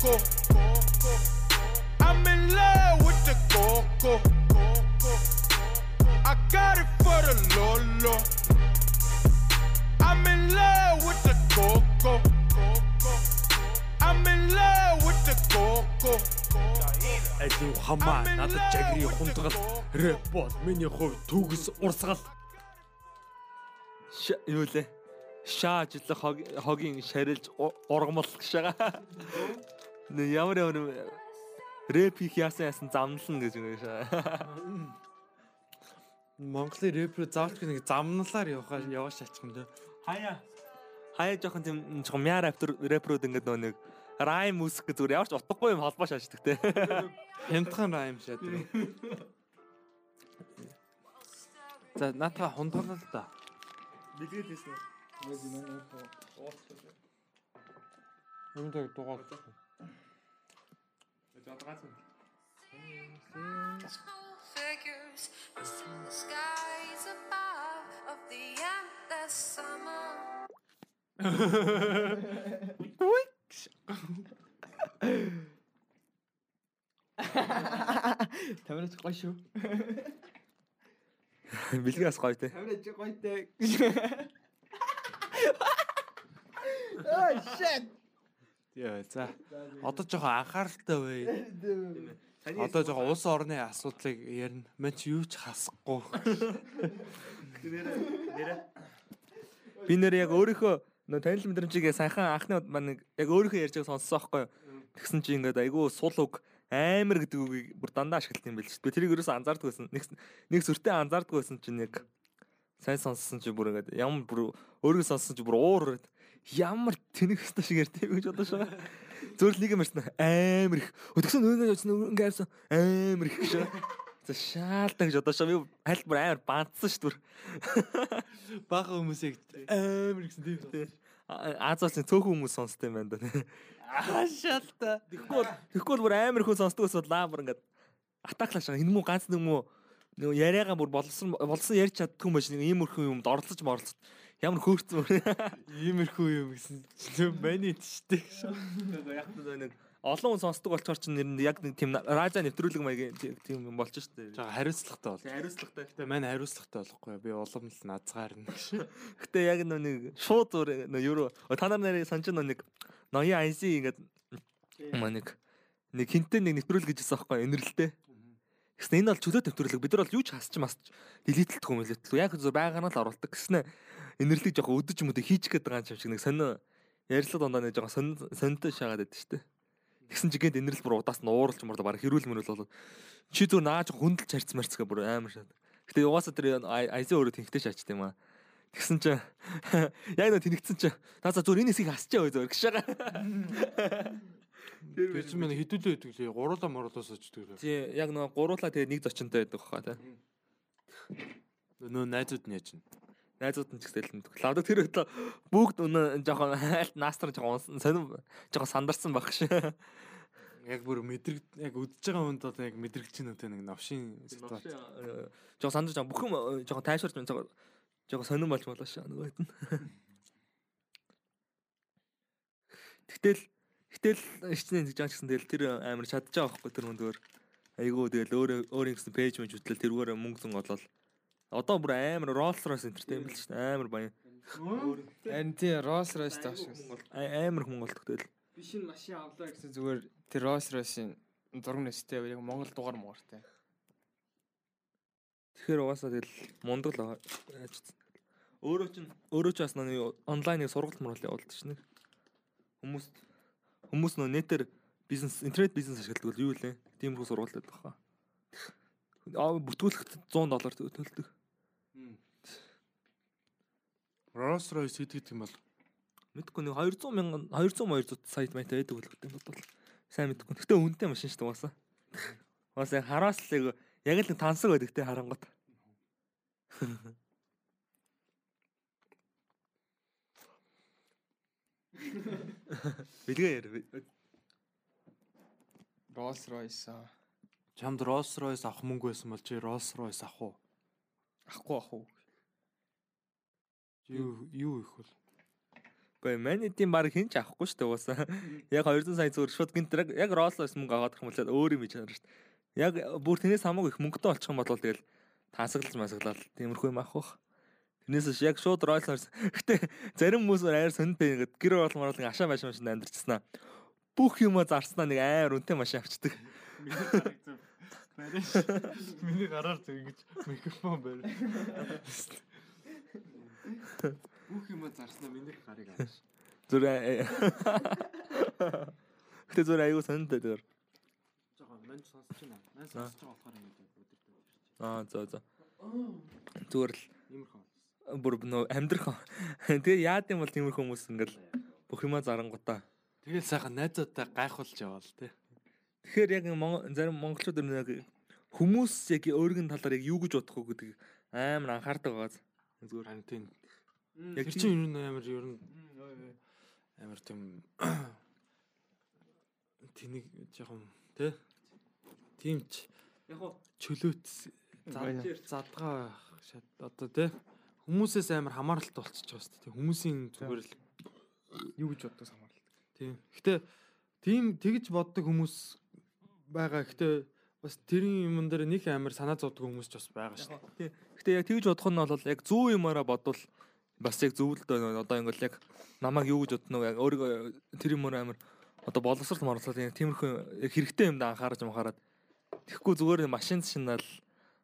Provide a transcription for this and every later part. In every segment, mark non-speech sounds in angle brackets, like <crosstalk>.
coco. I'm in love with the coco. I got it for the Lolo. I'm in love with the coco. I'm in love with the coco. Алив хамаа надад жагри хундгал рэп бол миний хувь төгс урсгал. Ш- Юу лээ? Шаажлах хог- хогийн шарилж у- ургамал гшага. Нэ ямар ямар рэп хийх яасан яасан замнална гэж юм шаа. Монголын рэп рүү заавч нэг замналаар явахаар яваач ачих юм дөө. Хаяа. Хаяа жоохон тийм жоохон мяа рэптер рэпрүүд ингээд нөө нэг райм үсэх гэж зүгээр ямар ч утгагүй юм холбоо шааждаг те. Хямдхан райм шат. За наатаа хундгалаа л да. Билгээд хэлсэн. Юм дээр дугаар. figures in the skies above of the endless summer. Тамирч гоё шүү. Билгээс гоё те. Тамирч гоётэй. Oh shit. Яа за. Одоо жоохон анхааралтай бай. Одоо жоохон улс орны асуудлыг ярина. Мэн чи юу ч хасахгүй. Би нэр яг өөрийнхөө нөө танил мэдрэмжигээ сайхан анхны удаа нэг яг өөрийнхөө ярьж байгааг сонссон байхгүй юу? Тэгсэн чи ингээд айгүй сул уг амар гэдэг үгийг бүр дандаа ашигладаг юм байл шүү. Би тэрийг ерөөсөө анзаардгүй байсан. Нэг нэг сүртэй анзаардгүй байсан чи нэг сайн сонссон чи бүр ингээд ямар бүр өөрийгөө сонссон чи бүр уур ураад ямар тэнэг өстө шиг ярьдаг гэж бодож байгаа. Зөвл нэг юм ярьсан амар их. Өтгсөн нөгөө явсан ингээд ярьсан амар их гэж. За шаалтаа гэж бодож байгаа. Би хальт бүр амар бандсан шүү дүр. Бага хүмүүсийг амар гэсэн тийм. Азаас цөөхөн хүмүүс сонсдог юм байна да. Аа шалта. Тэгэхгүй бол тэгэхгүй бол бүр амар хүн сонсдог ус бол лаа бүр ингээд атаклаш байгаа. Энэ мүү ганц нэг мүү нөгөө яриагаа бүр болсон болсон ярьж чаддгүй юм байна. Ийм өрхөн юмд оролцож морлож ямар хөөрцөн. Иймэрхүү юм гэсэн. чинь Маний тийштэй шүү. Яг нэг олон хүн сонсдог болчоор чинь нэр нь яг нэг тийм радио нэвтрүүлэг маягийн тийм юм болчих шүү дээ. Жага хариуцлагатай бол. Хариуцлагатай. Гэтэ мань хариуцлагатай болохгүй. Би улам л назгаарна гэж. Гэтэ яг нэг шууд зур юу та нар нарыг санаж нэг ноён айси ингээд нэг нэг хинтээ нэг нэвтрүүлэг гэжсэн аахгүй инэрлэлтэй. Гэснэ энэ бол чөлөө нэвтрүүлэг бид нар бол юу ч хасч масч дэлитэлдэг юм хэлээ. Яг зөв байгаанаа л оруулдаг. Гэснэ инэрлэлийг жоохон өдөж юм уу хийчих гээд байгаа юм шиг нэг сонио ярилцлага дондоо нэг жоохон сонинтой шаагаад байдаг шүү дээ. Тэгсэн чигэнд инэрл бүр удаас нь ууралж мурлаа баг хэрүүл мөрөл болоод чи зүр нааж хүндэлж харьц марцгаа бүр амар шаад. Гэтэ угаасаа тэр айзен өөрөө тэнхтэй шаачд юм аа. Тэгсэн чинь <laughs> яг нөө тэнэгцэн чинь таасаа зүгээр энэ хэсгийг хасчаа зүгээр гэж байгаа. <laughs> Тэр чинь мань хідүүлээ байдаг лээ. Гуруула моруулаас очдөг лээ. Тий яг нөө гуруула тэгээ нэг зочинтой байдаг хаа тий. Нөө найзууд нь яаж вэ? Найзууд нь ч гэсэн л лавдаг тэр өглөө бүгд өнөө жоохон хайлт наастар жоохон сонир жоохон сандарсан баг ш. Яг бүр мэдрэг яг үдж байгаа хүнд одоо яг мэдрэгч нь өтэ нэг навшин ситуац. Жоохон сандарч байгаа бүх юм э, жоохон тайшруулж жоохон жоохон сонирн болж болоо ш нөгөө хэд нь. Тэгтэл Гэтэл хичнээн гэж байгаа гэсэн тэгэл тэр амар чадж байгаа байхгүй тэр мөндөр. Айгуу тэгэл өөрөө өөрийн гэсэн пэйж мэж хөтлөл тэрүүгээр мөнгө зэн олол. Одоо бүр амар Rolls Royce entertainment шүү дээ. Амар баян. Харин тий Rolls Royce тааш. А- Амар хүн болдог тэгэл. Би шинэ машин авлаа гэсэн зүгээр тэр Rolls Royce-ийн зураг нэстэй яг Монгол дугаар муугартай. Тэгэхээр угаасаа тэгэл мундаг л аажсан. Өөрөө ч өөрөө ч бас нэг онлайныг сургалт мөрөл явуулдаг ш нэг. Хүмүүс хүмүүс нөө нэтээр бизнес интернет бизнес ашигладаг бол юу лээ? Тиймэрхүү сургалт байдаг хаа. Аа бүтгүүлэхэд 100 доллар төлдөг. Rolls Royce гэдэг юм бол Мэдгүй нэг 200 мянган 200 200 сая майтай байдаг үлгэртэй бодвол сайн мэдгүй. Гэтэ үнэтэй машин шүү дээ угаасаа. Угаасаа хараас л яг л тансаг байдаг те харангууд. Билгээ яар. Rolls Royce аа. чамд Rolls Royce авах мөнгө байсан бол чи Rolls Royce авах уу? Ахгүй ах уу. Юу юу их бол? Гэхдээ манай тийм баг хинч авахгүй шүү дээ уусаа. Яг 200 сая зүгээр шууд гинт яг Rolls-Royce мөнгө аваад ирэх юм бол өөр юм хийж чанар шүү дээ. Яг бүр тэрнээс хамаагүй их мөнгөтэй болчих юм бол тэгэл тасаглаж масаглал тиймэрхүү юм авах бах. Тэрнээс яг шууд Rolls-Royce. Гэтэ зарим хүмүүс аяар сондтэй ингээд гэр орол морол ингээ ашаа машин машин амьдэрчснаа. Бүх юмаа зарснаа нэг аяар үнэтэй машин авчдаг. Миний гараар зөв ингэж микрофон барь. Бүх юм зарснаа миний гарыг авч. Зүр Гэтэ зүр аягүй сондтой зүгээр. Жохоо мань сонсож байна. Мань сонсож байгаа болохоор ингэ өдөртөө. Аа зөө зөө. Зүгээр л Иймэрхүү. бүр нөө амьдрах. Тэгээ яад юм бол тиймэрхүү хүмүүс ингээл бүх юмаа зарангуудаа. Тэгэл сайхан найзуудтай гайхуулж яваал те. Тэгэхээр яг зарим монголчууд яг хүмүүс яг өөрийн талаар яг юу гэж бодох уу гэдэг амар анхаардаг байгаа. Зүгээр Харин тийм. Яг чинь ер нь амар ер нь амар тийм тэнийг жоохон те. Тийм ч яг чөлөөт задгаа шат одоо те хүмүүсээс амар хамааралтай болчихж байгаа шүү дээ. Хүмүүсийн зүгээр л Юу гэж боддог самарлаа. тийм. Гэтэ тийм тэгж боддог хүмүүс байгаа. Гэтэ бас тэрийн юм дээр нэг амар санаа зовдөг хүмүүс ч бас байгаа шүү дээ. Гэтэ яг тэгж бодох нь бол яг зөв юмараа бодвол бас яг зөв л дөө одоо ингээл яг намайг юу гэж бодно вэ? Яг өөрийгөө тэр юмар амар одоо боловсрол морлол яг тиймэрхүү яг хэрэгтэй юмд анхаарч анхаарад тэгэхгүй зүгээр машин шинаал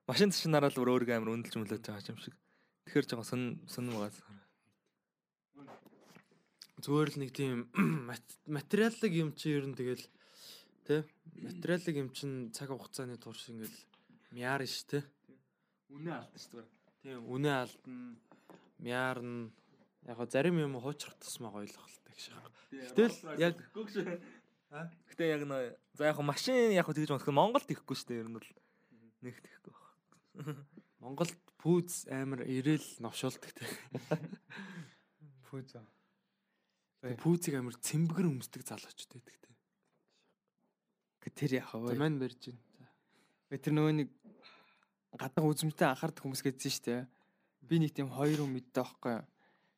машин шинаараа л өөрийгөө амар өндөлж мөлөөж байгаа юм шиг. Тэгэхээр жоохон сон сон байгаа. Зүгээр л нэг тийм <clears throat> мат- материаллык юм чи ер нь тэгэл тэ материаллык юм чин цаг хугацааны турш ингээл мяар ш тэ. Үнэ алдсан шүү дээ. Тийм үнэ алдна мяарна яг го зарим юм хуучрах тусмаа ойлгох л так шиг. Гэтэл яг А? Гэтэ яг нөө за яг машин яг тэгж бодох Монголд ихгүй шүү дээ ер нь бол нэг тэхгүй баг. <laughs> Монголд пүүз амар ирээл новшуулдаг тэ. <laughs> Пүүз. Пүүзийг амар цэмбгэр өмсдөг залуучууд байдаг тэ. Гэ тэр За вэ? мань барьж байна. За. Гэ тэр нөгөө нэг гадаа үзмжтэй анхаардаг хүмүүс гэдсэн шүү дээ. Би нэг тийм хоёр хүн мэддэг байхгүй юу?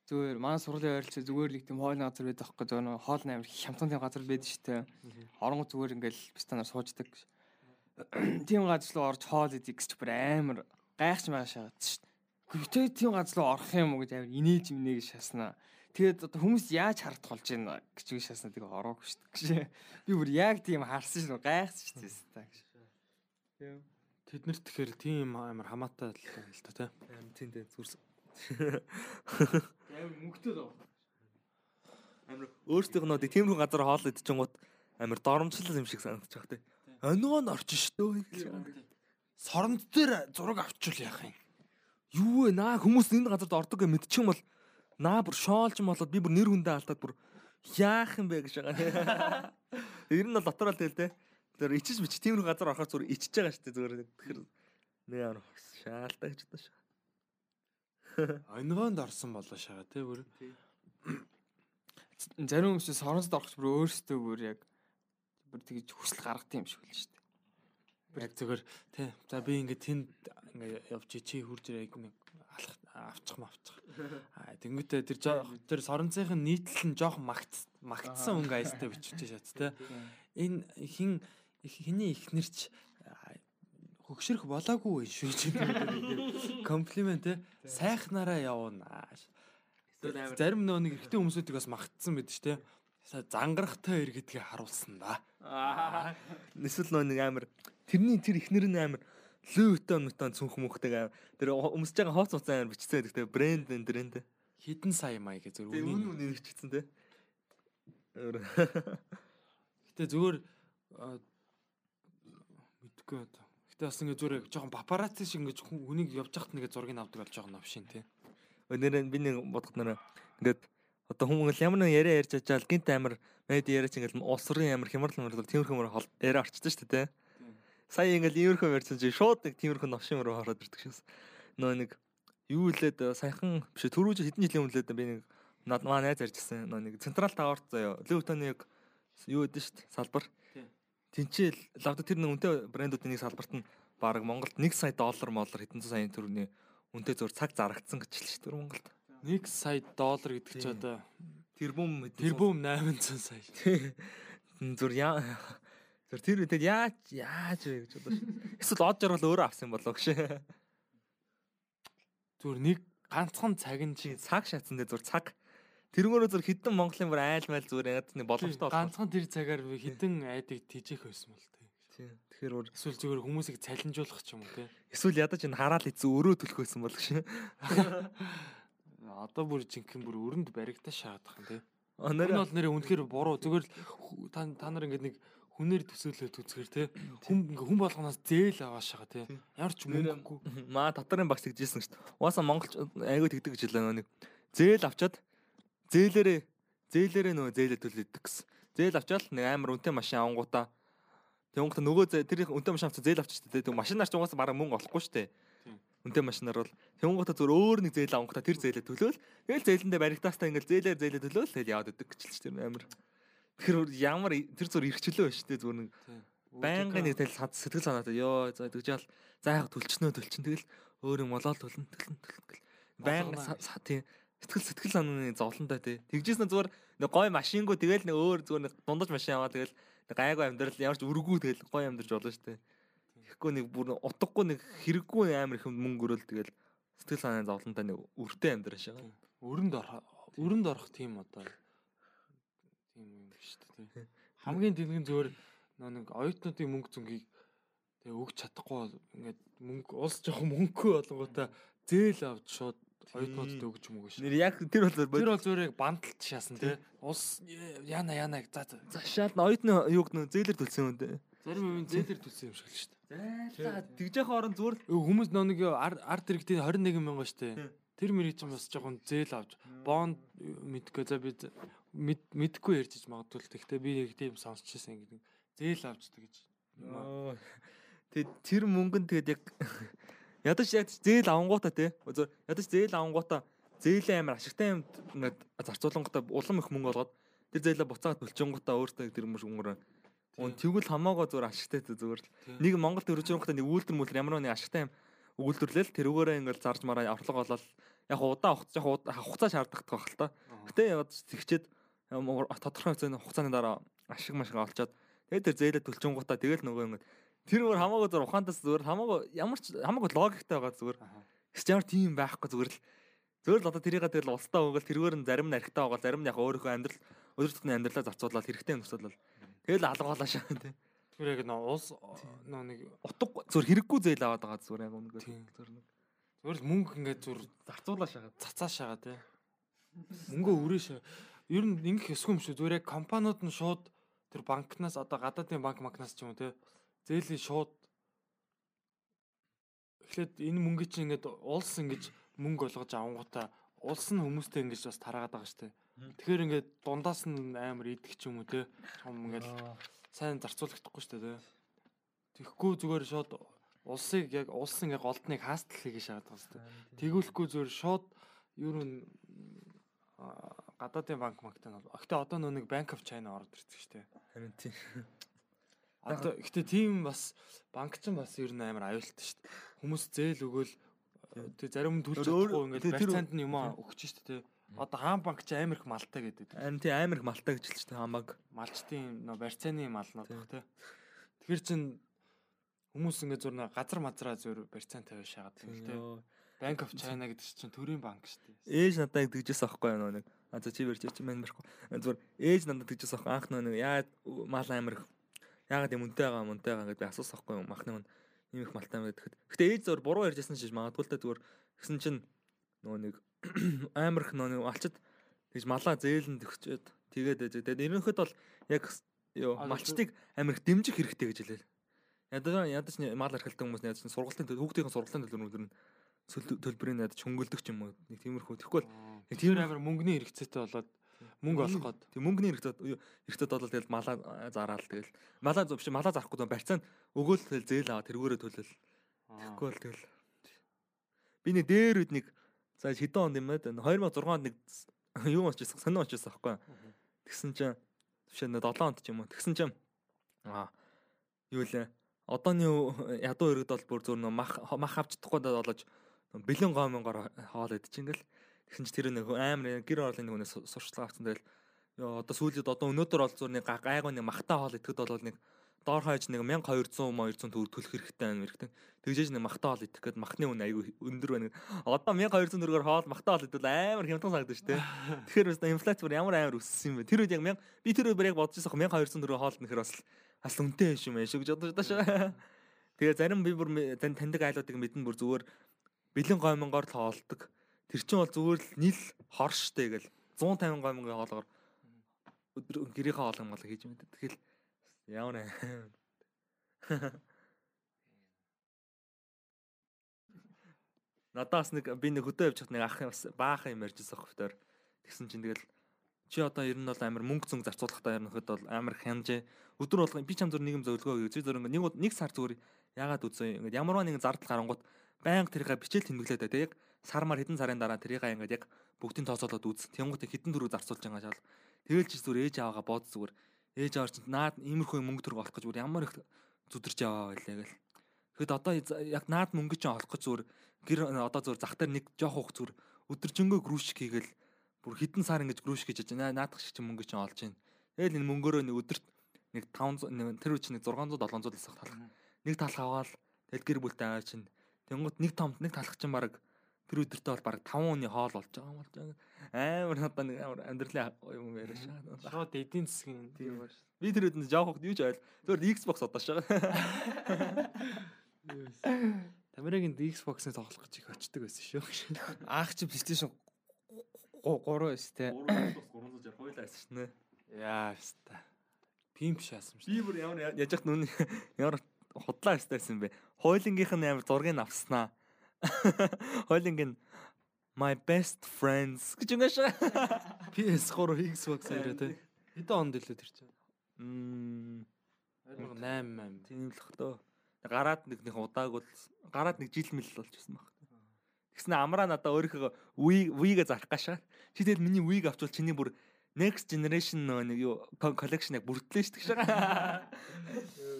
Зүгээр манай сургуулийн ойролцоо зүгээр нэг тийм хоолны газар байдаг байхгүй юу? Нөгөө хоолны амир хямдхан тийм газар байдаг шүү дээ. Оронгоо зүгээр ингээл пистанаар сууждаг. <clears throat> Тийм газар руу орж хоол идэх гэж бүр амар гайхаж байгаа шахаад шүү дээ. Гэхдээ тийм газар руу орох юм уу гэж амар инээж минэ гэж шаснаа. Тэгээд одоо хүмүүс яаж хардах болж байна гэж би шаснаа тэгээ ороогүй шүү дээ. <laughs> Би бүр яг тийм харсан шүү дээ. Гайхсан шүү дээ. Тийм. Тэднэрт тэгэхээр тийм амар хамаатай л байна л та тэ. Аим тийм дээ зүрс. Амар мөнгөтэй доо. Амар өөрсдийнх нь тиймэрхүү газар хоол идчихэнгууд амар доромжлол юм шиг санагдаж байгаа те. Оноо н орчин шүү дээ. Соронд дээр зураг авчвал яах юм? Юу вэ наа хүмүүс энэ газарт ордог гэж мэдчих юм бол наа бүр шоолж юм болоод би бүр нэр хүндээ алдаад бүр яах юм бэ гэж байгаа. <laughs> Ер нь бол дотороо л тэгэл те. Тэр ичиж бич тиймэрхүү газар орохоор зүгээр ичиж байгаа шүү дээ зүгээр. Тэгэхээр нэг ар шаалтаа гэж бодож шүү. Онгоонд орсон болоо шагаа тэ бүр. Зарим хүмүүс чинь соронзод орохч бүр өөрсдөө бүр яг бүр тэгж хүсэл гаргадаг юм шиг л шүү дээ. Яг зүгээр тий. За би ингээд тэнд ингээд явж чи хурж ирээ нэг алах авчих мавчих. <laughs> Аа тэнгуүтээ тэр жоо- тэр соронцынхын нийтлэл нь жоох магт магтсан өнгө айстай бичиж шат тий. Энэ хин хиний ихнэрч аа, хөгшрөх болоогүй байх шүү чи комплимент тий. Сайхнараа явна. Зарим нөө нэг эрэгтэй хүмүүсүүдийг бас магтсан байд ш тий. Зангарахтай ир гэдгийг харуулсан да. Эсвэл нөө нэг амар тэрний тэр ихнэр нь амар лүүтэн мутан цүнх мөхтэй амар тэр өмсөж байгаа хооц уцаа амар бичсэн гэдэг брэнд энэ тэр энэ Хідэн сая маяг гэж зөв тэг үнийг үн үнийг бичсэн те. Гэтэ зүгээр аа, мэдгүй одоо. Гэтэ бас ингээ зүгээр жоохон папарацци шиг ингээ хүн- хүнийг явж хахт нэгэ зургийг авдаг бол жоохон новшин тий. өнөр би нэг бодоход нэр ингээд одоо хүмүүс ямар нэг яриа ярьж чаал гинт амар мэд яриач ингээд улсрын амар хямрал хямрал тиймэрхүү мөр яриа орчсон шүү дээ те сая ингээд иймэрхүү ярьсан чи шууд нэг тиймэрхүү новшин мөр ороод ирдэг шээс. Нөө нэг юу лээд саяхан биш түрүүж хэдэн жилийн өмнө лээд би нэг над маа найз ярьжсэн нөө нэг централ таварт заяа. Лүвтоныг юу гэдэг шүү дээ салбар Тийм. тэнцэл лавда тэр нэг үнэтэй брэндүүдийн нэг салбарт нь баг Монголд 1 сая доллар моллар хэдэн саяын төгрөгийн үнэтэй зур цаг зарагдсан гэж хэлж шүү дээ Монголд 1 сая доллар гэдэг чи одоо тэрбум тэрбум 800 сая. зүр яа зүр тэр үедээ яаж яаж вэ гэж бодож шин. Эсвэл од жаргал өөрөө авсан болоо гэж. Зүгээр нэг ганцхан цаг нь Чи цаг шатсан дээр зүр цаг. Тэрнгөөрөө зүр хідэн Монголын бүр айл майл зүгээр ягаад нэг боломжтой болох. ганцхан тэр цагаар хідэн айдаг тижээх байсан бол тээ. Тийм. Тэгэхээр өөр Эсвэл зүгээр хүмүүсийг цалинжуулах ч юм уу те. эсвэл ядаж энэ хараал эзэн өөрөө төлөх байсан бол гэж. <laughs> Одоо бүр жинхэнэ бүр өрөнд баригдаа шаадах. Энэ Оноор бол нэрээ үнэхээр буруу. Зүгээр л та та нар ингэ нэг хүнээр төсөөлөд үзэхэр те. Хүн хүн болгоноос зээл аваашаа те. Ямар ч мөнгөгүй. маа татарын багс тэгжсэн шүү дээ. Угаасаа монголч айгүй тэгдэг гэж хэлээ нэг. Зээл авчаад зээлэрээ зээлэрээ нөгөө зээлээ төлөдөг гэсэн. Зээл авчаал нэг амар үнэтэй машин авангуудаа Тэнгуут нөгөө тэр үнэтэй машин авчаа зээл авчих дээ. Тэг машинаар ч угаасаа бараг мөнгө олохгүй. Тийм. Үнэтэй машинаар бол тэнгуут зөв өөр нэг зээл авангуудаа тэр зээлээ төлөөл. Тэгэл зээлэндээ баригтаастаа ингээл зээлээр зээлээ төлөөл тэгэл яваад идэг гэж л тэр амар. Тэгэхээр ямар тэр зүр ирчлөө байна шүү дээ зүгээр нэг байнгын нэг тэл сад сэтгэл санаатай ёо за тэгжэл за яг төлчнөө төлчин тэгэл өөр юм болоод төлн төлн төлн гэл байнга тийм сэтгэл сэтгэл санааны зовлонтой тий. Тэгжсэн зүгээр нэг гой машингүй тэгэл нэг өөр зүгээр нэг дундаж машин аваад тэгэл гайгүй амьдрал ямар ч өргүү тэгэл гой амьдарч болно шүү дээ. Тэгэхгүй нэг бүр утгагүй нэг хэрэггүй амар их мөнгө өрөөл тэгэл сэтгэл санааны зовлонтой нэг өртөө амьдраш байгаа өрөнд орох өрөнд орох тийм одоо тийм юм шүү дээ тий. Хамгийн дэлгэн зөвөр нөө нэг оюутнуудын мөнгө зүнгийг тэгээ өгч чадахгүй ингээд мөнгө улс жоохон мөнгөгүй болготой зээл авч шууд оюутнуудад өгч мөнгө шүү. нэр яг тэр бол Тэр бол яг бандалт шаасан тий. Улс яана яана за за. зашаал нь оюутны юуг нөө зээлэр төлсөн юм дээ Зарим юм зээлэр төлсөн юм шиг л шүү дээ. зайлаа тэгж яхаа орон зүгээр Хүмүүс нөө нэг ар- арт иргэдийн 21 мянга шүү дээ. Тэр мэрийг ч юм бас жоохон зээл авч бонд мэдгүй за би мэдгүй ярьж иж магадгүй л тэгтээ би яг тийм сонсчихсан ингэ зээл авчдаг гэж. юм. Тэгээд тэр мөнгөнд тэгээд яг ядаж яг зээл авангуудаа те. Ядаж зээл авангуудаа зээлээ амар ашигтай юмд ингээд зарцуулангуудаа улам их мөнгө олгоод тэр зээлээ буцаад төлчөнгуудаа өөртөө тэр мөр өнгөрөө. Уун тэгвэл хамаагаа зүгээр ашигтай зүгээр л. Нэг Монгол төрөжөнгөхдөө нэг үйлдвэр мүлэр ямар нэг ашигтай юм үйлдвэрлэл тэрүүгээрээ ингээд зарж мараа авралга болол яг удаа хугацаа яг хугацаа шаарддаг байх л та. Гэтэ тэгчээд ямар тодорхой хугацааны хугацааны дараа ашиг машиг олцоод тэгээд тэр зээлээ төлчөнгуудаа тэгэл нөгөө ингээд тэр өөр хамаагүй зур ухаантаас зүгээр хамаагүй ямар ч хамаагүй логиктэй байгаа зүгээр. Эсвэл ямар тийм байхгүй зүгээр л зүгээр л одоо тэрийгээ тэгэл улстаа өгөл тэргээр нь зарим нь архитаа байгаа зарим нь яг өөрийнхөө амьдрал өдөр тутмын амьдралаа зарцуулаад хэрэгтэй зарцуулаад тэгэл алгаалаа шаа тий. Тэр яг нөө улс нөө нэг Утга зүгээр хэрэггүй зээл аваад байгаа зүгээр яг үнэгээр Тийм. зүгээр нэг зөвөр л мөнгө ингээд зүр зарцуулаа шаа. цацаа шагаа тий. Мөнгөө өрөө шаа. Ер нь ингэх ёсгүй юм шүү. Зүгээр яг компаниуд нь шууд тэр банкнаас одоо гадаадын банк банкнаас ч юм уу тий. Зээлийн шууд эхлээд энэ мөнгө чинь ингээд улс ингэж мөнгө олгож авангуудаа улс нь хүмүүстэй ингэж бас тараагаад байгаа дээ. Тэгэхээр ингээд дундаас нь амар идэх ч юм уу тий. Том ингээд сайн зарцуулагдахгүй шүү дээ тий. Тэгэхгүй зүгээр шууд улсыг яг улс ингээ голдныг хаастал хийгээ шаагаад байгаа шүү дээ. Тэгүүлэхгүй зүгээр шууд юу н гадаадын банк банктай нь бол. Гэхдээ одоо нөө нэг Bank of China ороод шүү дээ. Харин тийм. Одоо гэхдээ тийм бас банк ч бас ер нь амар аюултай шүү дээ. Хүмүүс зээл өгөөл тэг зарим нь төлж чадахгүй ингээд барьцаанд нь юм өгч шүү дээ. Одоо хаан банк ч амар их малтай гэдэг. Харин тийм амар их малтай гэж хэлж та хамааг. Малчтын нөө барьцааны малнууд бах тий. Тэгэхээр чин хүмүүс ингээд зур нэг газар мазраа зур барьцаан тавиа шаагаад тийм тий. Bank of China гэдэг чинь төрийн банк шүү дээ. Ээж надад тэгжээс аахгүй юу нэг. А за чи барьж чи мэн барихгүй. Зүгээр ээж надад тэгжээс аахгүй анх нэг яа мал амир их. Яагаад юм үнтэй байгаа мунтай байгаа гэдээ би асуусан аахгүй юу махны хүн ийм их малтай юм гэхэд. Гэтэ ээж зөөр буруу ярьжсэн шиж магадгүй л та зүгээр гэсэн чинь нөгөө нэг <clears throat> амир их нөгөө нэг алчад тэгж малаа зээлэн төгчөөд тэгээд ээж. Тэгээд ерөнхийдөө бол яг юу А, малчтыг амир их дэмжих хэрэгтэй гэж хэлээ. Ядаж ядаж мал архилдаг хүмүүс ядаж сургалтын хүүхдийн сургалтын төлөв өндөр нь төлбөрийн ядаж хөнгөлдөг ч юм уу нэг тиймэрхүү. Тэгэхгүй бол Яг тийм тийм амар мөнгөний хэрэгцээтэй болоод мөнгө олох гээд. Тэг мөнгөний хэрэгтэй хэрэгтэй бол тэгэл малаа зараал тэгэл. Малаа зөв биш малаа зарахгүй зөв барьцаанд өгөөл тэгэл зээл аваа тэргүүрээ төлөл. Тэгэхгүй бол тэгэл. Би нэг дээр үед нэг за хэдэн онд юм бэ? 2006 онд нэг <laughs> юу очижсэн сонио очижсэн аахгүй. Тэгсэн чинь төвшөө 7 онд ч юм уу. Тэгсэн чинь аа юу лээ одооны ядуу иргэд бол бүр зөв нөө мах мах авч чадахгүй болож бэлэн гомонгоор хоол идэж ингээл Тэгсэн чи тэр нэг амар гэр орлын нэг хүнээс су- сурчлага авсан ёо одоо сүүлд одоо өнөөдөр бол зур нэг га- гайгүй нэг махтаа хоол идэхэд бол нэг доор хаяж нэг 1200 200 төгрөг төлөх хэрэгтэй байна мэрэгтэй. Тэгжээж нэг махтаа хоол идэх гээд махны үн айгүй өндөр байна. Одоо 1200 төгрөгөөр хоол махтаа хоол идвэл амар хямдхан санагдаж дээ. <laughs> Тэгэхээр бас инфляц бүр ямар амар өссөн юм бэ? Тэр үед яг 1000 би тэр үед бүр яг бодож байсан 1200 төгрөг хоол нэхэр бас бас үнэтэй юм шиг байна шүү гэж бодож шүү. Тэгээ зарим би бүр таньдаг айлуудыг мэднэ бүр зүгээр бэлэн гомонгоор л хоолдог. Тэр чинь бол зүгээр л нийл хорштэй гэл 150 гомонгийн хоолгоор өдөр гэрийнхээ хоолгон мал хийж мэдээ. Тэгэл аа. Надаас нэг би нэг хөдөө явж хат нэг ах бас баахан юм ярьжсэн хөвтөр. Тэгсэн чинь тэгэл чи одоо ер нь бол амар мөнгө зөнгө зарцуулахдаа ер нь хэд бол амар хянжээ. Өдөр болгон би ч ам зүр нэг юм зөвлөгөө өгөө. Зүр нэг нэг сар зүгээр ягаад үзээ. Ингээд ямарваа нэгэн зардал гарангууд байнга тэрийг бичээл тэмдэглээд бай. Тэг яг сармаар хэдэн сарын дараа тэрийг ингээд яг бүгдийн тооцоолоод үз. Тэнгуут хэдэн төгрөг зарцуулж байгаа шал. Тэгэл чи зүгээр ээж аваагаа бод зүгээр. Ээж аваар чинь наад иймэрхүү мөнгө төгрөг олох гэж зүгээр ямар их зүдэрч яваа байлаа гэл. Тэгэхэд одоо яг наад мөнгө чинь олох гэж зүгээр гэр одоо зүгээр зах дээр нэг жоох хух зүгээр өдөржингөө грушик хийгээл бүр хідэн сар ингэж грушик хийж байгаа. Наадах шиг чинь мөнгө чинь олж байна. Тэгэл энэ мөнгөөрөө нэг өдөрт нэг 500 нэг тэр үе чинь нэг 600 700 лсах талах. Нэг талх аваад тэгэл гэр бүлтэй аваа чинь. Тэнгууд нэг томт нэг талх чинь баг тэр өдөртөө бол баг 5 оны хоол болж байгаа юм болж байгаа. Амар одоо нэг амар амьдралын юм яриа шаа. Шууд эдийн засгийн Тийм ба. Би тэр үдэнд жоох хөхд юу ч айл. Зүгээр Xbox одоо шаа. <laughs> Тамирагийн Xbox-ыг тоглох гэж их очдөг байсан шүү. Аах чи PlayStation 3 байсан те. 360 хойлоо байсан шнэ. Яа хэвста. Пимп шаасан шүү. Би бүр ямар яж хат нүн <laughs> ямар худлаа хэвстайсэн бэ. Хойлонгийнх нь амар зургийг авснаа. Хойлонгийн my best friends гэж юм шаа. PS3 Xbox яриа те. Хэдэн онд илээ тэр чинь? Мм 2008 8. тийм л хөтөө. Гараад нэг нэг удааг бол гараад нэг жил мэл болчихсон баг. Тэгснэ амраа надаа өөрийнхөө Wii Wii-гээ зарах гашаа. Чи тэгэл миний Wii-г авчвал чиний бүр next generation нэг юу collection-ыг бүртлээ шүү дээ. <laughs>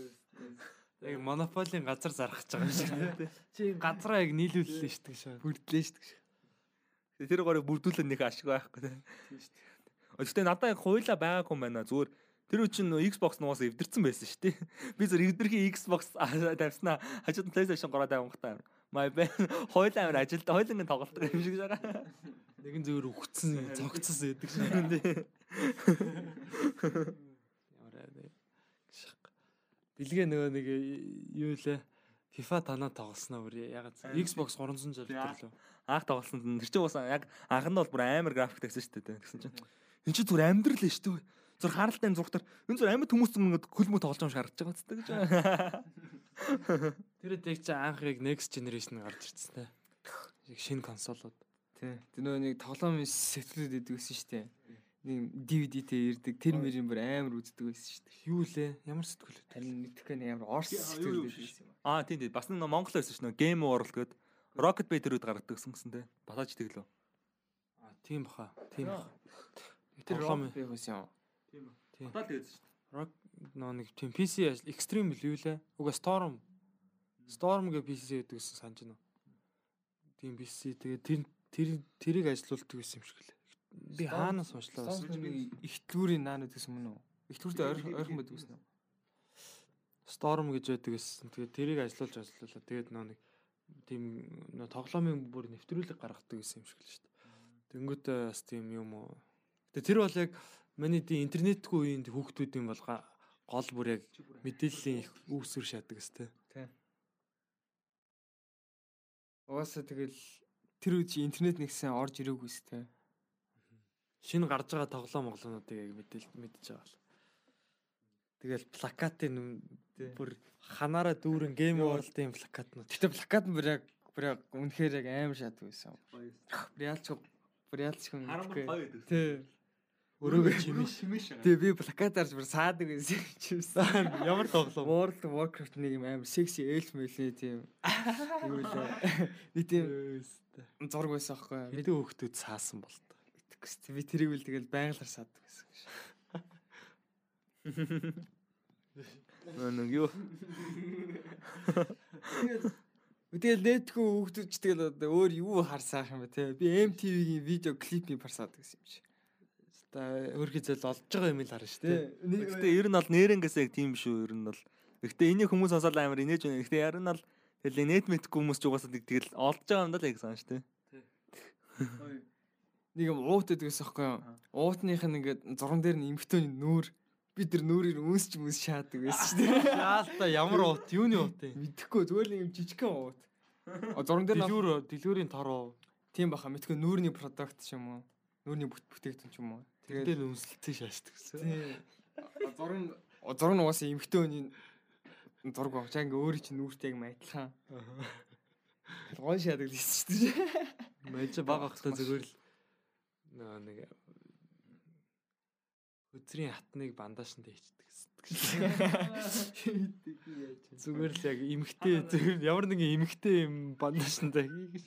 Яг монополийн газар зарах гэж байгаа юм шиг те. Чи газраа яг нийлүүллээ шүү дээ шээ. Бүрдлээ шүү дээ. Тэр горыг бүрдүүлэх нэг ашиг байхгүй тийм. Гэхдээ надаа яг хуйлаа байгаагүй юм байна. Зүгээр тэр үе чинь Xbox нугаас эвдэрсэн байсан шүү дээ. Би зөв эвдэрхий Xbox тавьснаа хажууд нь PlayStation 3 тавихтай. My bad. Хуйлаа амар ажилд хойлонгийн тоглолт юм шиг жагаа. Нэгэн зөвөр өгцсөн цогцсон байдаг шээ. Ямар аа. Билгээ нөгөө нэг юу лээ? FIFA танаа тоглосноо бүр ягаад Xbox 360 лөө. Анх тоглолтод нь тэр чинь бас яг анх нь бол бүр амар график тавьсан шүү дээ. Тэгсэн чинь энэ чинь зүгээр амьдрал л шүү дээ. Зүр харалтай зургатар энэ зүр амьд хүмүүс ингээд хөлмө тоглож байгаа юм шиг харагдаж байгаа гэж. <laughs> Тэр дэг чи анх яг next generation гарч ирсэн те. <laughs> Яг шинэ консолууд. Тий. Тэр нөгөө нэг тоглоом сэтгэлд идэг байсан шүү дээ. Нэг DVD-тэй ирдэг тэр мөрийн бүр амар үздэг байсан шүү дээ. Юу лээ? Ямар сэтгүүл вэ? Харин мэдхгүй амар орс сэтгэл байдаг байсан юм. Аа тийм тийм бас нэг Монгол байсан шүү дээ. Game World гээд Rocket Bay төрөд гаргадаг гэсэн те. Басаач тэглөө. А тийм баха. Тийм баха. Тэр Тоглоом- ром байсан юм. Тийм. Батал тэгээд шүү дээ. Rock нөө нэг тийм PC ажил extreme л юу лээ? Уга Storm. Storm гэ PC гэдэг гэсэн санаж байна. Тийм PC тэгээ тэр тэр тэрийг ажилуулдаг гэсэн юм шиг лээ. Би хаанаас уншлаа бас. Ихтгүүрийн наанууд гэсэн мөн үү? Ихтгүүртэй ойрхон байдаг гэсэн үү? Storm гэж байдаг гэсэн. Тэгээ тэрийг ажилуулж ажилууллаа. Тэгээд нөө нэг тийм нөө тоглоомын бүр нэвтрүүлэг гаргадаг гэсэн юм шиг л шүү дээ. Тэнгүүтээ бас тийм юм уу. Тэгээ тэр бол яг миний тийм интернетгүй үеийн хүүхдүүдийн бол гол бүр яг мэдээллийн их үүсвэр шатдаг гэстэй. Угаасаа тэгэл тэр үед чи интернет нэгсэн орж ирээгүй шүү дээ. Шинэ гарч байгаа тоглоом моглоонуудыг яг мэдээл мэдж байгаа л. Тэгэл плакатын бүр ханаараа дүүрэн гейм ворлдын плакатнууд. Гэтэ плакат нь бүр яг бүр яг үнэхээр яг амар шат байсан. Бүр яалч хүн. Тий. Өрөөгөө чимээш. Тэгээ би плакатаарч бүр саадаг байсан чимсэн. Ямар тоглоом? World of Warcraft нэг юм амар секси эльф мэлний тийм <laughs> юу лээ. Би тийм зураг байсан аахгүй. Би Хэдэн хүүхдүүд саасан та. итгэхгүй. Би тэрийг үл тэгэл байнгалаар саадаг байсан. Нэг юу? Тэгэл нэтгүй хүүхдүүд ч тэгэл одоо өөр юу харсаах юм бэ те. Би MTV-гийн видео клипийг парсаад гэсэн юм чи. Та хөрхий зэл олж байгаа юм л харна шүү дээ. Гэхдээ ер нь бол нэрнгээс яг тийм шүү ер нь бол. Гэхдээ энийг хүмүүс сонсоод амар инээж байна. Яар нь бол тэгэл нэт мэдгүй хүмүүс ч угаасаа тэг- тэгэл олж байгаа юм даа л яг сан шүү дээ. Нэг юм уут гэдэгс аахгүй юу? Уутных нь ингээд зурган дээр нь эмхтөний нүүр бид нар нүүрийг үүсч мүс шаадаг байсан шүү дээ. <laughs> Яалта ямар уут, юуны уут юм? Мэдхгүй зүгээр л юм жижигхэн уут. Зурган дээр Дэлгүүр, дэлгүүрийн тороо. тийм баха мэдхгүй нүүрний продукт ч юм уу? Нүүрний бүт- бүтээгдэхүүн ч юм уу? Тэгэл үнсэлтээ шаашдаг гэсэн. Тийм. Зурган зурган угаасаа эмхтөний зураг авчаа ингээ өөрөө чинь нүүртэй яг майтлахаа. Гон шаадаг гэсэн шүү дээ. Мэж баг ахтай зүгээр л нэг хөзрийн хатныг бандажтай хийчихдэг гэсэн. <laughs> Зүгээр л яг эмхтэй зүгээр ямар нэгэн эмхтэй юм бандажтай хийгэж.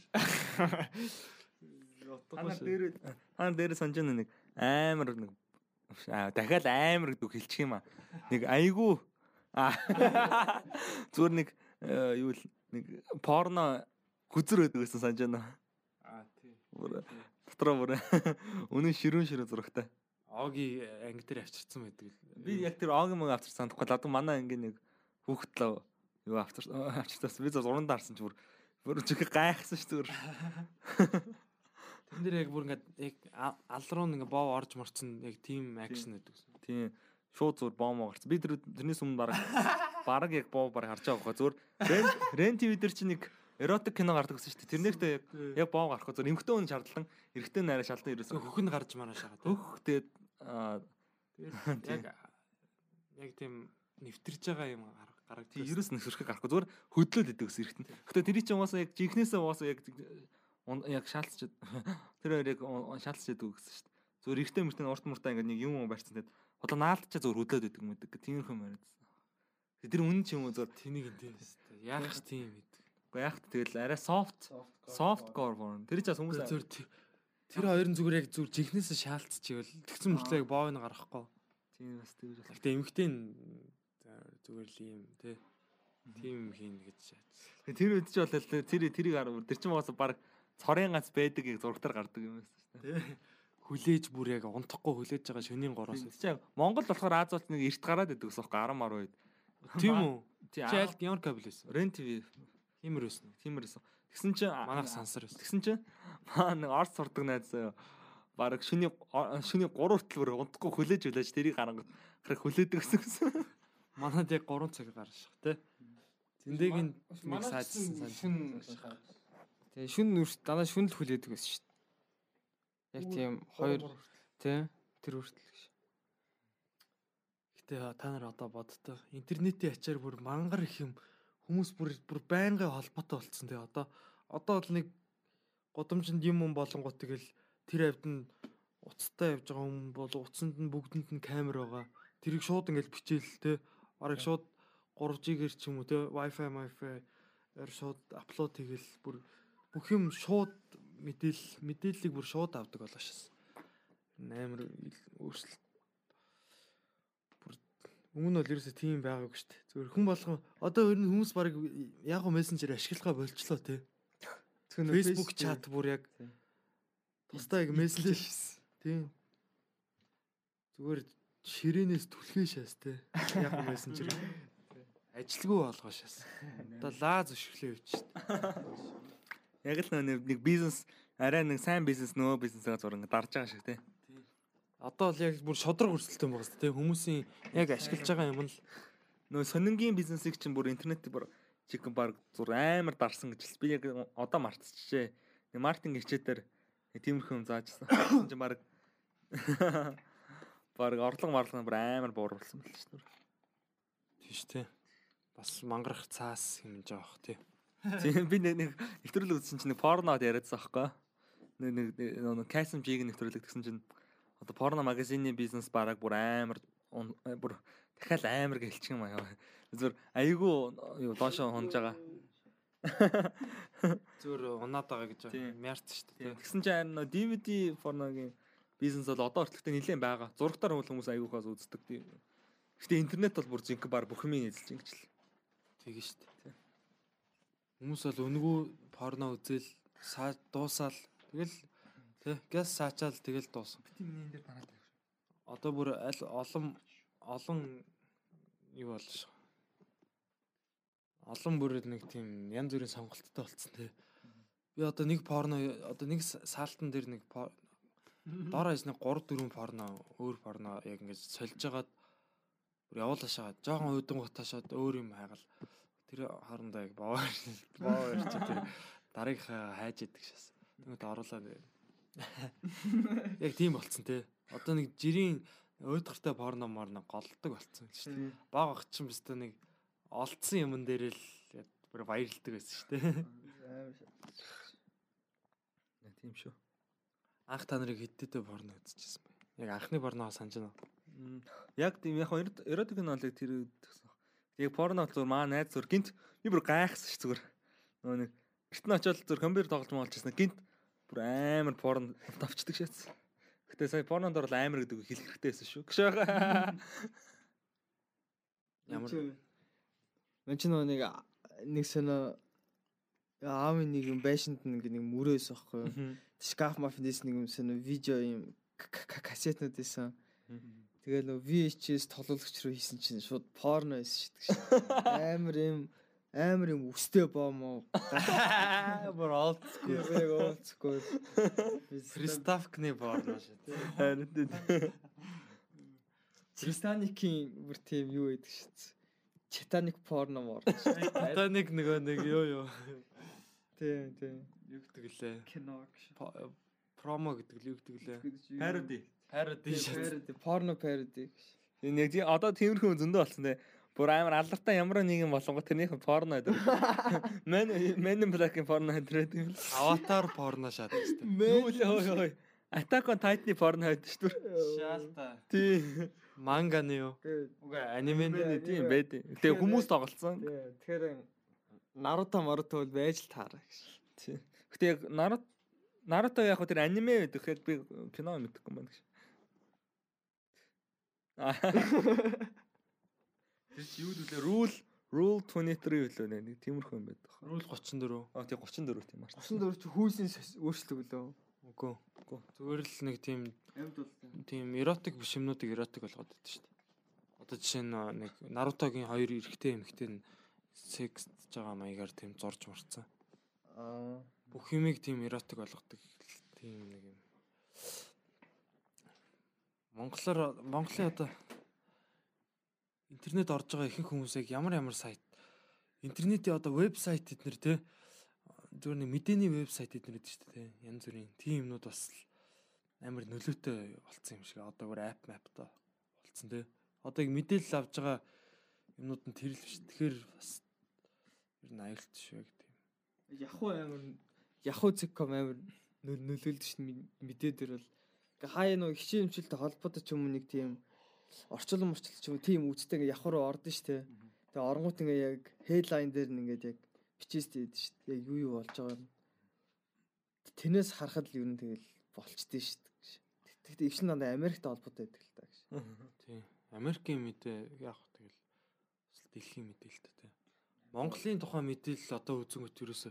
Ханаа дээр ханаа дээр санаж байна нэг амар нэг дахиад амар гэдэг хэлчих юм аа. Нэг айгүй <laughs> зүгээр нэг э, юу л нэг порно хүзэр байдаг гэсэн санаж байна. Аа тий. Дотроо бүр үнэн ширүүн ширүүн зурагтай. Оги анги дээр авчирсан байдаг. Би яг тэр ог юм авчирсан санахгүй л одоо манай ингээ нэг хүүхдлээ юу авчир авчирсан би зурганд дарсан ч бүр бүр чих гайхсан ш зүгээр. Тэн дээр яг бүр ингээд яг а- ал руу ингээ боо орж морцсон яг тийм акшн гэдэг. Тийм шууд зур бомбо гарсан. Би тэр тэрнээс өмнө бараг бараг яг боо бараг харж байгаа зур Рен Рен ТV дээр чи нэг эротик кино гардаг гэсэн шүү дээ. Тэрнийхтэй яг боо гарах зур эмхтэн хүн шаардлан эрэгтэй найраа шалдан ерөөсөө Хөх нь гарч мараа шагаад. хөх тэгээд Яг яг тийм нэвтэрж байгаа юм гаргаж. тий ерөөс сүрхэг гарахгүй зур хөдлөл идэг гэсэн эргэтэн. Гэтэ тэрий чинь угаасаа яг жинхнээсээ угаасаа яг яг шаалцчихэд <laughs> тэр хоёр яг шаалцчихэд үг гэсэн шүү дээ. Зүгээр эргэтэн мөртэн урт муртаа ингээд нэг юм барьсан тэгээд одоо наалдчаа зүгээр хөдлөөд идэг юм гэдэг. Тиймэрхүү юм яриадсан. Тэр үнэн ч юм уу зур тэнийг тийм шүү дээ. Яг ч тийм. Уу яг тэгэл арай soft soft core form. Тэр чинь бас хүмүүс Зүгээр тэр тэр хоёр нь зүгээр яг зүгээр жихнээсээ шаалтчихвэл тэгсэн мөртлөө яг боо нь гарахгүй. тийм бас тэр бол. Гэтэ за, зүгээр л юм тий. Тийм хийн гэж шаац. Тэр үед ч бол тэр тэрийг хараа тэр чинь бас баг цорын ганц байдаг яг зургатаар гардаг юм байсан шүү дээ. Тий. Хүлээж бүр яг унтахгүй хүлээж байгаа шөнийн гороос. Чинь Монгол болохоор Аз улс нэг эрт гараад идэг гэсэн байхгүй 10 10 үед. Тийм үү? Тий. Чи аль ямар кабел байсан? Рен ТV Тиймэр байсан. тиймэрсэн. Тэгсэн чинь Манайх сансар байсан. Тэгсэн чинь маа нэг орц сурдаг найз заяа. Бараг шүний шүний 3 хүртэл бүр унтахгүй хүлээж үлээж тэрийг гаргах гарах хүлээдэг гэсэн. Манайд яг 3 цаг гарч тий. Нь нэг санаж. шүн Тэгээ шүн нүрс дандаа шүн л хүлээдэг байсан шүү дээ. Яг тийм хоёр тий тэр хүртэл гэж. Гэтэ та нар одоо бодтоо интернетийн ачаар бүр мангар их юм хүмүүс бүр бүр байнгын холбоотой болцсон тий. Одоо одоо бол нэг годомжинд юм юм болонгот тэгэл тэр хавьд нь уцтай явж байгаа хүн бол уцсанд нь бүгдэнд нь камер байгаа. Тэрийг шууд ингээл бичээл тий. Бараг шууд 3G-гэр ч юм уу тий. Wi-Fi Wi-Fi эр шууд апплод хийгээл бүр бүх юм шууд мэдээл мэдээллийг бүр шууд авдаг болоо шээс амар өөрчлөлт Өмнө нь бол ерөөсөө тийм байгаагүй шүү дээ. Зүгээр хүн болгон одоо ер нь хүмүүс баг яг го мессенжер ашиглахаа болчлоо те. Facebook чат бүр яг тусдаа яг мессенжер тийм. Зүгээр ширээнээс түлхээ шээс те. Яг го мессенжер. Ажилгүй болгоо шээс. Одоо лаа зөвшөрлөө явж шүү дээ. Яг л нэг нэг бизнес арай нэг сайн бизнес нөө бизнесээ зураг дарж байгаа шиг тий. Одоо л яг бүр шодрог өрсөлдөөн байгаа шүү дээ. Хүмүүсийн яг ашиглаж байгаа юм л Нөө сонингийн бизнесийг чинь бүр интернет бүр чиг баг зур амар дарсан гэж. Би яг одоо мартчихжээ. Нэг маркетинг хичээлээр тиймэрхүү юм заажсан. Чинь баг баг орлого марлага бүр амар бууруулсан байл шүү дээ. тийш те. Бас мангарах цаас юм бах те. Тийм би нэг нэвтрүүлэг үзсэн чинь нэг порнод яриадсан аахгүй. Нэг нэг Касм Жиг нэвтрүүлэг гэсэн чинь одоо порно магазины бизнес бараг бүр амар ун- бүр дахиад амар гэлчих юм аа. Зүгээр айгүй юу доошо хонж байгаа. <laughs> Зүгээр унаад байгаа гэж Тийм. мярт шүү дээ. Тэгсэн чинь харин DVD порногийн бизнес бол одоо хүртэл нэлээд байгаа. Зургатаар хүмүүс айгүйхаас үздэг. Гэтэ интернет бол бүр зинхэнэ баг бүх юм эзэлж ингэж л. Тэгээ шүү дээ. Хүмүүс бол өнгөө порно үзэл саа дуусаал тэгэл тий газ саачаал тэгэл дуусна. Тийм энэ дээр танаад байна. Одоо бүр аль олон олон юу болж олон бүр нэг тийм янз бүрийн сонголттой болцсон тий. Би одоо нэг порно одоо нэг саалтан дээр нэг дор хаяж нэг 3 4 порно өөр порно яг ингэж сольж агаад бүр явуулаа шагаад жоохон уйдан гутаашаад өөр юм хайгал тэр хоорондоо яг боо боо ирч тэр дараагийнхаа хайж идэг шээс. Тэгмэд оруулаад <laughs> яг тийм болцсон те. Одоо нэг жирийн уйдгартай порно морно голддог болцсон шүү дээ. Баг ах чинь бистэ нэг олдсон юмн дээр л яг бүр баярлдаг байсан шүү дээ. Нэ, Тийм шүү. Анх та нарыг хэддээ порно үзчихсэн бэ? Яг анхны порно санаж байна. Яг тийм яг эрот- эротик нолыг тэр гэсэн. Яг порно зүгээр маа найз зүгээр гинт би бүр гайхсан ш зүгээр. Нөгөө нэг гэртэн очиод зүгээр компьютер тоглож байсан. Гинт бүр амар порно тавчдаг шээс. Гэтэ сая порнонд орол амар гэдэг хэлэх хэрэгтэй байсан шүү. Гшаага. Ямар Мэн ч нэг нэг сонио аавын нэг юм байшинд нэг нэг мөрөөс юу? Шкаф мафиндээс нэг юм сонио видео юм кассетнууд байсан. Тэгээ нөгөө VHS тоглоулагч руу хийсэн чинь шууд порно байсан шүү дээ. <laughs> Амар юм амар юм өстэй бом уу. <laughs> бүр олд Яг уулзахгүй. Приставкны порно шүү дээ. Харин тийм. Титаникийн бүр тийм юу байдаг шүү дээ. Титаник порно мор. Нэг нөгөө нэг ёо ёо. Тийм тийм. Юу гэдэг лээ? Кино По- Промо гэдэг л юу гэдэг лээ? Пароди шүү. Пароди, порно пароди. Энэ яг тийм одоо тиймэрхүү зөндөө болсон те. Бүр амар алдартай ямар нэгэн болонго тэрнийх нь порно гэдэг. <laughs> Мен in Black-ийн порно гэдэг юм. Аватар порно шат шүү дээ. Юу л ой ой. Attack on Titan-ы порно байдаг шүү дээ. Шаалта. Тийм. Манганы юу? Үгүй аниме Аниме тийм байд. Тэгээ хүмүүс тоглолцсон. Тэгэхээр Наруто Маруто бол байж л таараа гэж. Тийм. Гэтэ яг Наруто Наруто яг хөө тэр аниме байдаг. Тэгэхээр би кино мэдхгүй юм байна гэж. Аа. <laughs> Тэр чи юу лээ? Rule Rule 23 үлээ нэг тиймэрхүү юм байдаг. Рул 34. Аа тийм 34 тийм аа. 34 чи хүйсийн өөрчлөг лөө. Үгүй. Үгүй. Зүгээр л нэг тийм Амьд бол тийм эротик биш юмнуудыг эротик болгоод байдаг шүү дээ. Одоо жишээ нь нэг Нарутогийн хоёр эрэгтэй эмэгтэй нь секс байгаа маягаар тийм зурж марцсан. аа Бүх юмыг тийм эротик болгодог тийм нэг юм. Монголоор Монголын одоо интернет орж байгаа ихэнх хүмүүс яг ямар ямар сайт интернетийн одоо вебсайт эднэр те зүгээр нэг мэдээний вебсайт эднэр гэдэг шүү дээ янз бүрийн тийм юмнууд бас амар нөлөөтэй болцсон юм шиг. Одоо өөр app map та болцсон те. Одоо яг мэдээлэл авж байгаа юмнууд нь тэр л биш. Тэгэхээр бас ер нь аюулт шүү гэдэг юм Яхуу амир Яхуу цэком амир нөл- нөлөөлдөг шин мэдээ дээр бол хаяа нөгөө хичээл хэмжээлтэй холбоотой ч юм уу нэг тийм орчлон морчлол ч юм тийм үстэй ингээ руу ордон штэ. Тэгээ оронгууд ингээ яг headline дээр нь ингээд яг бичээстэй идэв штэ. Яг юу юу болж байгаа юм. Тэрнээс харахад л ер нь тэгэл болчдээ штэ. Тэгтээ өвчин дандаа Америктэй холбоотой байдаг л та гэж. <laughs> Тийм. Америкийн мэдээ яг тэгэл дэлхийн мэдээлэлтэй тийм. Монголын тухайн мэдээлэл одоо үзэнгүүт ерөөсө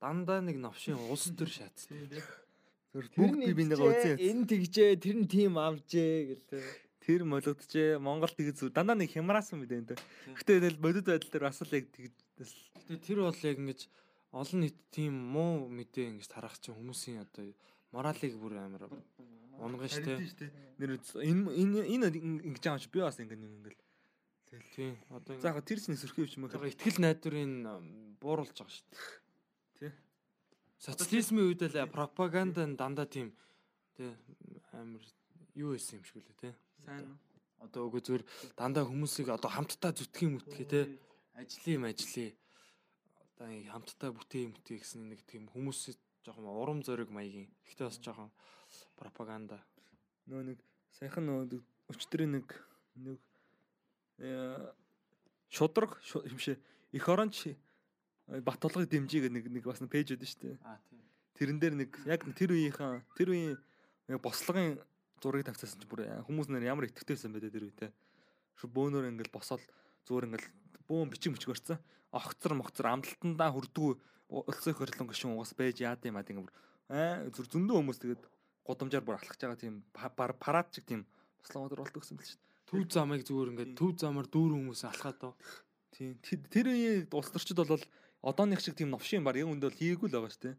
дандаа нэг навшийн улс төр шатс. Тэр бүгд би бинийгээ үзэн. Энэ тэгжээ, тэр нь тийм авжээ гэлээ. Тэр молигдчихэ. Монгол тэгж зү дандаа нэг хямраасан мэт энэ. Гэтэ тэгэл бодит байдал дээр бас л яг тэгж Гэтэ тэр бол яг ингэж олон нийт тийм муу мэдээ ингэж тарах чинь хүмүүсийн одоо моралыг бүр амар унган штэ. Нэр энэ энэ ингэж чи би бас ингэ нэг ингээл. Тийм. Одоо За яг тэр чинь сөрхий юм шиг. ихтгэл найдварыг м, бууруулж байгаа штэ. Тий. Социализмын үед л пропаганда нь дандаа тийм тий амар юу байсан юм шиг үлээ тий. Сайн. Одоо. үгүй зүгээр дандаа хүмүүсийг одоо хамтдаа зүтгэх юм үтгэе те ажлын юм ажлын одоо хамтдаа бүтээ юм бүтээ гэсэн нэг тийм хүмүүсээ жоохон урам зориг маягийн. Ихтэй бас жоохон пропаганда. Нөө нэг саяхан нөө өчтөрийн нэг нэг э, шудраг шу- юм шиг их оронч э, бат толгойг дэмжиж гэдэг нэг нэг бас нэг пэйж өгдөн шүү дээ. аа тийм. Тэрэн дээр нэг яг тэр үеийнхэн тэр үеийн яг бослогын зургийг тавьчихсан чинь бүр э, хүмүүс нэр ямар итгэвтэйсэн бэ тэр үедээ. Шү бөөнөр ингээл босоод зүгээр ингээл бөөн бичиг мичиг өрцөн. Огцор могцор амлалтандаа хүрдгүү улсын хөрлөн гүшин угас байж яад юм аа тийм аа зүр зөндөө хүмүүс тэгээд гудамжаар бүр алхаж байгаа тийм па- пар- парад чиг тийм бослоо өдөр болдог гэсэн мэл шүү дээ. Төв замыг зүгээр ингээд төв замаар дүүрэн хүмүүс алхаад доо. Тийм тэр үеийн улс төрчид бол одооных шиг тийм новшин бар яг үндэ бол хийгээгүй л байгаа шүү дээ.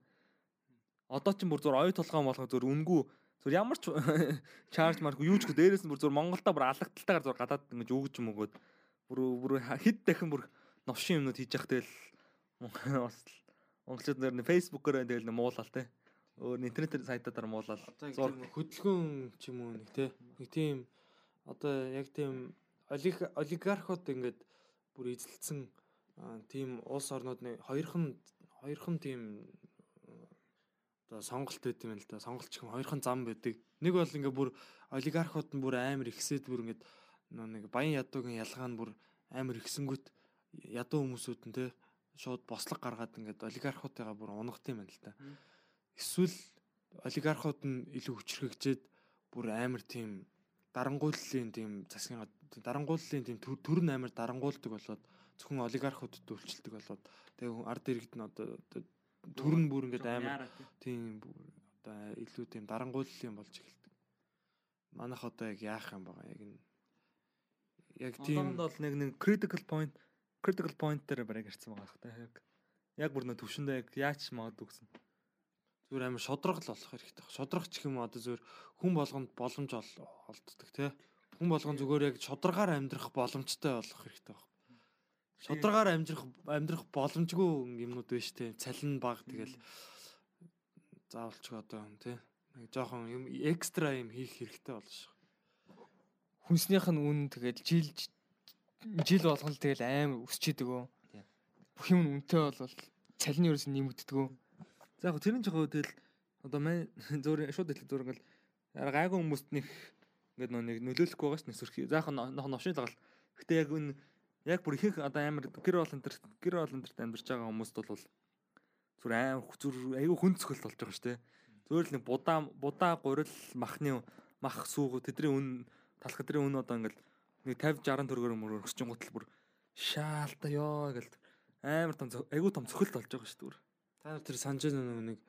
Одоо ч бүр зур оюу толгой болгоо зур үнгүү зур ямар ч <laughs> чарж марк юу ч гоо дээрээс нь бүр зур Монголда бүр алгаталтайгаар зур гадаад ингэж өгж юм өгөөд бүр бүр хэд дахин бүр новшин юмнууд хийж явах тэгэл <laughs> бас л монголчууд нэр нь фэйсбүүкээр тэгэл муулал те. Өөр интернет сайтуудаар муулал. Хөдөлгөөн ч юм уу нэг те. Нэг тийм одоо яг тийм олиг олигархууд ингээд бүр эзэлсэн тийм улс орнууд нэг хоёрхан хоёрхан тийм одоо сонголт байт юм л да. Сонголт ч юм хоёрхан зам байдаг. Нэг бол ингээд бүр олигархууд нь бүр амар ихсээд бүр ингээд нөө нэг баян ядуугийн ялгаа нь бүр амар ихсэнгүүт ядуу хүмүүсүүд нь те шууд бослог гаргаад ингээд олигархуудыгаа бүр унгахт юм байна л да. Эсвэл олигархууд нь илүү хүчрхэгжээд бүр амар тийм дарангууллын тийм засгийн дарангууллын тийм төр нь амар дарангуулдаг болоод зөвхөн олигархуудад үйлчлдэг болоод тэгээ ард иргэд нь одоо одоо төр нь бүр ингээд амар тийм бүр одоо илүү тийм дарангууллын болж эхэлдэг. Манайх одоо яг яах юм байгаа яг энэ яг тийм бол нэг нэг critical point critical point дээр бараг ирсэн байгаа хта яг яг бүр нөө төвшөндөө яг яаж магадгүй гэсэн. зүгээр амар шодрогл болох хэрэгтэй. баг. Шодрох ч юм уу одоо зүгээр хүн болгонд боломж ол- олддог тий. Хүн болгон зүгээр яг шодргаар амьдрах боломжтой болох хэрэгтэй баг. Шодргаар амьдрах амьдрах боломжгүй юмнууд биш тий. Цалин баг тэгэл заавалч одоо тий. Нэг жоохон юм экстра юм хийх хэрэгтэй болж байгаа. хүнснийх нь үн тэгэл жил жил болгон л тэгэл амар өсчихэд өгөө. Бүх юм нь үнэтэй бол цалин ерөөс нь нэмэгддэг. За яг тэр нь жоо тэгэл одоо мань зөөр шууд хэлээ зөөр ингээл гайгүй хүмүүст нэг ингээд нөө нэг нөлөөлөхгүй байгаа ш нь сөрхий. За яг нөх новшин л гал. Гэтэ яг энэ яг бүр ихэнх одоо амар гэр бол энэ гэр бол энэ амьдарч байгаа хүмүүст бол зүр амар зүр айгүй хүн цохол болж байгаа ш тэ. Зөөр л нэг будаа будаа гурил махны мах сүүг тэдний үн талх тэдний үн одоо ингээл нэг 50 60 төгрөгөөр мөр өсч гутал бүр шаалта ёо гэл амар том айгүй том цохол болж байгаа ш түр. Та нар тэр санаж байгаа нэг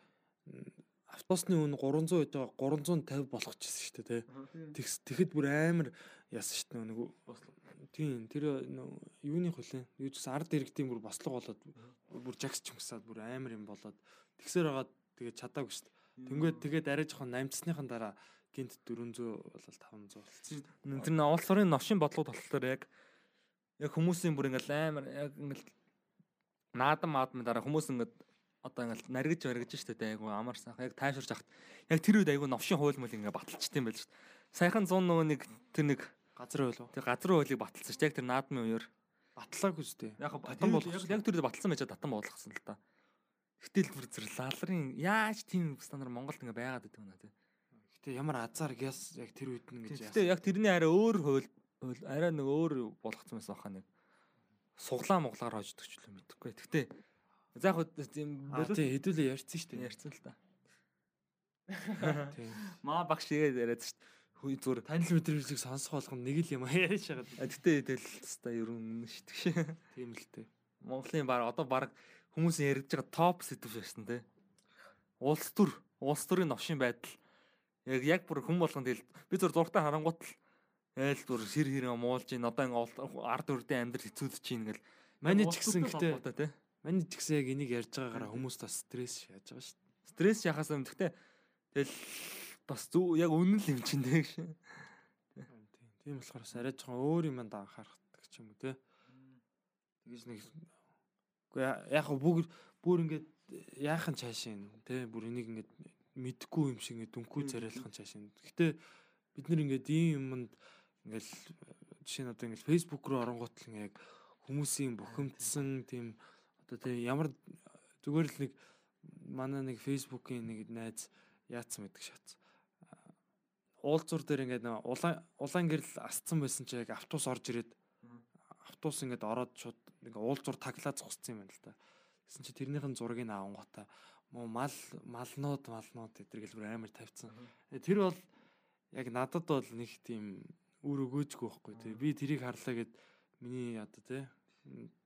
автобусны үн 300 үед байгаа 350 болгочихсон шүү дээ тий. Тэгэхэд бүр амар яасан шүү дээ нэг тийм тэр юуны хөлөө юу ч гэсэн ард иргэдийн бүр бослого болоод бүр жагс чимсаад бүр амар юм болоод тэгсээр хагаад тэгээд чадаагүй шүү дээ. Тэнгүүд тэгээд арай жоохон намцсныхан дараа гинт 400 болол 500 болсон. Тэр нэг улс орны новшин бодлого болохоор яг яг хүмүүсийн бүр ингээл амар яг ингээл наадам маадмын дараа хүмүүс ингээд одоо ингээл наргиж баригж штэ тэ айгу амар сайхан яг тайшурч хахад яг тэр үед айгу новшин хууль мөл ингээд баталчт юм байл штэ. Саяхан 100 нөгөө нэг тэр нэг Газар байлуу. тэр газрын хуулийг баталсан штэ яг тэр наадмын үеэр. Батлаагүй шүү дээ. Яг болгосон. болгох яг тэр үед баталсан байж татан болгосон л та. Гэтэл бүр зэрэг лалрын яаж тийм стандарт Монголд ингээд байгаад байдаг юм нэ тэ. Гэтэ ямар азар гэс яг тэр үед нь гэж Гэтэ яг тэрний арай өөр хууль хууль- арай нэг өөр болгоцсон байсан баха нэг суглаа моглаар хождог ч юм мэдэхгүй. Гэтэ за яг тийм Аа тий хэдүүлээ ярьсан шүү дээ. ярьсан л. Тийм. Маа багш игээд яриад шүү дээ. Хүй зүр. Танил мэдрэмжийг сонсох болгоно нэг л юм ярьж байгаа. Гэтэ тэгэл та ерөн шитг шээ. Тийм л дээ. Монголын баг одоо баг хүмүүсийн ярьж байгаа топ сэдв шээсэн те. Улс төр, улс төрийн новшин байдал яг яг бүр хүм болгон тэгэл би зур зургатаа харангуут л ээл зүр шир хэрэг муулж ийн одоо ард үрдэн амьдрал хэцүүдж ийн гэл Маний ч гэсэн гэтээ те. маний ч гэсэн яг энийг ярьж байгаагаараа хүмүүс бас стресс шааж байгаа шүү дээ. Стресс яхаас юм гэхдээ тэгэл бас зүг яг үнэн л юм чинь тэг шээ. Тийм. Тийм болохоор бас арай жоохон өөр юм даа анхаарахдаг ч юм уу те. Тэгээс нэг яг бүгд бүр ингээд яахан цаашин те бүр энийг ингээд мэдхгүй юм шиг ингээд дүнхүү царайлахын цаашин. Гэтэ бид нар ингээд ийм юмд ингээд жишээ нь одоо ингээд Facebook руу оронгуут л ингээд хүмүүсийн бухимдсан тийм одоо те ямар зүгээр л нэг манай нэг фейсбુકийн нэг найз яатсан байдаг шат уулзуур дээр ингээд нэг улаан улаан гэрэл асцсан байсан чи яг автобус орж ирээд автобус ингээд ороод шууд нэг уулзуур таглаа зогссон юм байна л да. Гэсэн чи тэрнийхэн зургийг аавангуудаа муу мал малнууд малнууд гэдэргэл бүр амар тавьсан. Э, Тэр бол яг надад бол нэг тийм үр өгөөжгүй байхгүй тий. Би тэрийг харлаа гэд миний одоо тий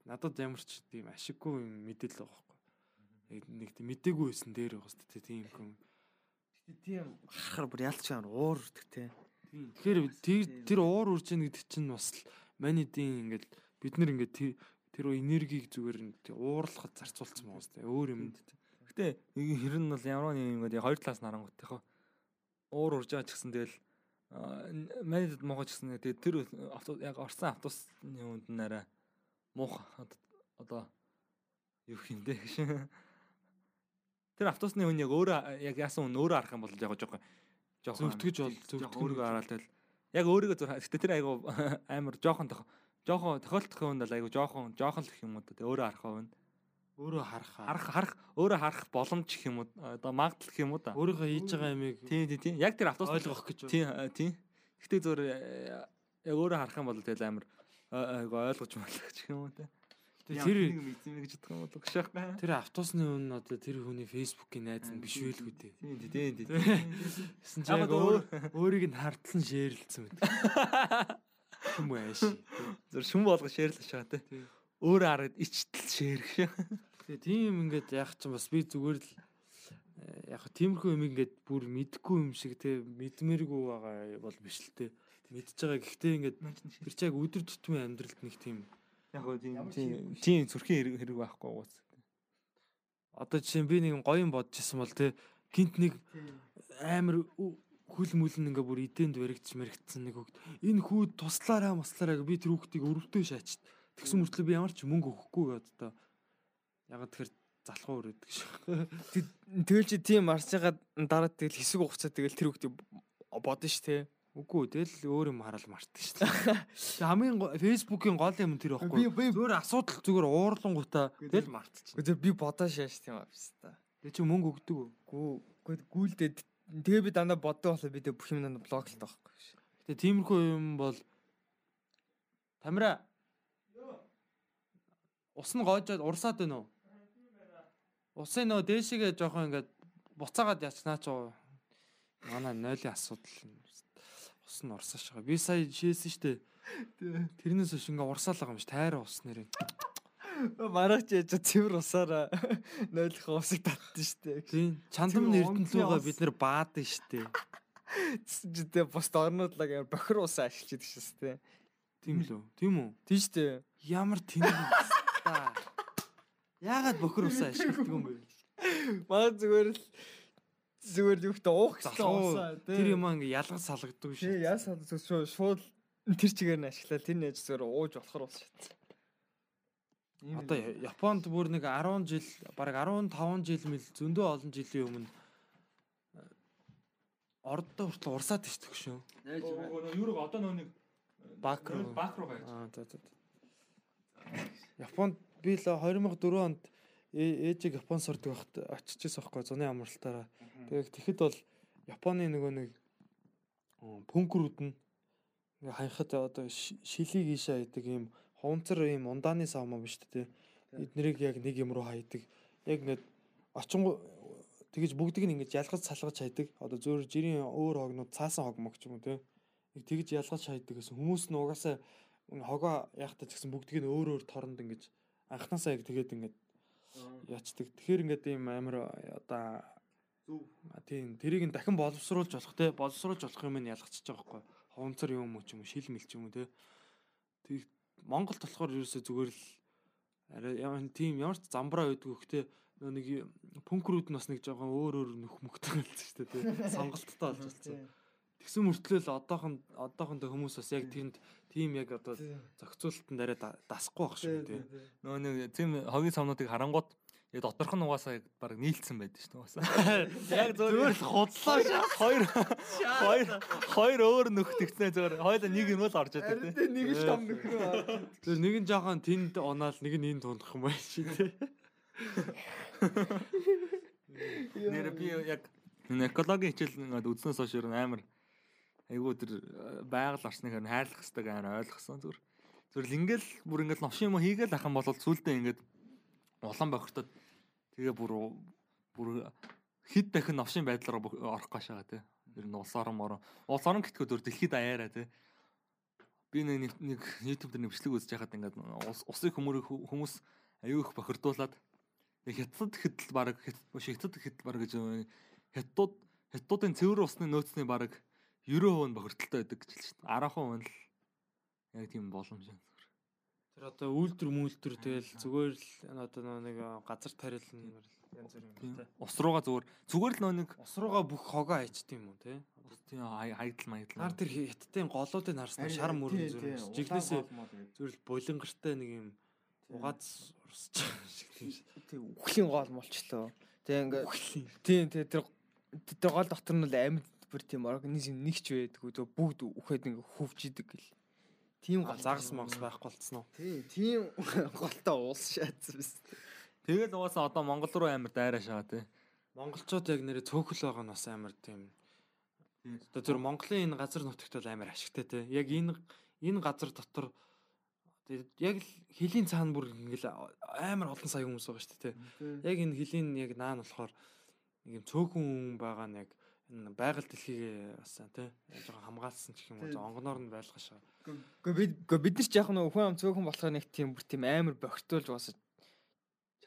надад ямар ч тийм ашиггүй мэдээлэл байхгүй. Нэг тийм мдээгүй байсан дээр байгаа шүү дээ тийм юм. Тийм харахаар бүр ялч юм уурдаг те. Тийм. Тэгэхээр тэр уур урж ийн гэдэг чинь бас л манидын ингээд бид нар ингээд тэр энергийг зүгээр нь уурлахад зарцуулсан байгаа дээ. Өөр юм. Гэтэ хэрэг нь бол ямар нэг юм ингээд хоёр талаас нарангууд яг уур урж байгаа ч гэсэн тэгэл манайд могож гэсэн тэгээд тэр яг орсон автобусны үнд арай муух одоо юу юм бэ гэж. Тэр автобусны хүн яг өөрөө яг яасан хүн өөрөө харах юм бол яг жоохон жоохон Зөвтгөж бол зөвтгөх өөрийгөө хараад тэгэл яг өөрийгөө зур гэтээ тэр айгу амар жоохон тох жоохон тохиолдох юм бол айгу жоохон жоохон л гэх юм уу тэ өөрөө харах юм. өөрөө харах Харах харах өөрөө харах боломж гэх юм уу одоо магадлал гэх юм уу да. өөрийнхөө хийж байгаа ямиг Тийм тийм тийм. Яг тэр автобус ойлгох гэж. Тийм э, тийм. Гэтэ зур яг өөрөө харах юм бол тэгэл амар айгу ойлгож болох гэх юм уу тэ. Тэр мэдсэн гэж бодох юм бол гшаахгүй. тэр автобусны хүн одоо тэр хүний фейсбુકийн найз нь биш байлгүй дээ. Тийм тийм тийм. Гэсэн чи яг өөр өөрийг нь хартлан шеэрлсэн мэт. Хүм байш. Зур шүм болгоо шеэрлэж байгаа. Тийм. Өөрөө хараад ичтэл шеэрх. Тэгээ тийм ингээд яг ч бас би зүгээр л э, яг тиймэрхүү юм ингээд бүр мэдгүй юм шиг те мэдмээргүй байгаа бол биш л те мэдж байгаа гэхдээ ингээд тэр чи яг өдөр тутмын амьдралд нэг тийм Яг гоо тийм тийм зүрхийн хэрэг байхгүй ууц. одоо жишээ би нэг гоё юм бодож исэн бол те гинт нэг амар хүл мүлэн ингээ бүр идээнд баригдчих мэрэгдсэн нэг хөвгт энэ хүүд туслаараа маслаараа би тэр хөвгтийг өрөвдөө шаачт тэгсэн мөртлөө би ямар ч мөнгө өгөхгүй одоо ягаад тэгэхээр залхуу өрөөдөг ш. Тэгэл чи тийм марч байгаа дараа тэгэл хэсэг хугацаа тэгэл тэр хүүхдээ бодно ш те. Үгүй тэгэл өөр юм хараал мартдаг шүү дээ. Тэг хамгийн фейсбુકийн гол юм тэр байхгүй. Зүгээр асуудал зүгээр уурлангуудаа тэгэл мартчих. Гэхдээ би бодоо шааш тийм авс та. Тэг чи мөнгө өгдөг үү? Гүү гүйлдээд тэгээ би дандаа боддог болохоор би тэг бүх юм дандаа блоклт байхгүй. Тэг тиймэрхүү юм бол Тамира Ус нь гоожоод урсаад байна уу? Усын нөө дээшигээ жоохон ингээд буцаагаад ячнаа ч уу. Манай нойлын асуудал. Ус нь урсааш байгаа. Би сая шээсэн штэ. Тэрнээс биш ингээ урсаалгаа юм ш. Тайраа ус нэрээ. Маргач яж цэвэр усаараа нойлох усыг татсан штэ. Тийм. Чандам онцгой бид нэр баадаг штэ. Жидээ бос орнуудлаг бохир усаа ашиглаж идэх шээ. Тийм лөө. Тийм үү? Тийм штэ. Ямар тэнэг юм та. Яагаад бохир усаа ашигладаг юм бэ? Маа зүгээр л зүгээр л юхтаа уух гэсэн Залхуу усаа тэр юм ингээ ялгаж салгаддаг Тий, шүү. яасан шууд шууд тэр чигээр нь ашиглаа тэр нэж зүгээр ууж болохоор ус шат. Одоо Японд бүр нэг 10 жил, бараг 15 жил мэл зөндөө олон жилийн өмнө э, ордоо хүртэл урсаад ичдэг шүү. Юурог одоо нөө нэг Бак руу. бак руу гайж. Аа за за. Японд би л 2004 онд ээжийг Японд сурдаг байхад очижсэн байхгүй зуны амралтаараа. Тэгээд тэгэхэд бол Японы нөгөө нэг пүнкрүүд нь ингээ хаяхад одоо ши- шилийг ийшээ хайдаг юм хунцар юм ундааны савмаа биш те. Эднэрийг яг нэг юм руу хайдаг. Яг ингээд очингу тэгэж бүгдийг нь ингэж ялгаж салгаж хайдаг. Одоо зөөр жирийн өөр хогнууд цаасан хог мог ч юм уу те. Нэг тэгэж ялгаж хайдаг гэсэн хүмүүс нь угаасаа хогоо яахтаа ч гэсэн бүгдийг нь өөр өөр торонд ингэж анханасаа яг тэгээд ингэж ячдаг. Тэгэхээр ингээд ийм амар одоо Зөв. Тийм тэрийг нь дахин боловсруулж болох те. Боловсруулж болох юм нь ялгчихж байгаа байхгүй. Хонцор юм уу ч юм уу шил мэл ч юм уу те. Тэг Монголд болохоор ерөөсөө зүгээр л арай ямар тийм ямар ч замбраа гэхдээ нөө нэг пүнкрүүд нь бас нэг жоохон өөр өөр нөх мөхтэй болсон шүү дээ те. <laughs> Сонголттой болж болсон тэгсэн мөртлөө л одоохон одоохондоо хүмүүс бас яг тэрэнд тийм яг одоо зохицуулалтанд арай да- дасахгүй байх шүү те Нөө нэг тийм хогийн савнуудыг харангууд яг доторх нь угаасаа яг баг нийлцсэн байдаг шүү угаасаа. <laughs> Яг зөвөр л худлаа шээ. Хоёр хоёр хоёр өөр ихтэй зөвөр хоёул нэг юм л орж идэг тийм. Тэ нэг л том нөхрөө. тэр нэг нь жоохон тэнд унаал нэг нь энд тундах юм байна чи те <laughs> <laughs> Нэр би яг экологийн хичээл ингээд үзнээс хойш ер нь амар айгуу тэр э, байгаль орсныг хайрлах хэрэгтэй амар ойлгосон зүгээр. Зүгээр ингээл бүр ингээд новшин юм хийгээл ах юм бол сүулдэ ингээд улаан бохирдод тэгээ бүр бүр хэд дахин новшин байдлаар орох гашаага тий. Ер нь улс орон морон. Улс орон гэтгэхэд өөр дэлхийд аяараа тий. би нэг нэг- YouTube дээр нэг бичлэг үзэж байхад ингээд ус- усыг хүмүүрийг хүмүүс аюу их бохирдуулаад хятад гэхэд л баг хятад гэхэд баг гэж юм, хятад хятадын цэвэр усны нөөцний баг 90% нь бохирдолтой байдаг гэж хэлж шүү дээ. 10% нь л яг тийм боломж байна. Тэр одоо үйлдвэр мүйлдвэр тэгэл зүгээр л одоо нэг газар тарилна юмэр янз бүр юм Тийм. те. Ус руугаа зүгээр зүгээр л нөө нэг Ус руугаа бүх хогоо хайчт юм уу те. ус тийм хай- хаягдл маягдл. Нар тэр хиттийн голуудыг харснаа шар мөрөн зүгээр жигнэсээ зүгээр л булингартай нэг юм угаац урсч <laughs> шиг тийм шиг. Тэг үхлийн гол молчлоо. Тэг ингээ тийм тэг тэр тэр гол дотор нь л амьд бүр тийм организм нэгч байдгүй дөө бүгд үхээд ингээ хөвж идэг гэл. Тийм А, загас магас байхгүй болцсон уу? Тийм тийм голтой уус шаацсан биз. Тэгэл угаасаа одоо Монгол руу амар дайраа шаа тий. Монголчууд яг нэрээ цөөхөл байгаа нь бас амар тийм. Одоо зөв Монголын энэ газар нутагт бол амар ашигтай те. Яг энэ энэ газар дотор яг л хилийн цаана бүр ингээл амар олон сая хүмүүс байгаа шүү дээ те. Яг энэ хилийн яг наан болохоор нэг юм цөөхөн хүн байгаа нь яг энэ байгаль дэлхийг бас те жоохон хамгаалсан ч юм уу онгоноор нь байлгах шаа. Гэхдээ бид бид нар ч яг нөө хүн ам цөөхөн болохоор нэг тийм бүр тийм амар бохирдуулж бас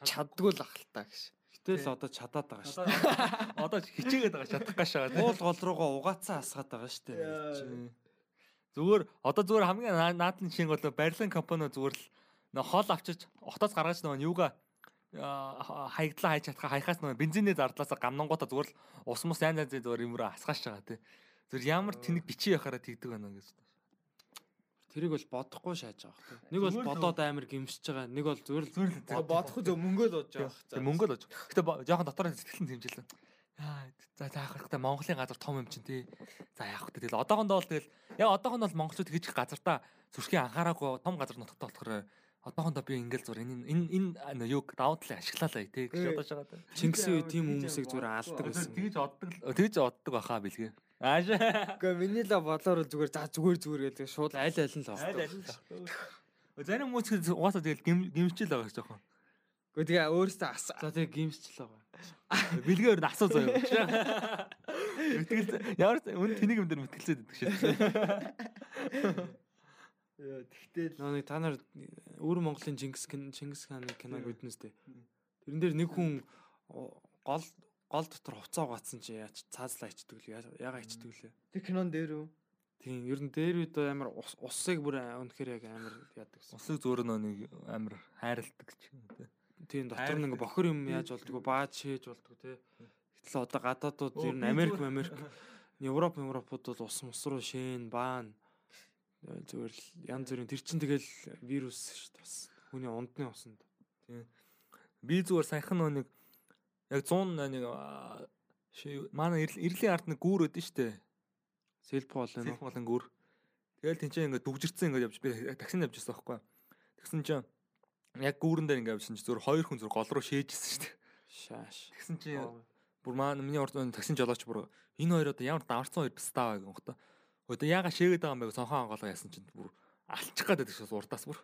чаддгүй л ах л та гэж. Гэтэл одоо чадаад байгаа шүү дээ. Одоо хичээгээд байгаа чадах гашаа тий. Уул гол руугаа угаацаа асгаад байгаа шүү дээ. Тий. Зүгээр одоо зүгээр хамгийн наа- наадны шинг бол барилгын компани зүгээр л хол авчиж отоос гаргаж нөгөө юугаа аа, хаягдлаа хайж чадхаа хаяхаас нөгөө бензиний зардлаасаа гамнангуудаа зүгээр л ус мус янз янзын зүгээр юмроо асгааш байгаа тий. Зүгээр ямар тэнэг бичиж яхаараа тэгдэг байна гэж. Тэрийг бол бодохгүй шааж байгаа хэрэг. Нэг бол бодоод амар гимсэж байгаа. Нэг бол зүгээр л Зүгээр л бодохгүй зөв мөнгөө л ууж байгаа. Тэг мөнгө л ож. Гэтэ жоохон дотор нь сэтгэлэн хэмжээлээ. Аа за за яах вэ? Монголын газар том юм чинь тий. За яах вэ? Тэгэл одоохондоо бол тэгэл яг одоохондоо бол монголчууд хийж газартаа зүрхийн анхаараагүй том газар нутагтай болохоор одоохондоо би ингээл зур энэ энэ энэ юг давуу талыг ашиглалаа тий гэж бодож байгаа даа. Чингисийн үе тийм хүмүүсийг зүгээр алдаг байсан. Тэгж оддог л тэгж оддог баха бэлгээ. Ааш. Гэхдээ миний л бодлоор зүгээр за зүгээр зүгээр гэдэг шууд Аль аль нь л Айл байна. айл л. Зарим хүмүүс угаасаа тэгэл гим- гимчил байгаа гэж жоохон. Гэхдээ тэгээ өөрөөсөө ас За тэгээ гимсчил байгаа. <laughs> Бэлгээр нь асуу заяа. Мэтгэл ямар үн тэнийг юм дээр мэтгэлцээд байдаг шээ. <laughs> Тэгтэл Нөө нэг та нар өвөр Монголын Чингис Чингис хааны киног үднэс дээ. Тэрэн дээр нэг хүн гол гол дотор хувцас угаацсан чи яаж цаазлаа ичдэг л ягаа ичдэг лээ. тэр кинон дээр үү? Тийм ер нь дээр үед амар ус- усыг бүр үнэхээр яг амар яадаг гэсэн. Усыг зөөр нэг амар хайрладаг ч юм те. Тийм дотор нь ингээ бохор юм яаж болдгоо бааж шээж болдгоо те. Гэтэл одоо гадаадууд ер нь Америк Америк <laughs> Европ Европууд бол ус мус руу шээн баан Э, зүгээр л янз бүрийн тэр чин тэгэл вирус дээ бас хүний ундны усанд. Би зүгээр саяхан нэг яг 100 нэг манай эрлийн ард нэг гүүр өдөн штэ. Сэлб болоо Сэлх болон гүүр. Тэгэл тэнцээ ингээд дүгжирцэн ингээд явж би таксинд явж байсан байхгүй. Тэгсэн чинь яг гүүрэн дээр ингээд явсан чинь зүгээр хоёр хүн зүгээр гол руу шээжсэн штэ. шааш. Тэгсэн чинь бүр маань миний урд таксин жолооч бүр энэ хоёр одоо ямар даварцсан хоёр пстаа гэх юм хта. Одоо яага шээгээд байгаа юм бэ сонхон анголоо яасан чинь бүр алчих гад байдаг шээс урдаас бүр.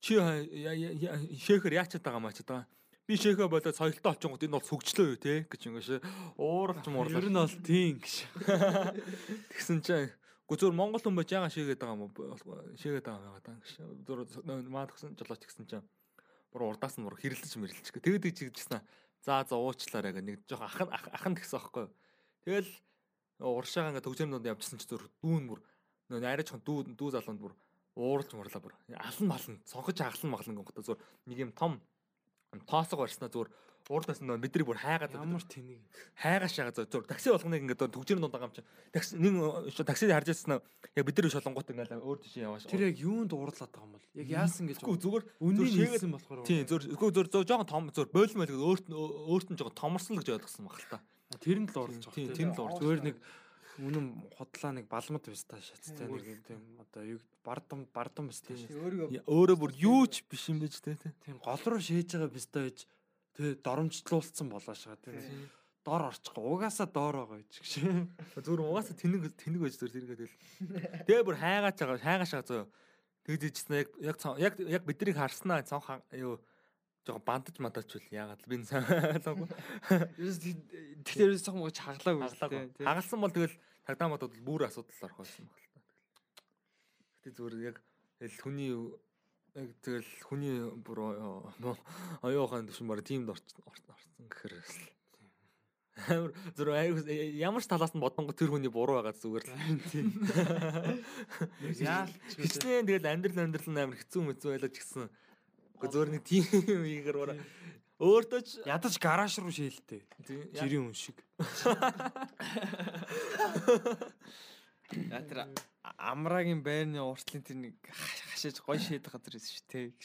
Чи шээхэр яачаад байгаа маа ч одоо. Би шээхэ болоод соёлтой олчингууд энэ бол сүгчлөө юу те гэж ингэш ууралч муурлаа. Ер нь бол тийм гэж. <laughs> Тэгсэн чинь гү зур Монгол хүн байж яага шээгээд байгаа юм шээгээд байгаа юм байгаа даа гэж. Зур маа тэгсэн жолооч тэгсэн чинь бүр урдаас нь бүр хэрэлдэж мэрэлж. Тэгээд чигжсэн. За за уучлаарай гэх нэг жоох ахан ах- ахан тэгсэн аахгүй. Тэгэл уршаага ингээ төгжрийн донд явжсэн чи зүр дүүн бүр нөө арайч хон дүү дүү залуунд бүр ууралж мурлаа бүр. Алан малан цонхож аглан маглан гэнхтэй зүр нэг юм том тоосог барьснаа зүр уурдаас нөө бидний бүр хайгаад Ямар тэнийг. хайгаа зөө зур такси болгоныг ингээд төгжрийн донд байгаа юм чи такси нэг таксид харж ирсэн яг бидний шолонгууд ингээд өөр тийш явааш. Тэр яг юунд уурлаад байгаа юм бол? Яг яасан гэж. Зүгээр шээгээд- хийсэн болохоор. Тийм зүр зүр зөө жоохон том зүр бойлмол гэдэг өөрт нь өөрт нь жоохон томорсон л гэж ойлгосон баг л та. Тэр нь л уурлаж байгаа. Тийм, тэр нь л уурлаж Зүгээр нэг үнэн худлаа нэг балмад байста шатцтай нэг юм тийм одоо юу бардам бардам өөрийгөө Я- Өөрөө бүр юу ч биш юм байж тээ. Тийм гол руу шээж байгаа биз дээ гэж тэг доромжлуулсан болоо шага тийм дор орчих. Угаасаа доор байгаа гэж гэж. Зүгээр угаасаа тэнэг тэнэг байж зүр тэргээд л. Тэгээ бүр хайгаач байгаа хайгааш байгаа зөө. Тэгж ижсэн яг яг яг биднийг харснаа цонх юу жоохон бандаж мандаж үл яагаад л би энэ санаагүй. ерөөс тэгэхээр ерөөс Хаглаагүй. тийм. Хагалсан бол тэгэл тагдаамад бол бүр асуудал орох байсан баг л та. Гэтэ зүгээр яг тэгэл хүний яг тэгэл хүний бүр оюухан баг тиймд орсон гэхээр амар зүр аяг ямар ч талаас нь бодонгоо тэр хүний буруу байгаа зүгээр л тийм <laughs> Яалч хичнээн тэгэл амьдрал амьдрал нь амар хэцүү мэцүү байлаа ч гэсэн Гэхдээ зөөр нэг тийм ийгэр ураа өөртөө ч ядаж гараж руу шээлтэй. Жирийн хүн шиг. Тэр амрагийн байрны уртлын тэр нэг ха- хашааж гой шийдэх газар байсан шүү дээ гэж.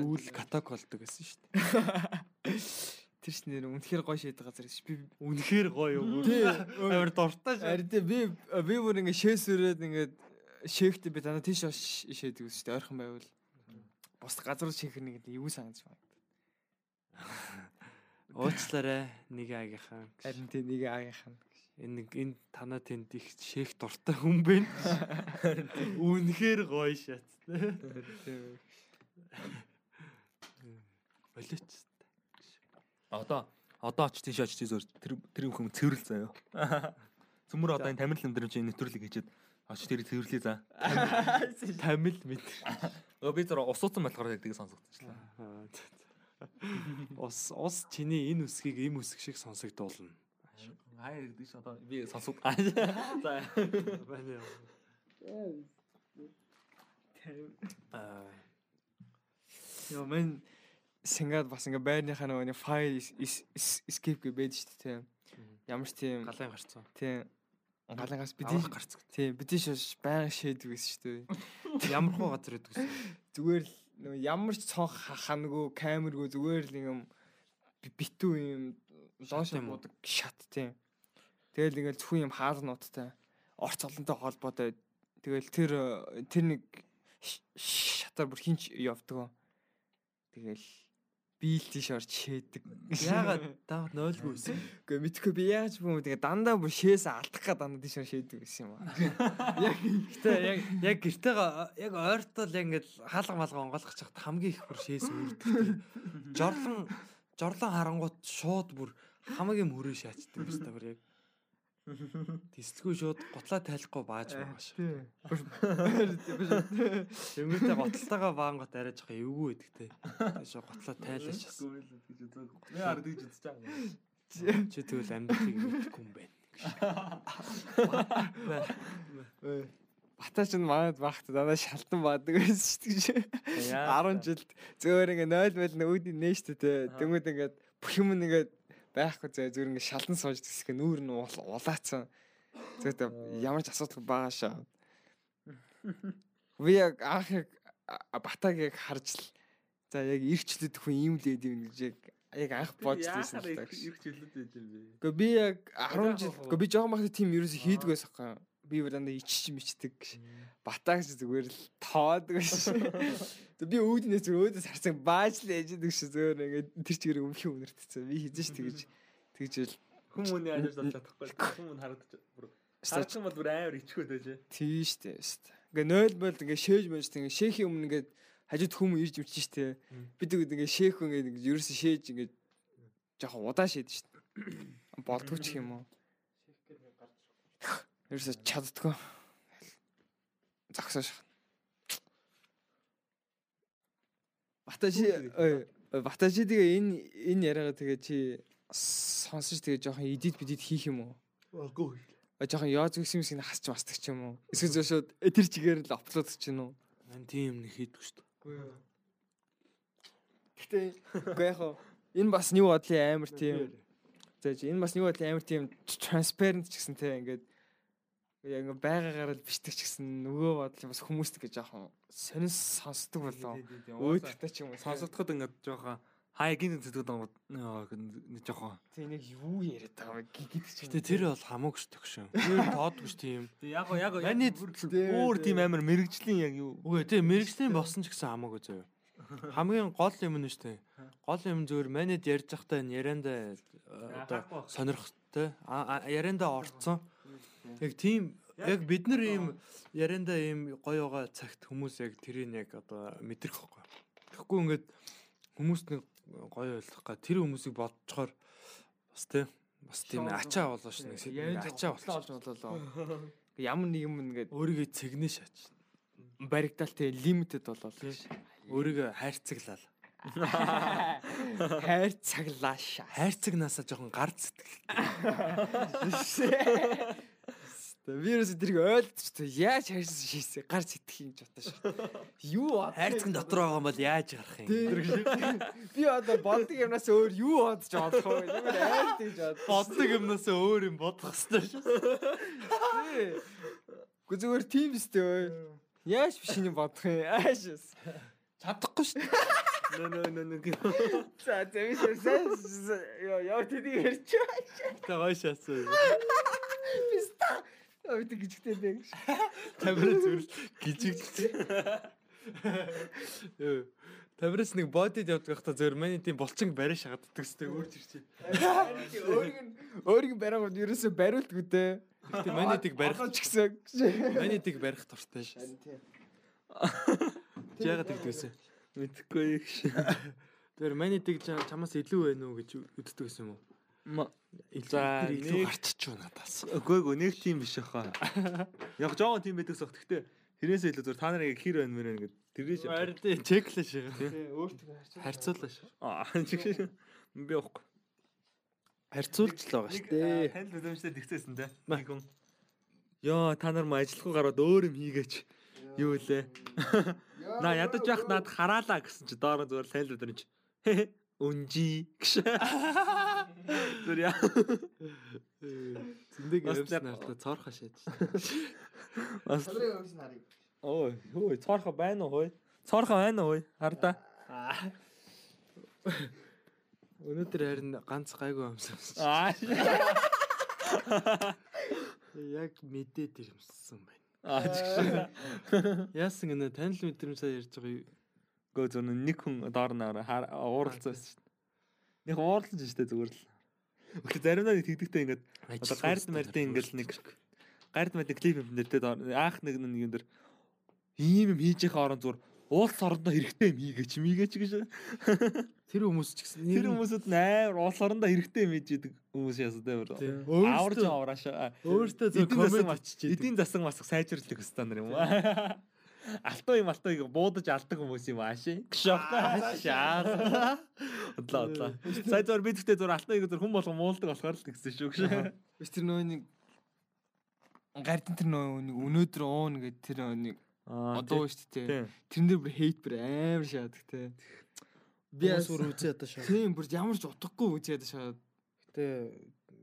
Үүл катак болдог гэсэн шүү дээ. Тэр ч нэр үнэхээр гой шийдэх газар байсан. Би Үнэхээр гоё юу. Амар дуртай шүү. Ари тэ би би бүр ингэ шээсүрээд ингээд шээхтэй би дандаа тийш шээдэг ус шүү дээ. Ойрхон байвал. Бус газар шинхэр нэг юу санаж байна. <laughs> Уучлаарай нэг агийнхаа. Харин тэ нэг агийнхан. Энэ нэг энэ танаа тэнд их шээх дуртай хүн байна. Үнэхээр гоё шат. Болооч. одоо одоо оч тийш оч тийш зөөр тэр тэр хүн цэвэрлэл заяа. Цөмөр одоо энэ тамирал өндөр чинь нэвтрүүлэг хийчихэд оч тэр цэвэрлэе за. Тамил <laughs> мэд. Өө би зур усуусан болохоор яг тийг сонсогдчихлаа. Ус ус чиний энэ үсгийг им үсэг шиг сонсогдуулна. Хаяа гэдэг чинь одоо би сонсогд. <laughs> За. Байна яа. Аа Яа мен Сингад бас ингээ байрныхаа нөгөө файл escape гэ байдаг шүү дээ. Ямар ч тийм галын гарцсан. тийм галангаас бид Аврах гарцсан. тийм бид тийш байнга шийдэг гэсэн шүү дээ. <laughs> Ямар хуу газар гэдэг вэ? Зүгээр л нөгөө ямар ч цонх ханаггүй камергүй зүгээр л юм би- битүү юм лоош буудаг шат тийм. Тэгэл ингээл зөвхөн юм хаал нуттай орц олонтой холбоотой. Тэгэл тэр тэр нэг шатар бүр хинч явдаг. Тэгэл би л тийш орч шээдэг. Яагаад даа нойлгүй байсан? Гэхдээ мэдхгүй би яаж юм тэгээ дандаа бүр шээс алдах га дандаа тийш шээдэг гэсэн юм аа. Яг гэтээ яг яг гэртэйгээ яг ойртол яг ингээд хаалга малга онгойлгох чахт хамгийн их бүр шээс үрдэг. Жорлон жорлон харангуут шууд бүр хамгийн мөрөө шаачдаг юм байна бүр яг. Тэсэлгүй шууд готлаа тайлахгүй бааж байгаа шүү. Тэнгүүтээ готалтайгаа баангот арай жоох эвгүй байдаг те. Шууд готлаа тайлаач. Би ард гэж үзэж байгаа. Чи тэгвэл амьдралыг мэдхгүй юм байна. Бата ч манад багт дандаа шалтан баадаг байсан шүү дээ. Яа. 10 жилд зөөр ингээ 0 мэл нүүдийн нээштэй те. Тэнгүүд ингээд бүх юм ингээд байхгүй зөө зүгээр ингээ шалан сууж тэсэх нүүр нь ул- улаацсан. Зөөтэй ямар ч асуудал байгаа шаа. Би яг анх яг батаг яг харж л за яг ирчлээд хүн ийм л байд юм гэж яг яг анх байсан л таа. Жилүүд байж юм бэ. Гэхдээ би яг 10 жил гэхдээ би жоохон бахад тийм ерөөсө хийдэг байсан хаа. Би бүр дандаа иччих мичдэг. Батагч зүгээр л тоодог биш. Тэг би үүднээс зүгээр өөдөөс харсан бааж л ээждэг ш зөөр ингээд тэр чигээр өмхий үнэртсэн. Би хийж ш тэгэж тэгж л Хүмүүний ажиж болчихгүй. Хүмүүн харагдаж бүр Харсан бол бүр амар ичхөөд байж. тийм штэ. Ингээ нойл бол ингээ шээж мэж ингээ шээхийн өмнө ингээ хажууд хүмүүс ирж мчиж штэ. Бид ингээ шээх ингээ ингээ ерөөсө шээж ингээ жоохон удаа шээд штэ. <coughs> Болдгоо ч юм уу. Ерөөсө чаддгүй. Загсааш. Баташи ой Баташи тэгээ энэ энэ яриагаа тэгээ чи сонсож тэгээ жоохон эдит бидит хийх юм уу? Үгүй. А жоохон яа зүгс юм шиг хасч мастдаг ч юм уу? Эсвэл зөшөөд э, тэр чигээр л апплод ч юм уу? Ман тийм нэг хийдэг шүү дээ. Гэтэ үгүй яг энэ бас new бодлын амар тийм. За энэ бас new бодлын амар тийм transparent ч гэсэн те ингээд яг ингээ байгаагаар л бичдэг ч гэсэн нөгөө бодлын бас хүмүүст гэж жоохон сонис сонсдог болоо. Өөдөртэй ч юм уу. Сонсогдоход ингээд жоохон зэтгэд байгаа нэг жоохон. Тийм нэг юу яриад байгаа вэ гэдэг ч Гэтэ тэр бол хамаагүй шүү төгшөө. Тэр тоодгүй шүү тийм. Яг яг Маний өөр тийм амар мэрэгжлийн яг юу. Үгүй тийм мэрэгчлийн болсон ч гэсэн хамаагүй зөө. <laughs> Хамгийн гол юм нь шүү. Гол юм зөвөр манайд ярьж энэ ярианда э, одоо а- ярианда орцсон. Яг тийм яг бид нар ийм ярианда ийм гоё байгаа цагт хүмүүс яг тэрийг яг одоо мэдрэх байхгүй. Тэгэхгүй ингээд хүмүүс нэг гоё ойлгох га тэр хүмүүсийг бодцохоор бас тийм бас тийм ачаа болоо ш нэг ачаа болж болоо. <laughs> Ямар нэг юм ингээд Өөрийгөө цэгнэ шаач. баригдал те лимитэд болол. Өөрийгөө хайрцаглал. <laughs> Хайр цаглааша. Хайрцагнаасаа жоохон гар сэтгэл. <laughs> Вирус тэрийг ойлгоч тэ яаж хайрсан шийсэ гар сэтгэх юм жотоо шүү. Юу бод- Хайрцаг дотор байгаа юм бол яаж гарах юм? би одоо болдог юмнаас өөр юу бодож олох вэ? Ямар айр тэгж бод. Боддог юмнаас өөр юм бодох хэрэгтэй шүү. Гү зүгээр тийм өстэй. Яаж биш юм бодох юм? Ааш. Чадахгүй шүү. Нөө нөө нөө нөө. За зэмээс яа яа тэдийг ярьч. Тэ гоё шаасан. Писта. Ой тэг гिचгтэй дээ. Камера зүрл гिचгч. Ёо. Тамирас нэг бодид явдаг байхдаа зөвөр миний тийм булчин барай шахаддаг өстэй өөрч ирчээ. Өөрийг нь өөрийг нь бариад ерөөсөө бариултгүй дээ. Гэтэ манийдыг барих ч гэсэн. манийдыг барих дуртай ш. Яагаад тэгдэгсэн? Мэдхгүй их шээ. Тэр манийдыг чамаас илүү байна уу гэж үздэг гэсэн юм уу? За илүү нэг- гарчиж байна надаас. Үгүй эгүй нэг тийм биш хаа. <laughs> Яг жоохон тийм байдагс баг. Гэхдээ тэрнээсээ илүү зөв та нарыг хэр байна мэрэ ингээд тэргээж. Ард чеклээ шиг. Өөртөө харьцаа. Харьцуулаа ш. Аа <laughs> чиг. Би явахгүй. Харьцуулж л байгаа шүү дээ. танил үзэмжтэй тэгцээсэн те. Нэг хүн. Йоо та нар ма ажиллахгүй гараад өөр юм хийгээч. Юу лээ. <laughs> На ядаж явах над хараалаа гэсэн чи доор зүгээр танил өдөр чи. Үнжи гэж. Зүр яа. Зиндэг явсан хартаа цоорхоо шээж. Бас Хадрын өмс нарыг. ой хөөе цоорхо байна уу хөөе. Цоорхо байна уу хөөе. Хардаа. Өнөөдөр харин ганц гайгүй амсан. Аа. Яг мэдээд ирэмсэн байна. Аа чиг. Яасан гэнэ танил мэдрэмсээ ярьж байгаа? Гөө зөв нэг хүн доор наар ууралцсан шүү дээ. Нэг ууралсан шүү дээ зүгээр л. Гэхдээ заримдаа нэг тэгдэгтэй ингээд одоо гард мартын ингээд нэг гард мартын клип юм дээр доор аах нэг нэг юм дээр ийм юм хийж байгаа орон зүгээр уулс орондоо хэрэгтэй юм хийгээч мийгээч гэж. Тэр хүмүүс ч гэсэн Тэр хүмүүсүүд амар уулс орондоо хэрэгтэй юм хийж идэг хүмүүс ясаа дээр. Аварч авраашаа. өөртөө зөв коммент мачиж эдийн засаг масах сайжруулах хэвээр юм уу? Алтуу юм алтууг буудаж алдаг хүмүүс юм ааши. Гшаа. Одлоо одлоо. Сая зур бид гэхдээ зур алтууг зур хүн болгон муулдаг болохоор л тэгсэн шүү гэж. Биш тэр нөө нэг гардин тэр нөө нэг өнөөдөр уун гэдэг тэр нэг одоо шүү дээ. Тэрэн дээр бүр хейт бүр амар шаадаг те. Би бас бүр үзээ одоо шаа. тийм бүр ямар ч утгагүй үзээд шаад. Гэтэ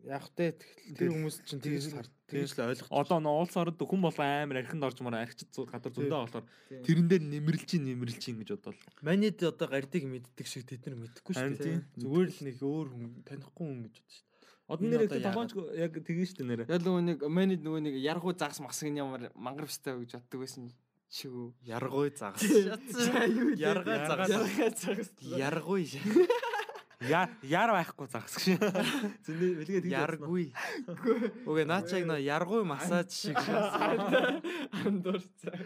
яг тэ тэр хүмүүс чинь тэгж л хар тэгж л ойлгох. Одоо нөө уулс орнд хүн болгон амар архинд орж мараа архичд зууд гадар зөндөө болохоор тэрэн дээр нэмэрлж чинь нэмэрлж чинь гэж бодвол. Манид одоо гардыг мэддэг шиг тэд нар мэдэхгүй шүү дээ. Зүгээр л нэг өөр хүн танихгүй хүн гэж дээ. Одоо нэр их тоглоомч яг тэгэн шүү дээ нэрэ. Яг нөгөө нэг манайд нөгөө нэг яргуу загас нь ямар мангаравстай гэж боддог байсан шүү. Яргуй загас. Яргаа загас. Яргаа загас. Яргуй. Яар яар байхгүй загас гэж. Зөндөө бэлгээ тэгж Яргуй. Үгүй наачааг нөө яргуй массаж шиг. Андуур цаг.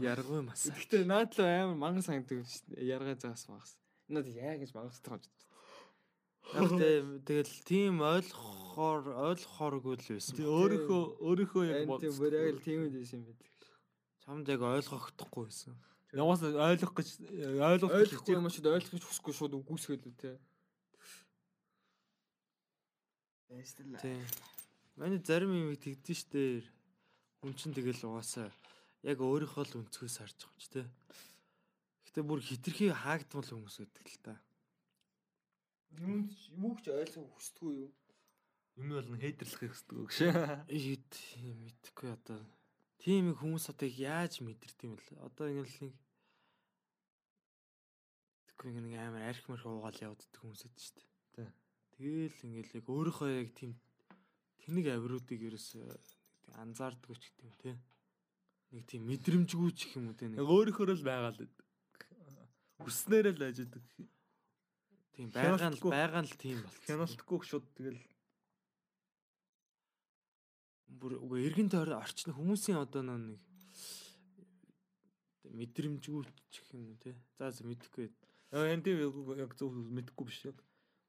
Яргуй массаж. Гэхдээ наадлаа амар мангар санагддаг шүү дээ. Яргаа загас магас. Наад яа гэж мангастай гэж. Яг тэ- тэгэл тийм ойлгохоор ойлгохооргүй л байсан. Тэг өөрийнхөө өөрийнхөө яг Яг тийм бүр яг л тийм үед байсан юм байдаг. Чамд яг ойлгохдохгүй байсан. Яваас ойлгох гэж ойлгох гэж юм шиг ойлгох гэж хүсэхгүй шууд үгүйсгээл үү те. Тийм. Манай зарим юм тэгдэж штэ. Хүн чинь тэгэл угаасаа яг өөрийнхөө л өнцгөөс харж байгаа юм чи тэ. Гэтэ бүр хитрхи хаагдмал хүмүүс гэдэг л та. Юм юу ч ойлгох хүсдэггүй юу? юм бол н хейтэрлэх хэрэгтэй гэж. Ид мэдхгүй одоо. Тийм их хүмүүс одоо яаж мэдэрдэг юм бэ? Одоо ингээл нэг Тэгэхгүй нэг амар арх марх уугаал явддаг хүмүүс эд штэ. Тэгэл ингээл яг өөрийнхөө яг тийм тэнэг авируудыг ерөөс анзаарддаг ч гэдэг юм те. Нэг тийм мэдрэмжгүй ч юм уу те Яг өөрийнхөө л байгаа л хүснээр л ажидаг. тийм байгаа нь байгаа нь л тийм бол. Хяналтгүй шууд тэгэл бүр үгүй эргэн тойр орчин хүмүүсийн одоо нэг мэдрэмжгүй ч юм уу те. За мэдэхгүй. Аа энэ тийм яг- яг зөв мэдэхгүй биш яг.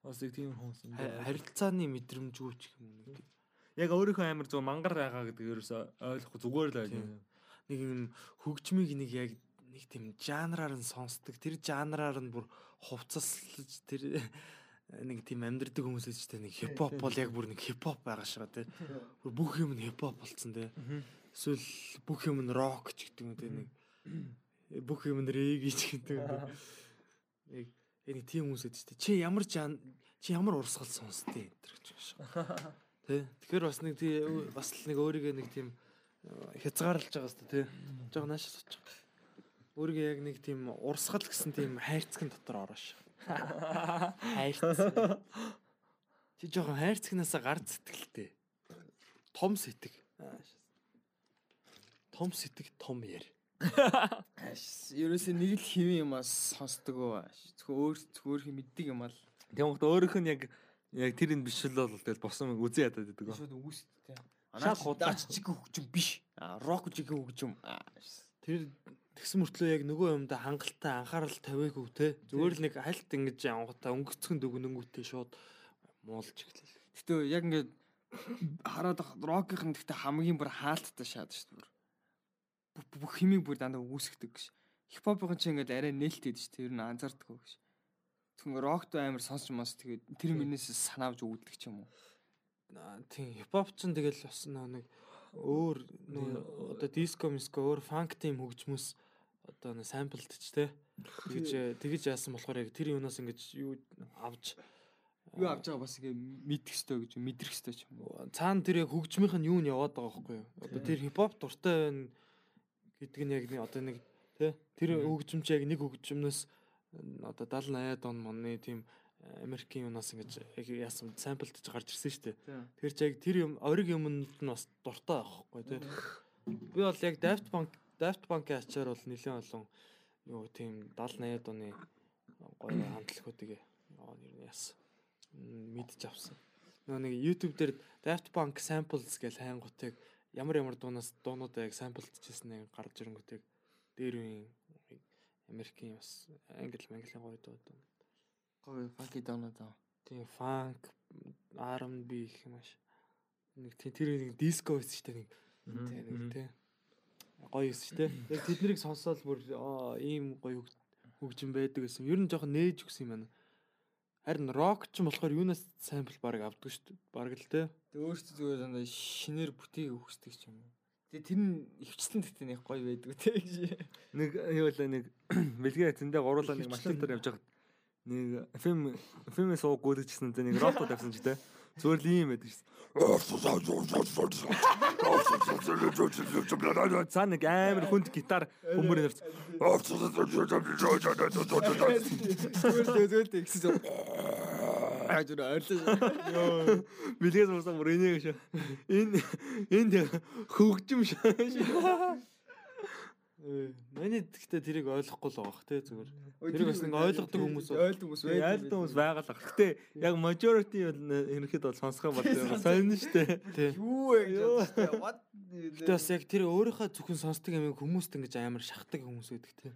Бас яг тийм хүмүүс юм. Ха- Харилцааны мэдрэмжгүй ч юм уу. Яг өөрийнхөө амар зөв мангар байгаа гэдэг ерөөсөө ойлгохгүй зүгээр л ойлгоо. нэг юм хөгжмийг нэг яг нэг тийм жанраар нь сонсдог. Тэр жанраар нь бүр хувцаслаж тэр <laughs> нэг тийм амьдрдаг хүмүүс гэж тэ нэг хипхоп <laughs> бол яг бүр нэг хипхоп байгаа шгаа тэ. <laughs> Бүр бүх юм нь хипхоп болцсон тэ. Эсвэл бүх юм нь рок ч гэдэг юм тэ нэг бүх юм нь реги ч гэдэг юм. Яг нэг тийм гэж тэ. Чи ямар чи ямар урсгал сонсдیں۔ энэ гэж шгаа. Тэ. Тэгэхээр бас нэг тий бас л нэг өөрийгөө нэг тийм хязгаарлаж байгаа хэвээр тий. Жог нааш сууч. Өөрийгөө яг нэг тийм урсгал гэсэн тийм хайрцагын дотор ороош. Хайрцаг. Чи жоохон хайрцагнаасаа гар сэтгэлтэй. Том сэтг. Том сэтг том яар. Ерөөсөө нэг л хэвэн юмас сонсдог уу. Зөвхөн өөр зөвхөн хэм мэддэг юм аа л. Тэгмээд өөрийнх нь яг яг тэр энэ биш л бол тэгэл босон үзэн ядаад байдаг. Шууд үгүйстэй. Шал худаа. Наач чиг хөгжим биш. А рок чиг хөгжим. Тэр тэгсэн мөртлөө яг нөгөө юмда хангалттай анхаарал тавиагүй те. Зүгээр л нэг хальт ингэж явгатаа өнгөцгөн дүгнэнгүүтээ шууд муулж эхлэв. Гэтэ яг ингээд хараад рокийнх нь гэхдээ хамгийн бүр хаалттай шаад шүү дээ. Бүх- химиг бүр дандаа үүсгдэг гэж. Хипхопын чинь ингээд арай нээлттэй дээ. Ер нь анзаардаг гэж. Тэгвэл рокт амар сонсч мас тэгээд тэр минээс санаавж өгдөг ч юм уу. Тийм хипхоп ч нь тэгэл бас нэг өөр нөө одоо диско миско өөр фанк тим хөгжмөс одоо нэ самплдч те. Тэгж тэгж яасан болохоор яг тэр юунаас ингэж юу авч Юу авч байгаа бас ингээ мэдэх ёстой гэж мэдрэх ёстой ч юм уу. цаана тэр яг хөгжмийнх нь юу нь яваад байгаа байхгүй юу? Одоо тэр хипхоп дуртай байна гэдэг нь яг нэг одоо нэг тий тэр хөгжимч яг нэг хөгжмнөөс н- одоо 70 80 он монны тийм Америкийн юунаас ингэж яг яасан самплдж гарч ирсэн шүү дээ. Тэр ч яг тэр юм ориг юмд нь бас дуртай байхгүй тий. Би бол яг Daft Punk Daft Punk-ийн ачаар бол нэлээд олон юу тийм 70 80 оны гоё хамтлагуудыг нэр нь яасан мэдж авсан. Нөгөө нэг YouTube дээр Daft Punk samples гэж хайнгуудыг ямар ямар дуунаас дуунуудаа яг samplедчихсэн нэг гарч ирэнгүүтээ дээр үеийн Америкийн бас англи манглийн гоё дуу дуу. Гоё факи доноо доо. Тийм funk R&B гэх юм ааш. Нэг тэр нэг диско байсан шүү дээ нэг тий нэг тий. Гоё байсан шүү дээ. Яг тэднийг сонсоод бүр аа ийм гоё хөг- хөгжим байдаг гэсэн. Ер нь жоохон нээж өгсөн юм байна. Харин рок ч юм болохоор юунаас сампл баг авдаг шүү дээ. Баг л тий. Тэг өөртөө зүгээр дандаа шинээр бүтээг өгсдөг юм. Тэг тэр нь өвчлэн тэгтээ нэг гоё байдаг те. Нэг юу вэ нэг <clears throat> бэлгээ зөндөө гуруулаа нэг машин дээр явж байхад нэг фильм фильмээс суу гүйлгэжсэн тэ нэг рокто тавьсан ч тэ зүгээр л ийм байдаг шээ. Цаа нэг амар хүнд гитар хүмүүр нэрч. Зүгээр зүгээр тэгсэн. Аа зүр ойрлоо. Бэлгээс уусаа бүр энийг шүү. Энэ энд хөгжим шүү. Миний гэхдээ тэрийг ойлгохгүй л байгаа тий зүгээр. Тэрийг бас нэг ойлгодог хүмүүс ойлгодог хүмүүс байдаг. Айлт хүмүүс байгаа л ах. Гэтэ яг majority бол ерөнхийдөө бол сонсгоо бол сонь штэ. Юу вэ? Гэтэ бас яг тэр өөрийнхөө зөвхөн сонсдог юм хүмүүст ингэж амар шахдаг хүмүүс байдаг тий.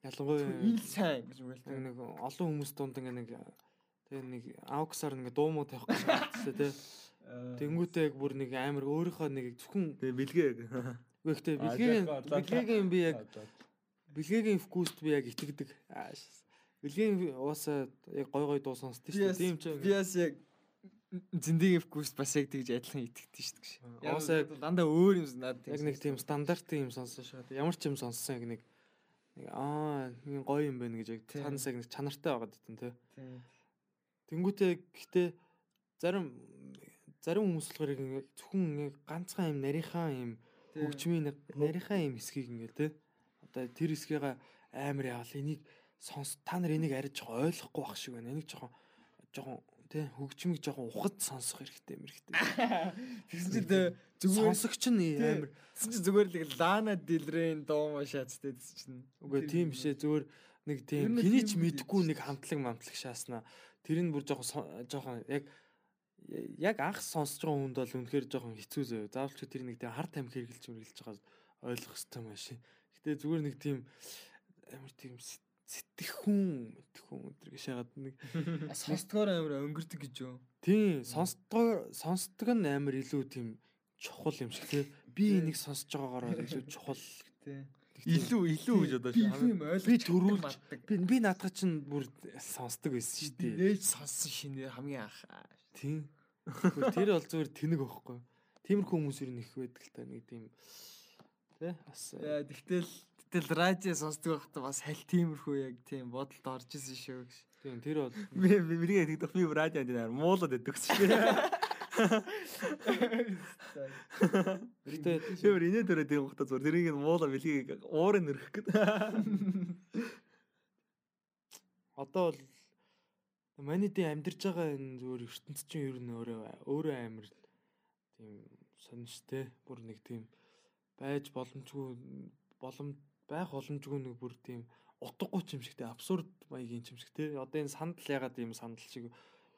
Ялангуяа ил сайн гэж үгэлтэй. нэг нэг олон хүмүүс дунд ингээ нэг тэгээ нэг ауксаар ингээ дуу муу тавих гэж байна тий. Тэнгүүтээ яг бүр нэг амар өөрийнхөө нэг зөвхөн бэлгээ. Гэхдээ бэлгийн бэлгийн би яг бэлгийн вкуст би яг итгэдэг. Бэлгийн уусаа яг гой гой дуу сонсдог шүү дээ. Тийм ч Би бас яг зиндэгийн вкуст бас яг тэгж адилхан итгэдэг шүү дээ. Уусаа дандаа өөр юм надад яг нэг тийм стандартын юм сонссон шүү дээ. Ямар ч юм сонссон яг нэг нэг аа нэг гоё юм байна гэж яг Тийм. цаанаас яг нэг чанартай байгаад дитэн тий. Тэнгүүтээ гэхдээ зарим зарим хүмүүс болохоор зөвхөн ганцхан юм нарийнхаа юм хөгжмийн нэг нарийнхаа юм хэсгийг ингээ тий. Одоо тэр хэсгийг амар яавал энийг сонс та нар энийг арай жоохон ойлгохгүй байх шиг байна. Энийг жоохон жоохон тий хөгжмийг жоохон ухад сонсох хэрэгтэй юм хэрэгтэй. <laughs> Тэгсэн чинь зүгээр Сонсогч нь амар Тэгсэн чинь зүгээр л Лана Делрейн доо шаац тэ тэгсэн чинь. Үгүй тийм бишээ зүгээр нэг тийм хэний ч мэдгүй нэг хамтлаг мамтлаг шааснаа тэр нь бүр жоохон жоохон яг яг анх сонсож байгаа хүнд бол үнэхээр жоохон хэцүү зөө. Заавал ч тэр нэг тийм хар тамхи хэрглэж үргэлж байгаа ойлгох хэрэгтэй маш. Гэтэ зүгээр нэг тийм амар тийм сэт- сэтгэхүүн мэдхүүн өдр гişээгаад нэг <laughs> Сонсдгоор амар өнгөрдөг гэж юу? тийм сонсдгоо сонсдог нь амар илүү тийм чухал юм шиг тий. би энийг сонсож байгаагаар илүү <laughs> чухал Тий. Илүү илүү гэж юм ойлгож би төрүүл маддаг. би би наадах чинь бүр сонсдог байсан шүү дээ. Нээж сонссон шинэ хамгийн анх. Тийм. Тэр бол зүгээр тэнэг байхгүй. Тиймэрхүү хүмүүс юу нэх байдаг л та нэг тийм тий бас Яа тэгтэл тэгтэл радио сонсдог байхдаа бас халь тиймэрхүү яг тийм бодолд орж исэн шүү гэж. тийм тэр бол миний тэгдэх би радио дээр муулаад байдаг шүү. Гэхдээ Тэр инээ төрөө тийм хата зур тэрийг нь муула бэлгийг уурын нэрх гээд. одоо бол маний дэ амьдарч байгаа энэ зүгээр ертөнц чинь ер нь өөрөө өөрөө амар тийм сонирхтой бүр нэг тийм байж боломжгүй болом байх боломжгүй нэг бүр тийм утгагүй ч юм шигтэй абсурд маягийн ч юм шигтэй одоо энэ сандал ягаад ийм сандал шиг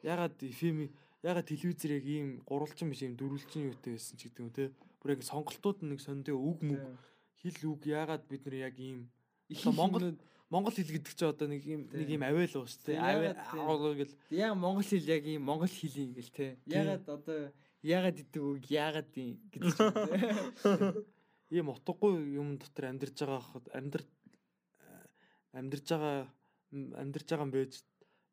ягаад фильм ягаад телевизэр яг ийм гурвалжин биш ийм дөрвөлжин юутай байсан ч гэдэг юм те. Бүр яг сонголтууд нь нэг сондоо үг мүг хэл үг ягаад бид нар яг ийм Монгол Монгол хэл гэдэг чинь одоо нэг юм нэг юм авиал уус те авиал гэл? Яг монгол хэл яг ийм монгол хэл юм гэл те. Ягаад одоо ягаад идэг үг ягаад юм гэдэг чинь. <laughs> ийм утгагүй юм дотор амьдарч байгаа хад амьдар амьдарч байгаа амьдарч байгаа юм байж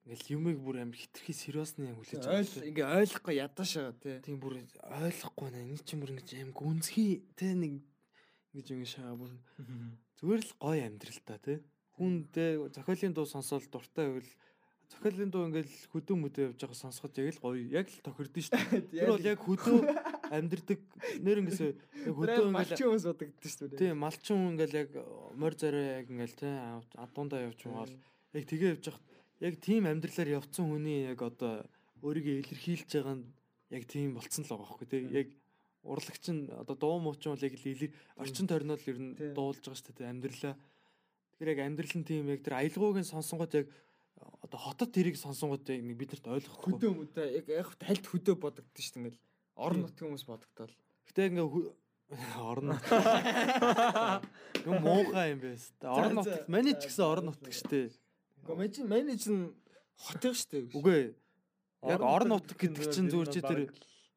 ингээл юмыг бүр амар хитрхи сериусны хүлээж байгаа ингээ ойлгохгүй ядаж байгаа те. тийм бүр ойлгохгүй нэ. Энэ чинь бүр ингэж аим гүнзгий те нэг ингэж ингэ шаа бүр зүгээр л гоё амьдрал та те хүн те зохиолын дуу сонсоод дуртай байвал зохиолын дуу ингээл хөдөө мөдөө явж байгаа сонсоход яг л гоё яг л тохирдсон шүү дээ. <laughs> Тэр бол яг хөдөө амьдрдаг нэр ингээс <laughs> яг хөдөө ингээл малчин хүмүүс бодогдсон шүү дээ. тийм малчин ингээл яг морь зорио яг ингээл те адуундаа явж байгаа бол яг тэгээ явж хахад яг тийм амьдралаар явцсан хүний яг одоо өөрийгөө илэрхийлж байгаа нь яг тийм болцсон л байгаа байхгүй те яг урлагч нь одоо дуу муучин бол яг л орчин тойрнол ер нь дуулж байгаа шүү дээ амьдралаа тэгэхээр яг амьдрал нь тийм яг тэр аялгаугийн сонсонгод яг одоо хотод тэрийг сонсонгод яг нэг биднэрт ойлгохгүй хөдөө мөдөө яг яг тальд хөдөө бодогдсон шүү дээ ингээл. Орон нутгийн хүмүүс бодогдол. Гэтэ ингээ <laughs> орон нут. Юм муухай юм байс. та. Орон нут. за, ч гэсэн орон нутг штэ. Гэхдээ мен чинь хотын шүү дээ. Үгүй ээ. Яг Орон орон нутг гэдэг чинь нь зүгээр чи тэр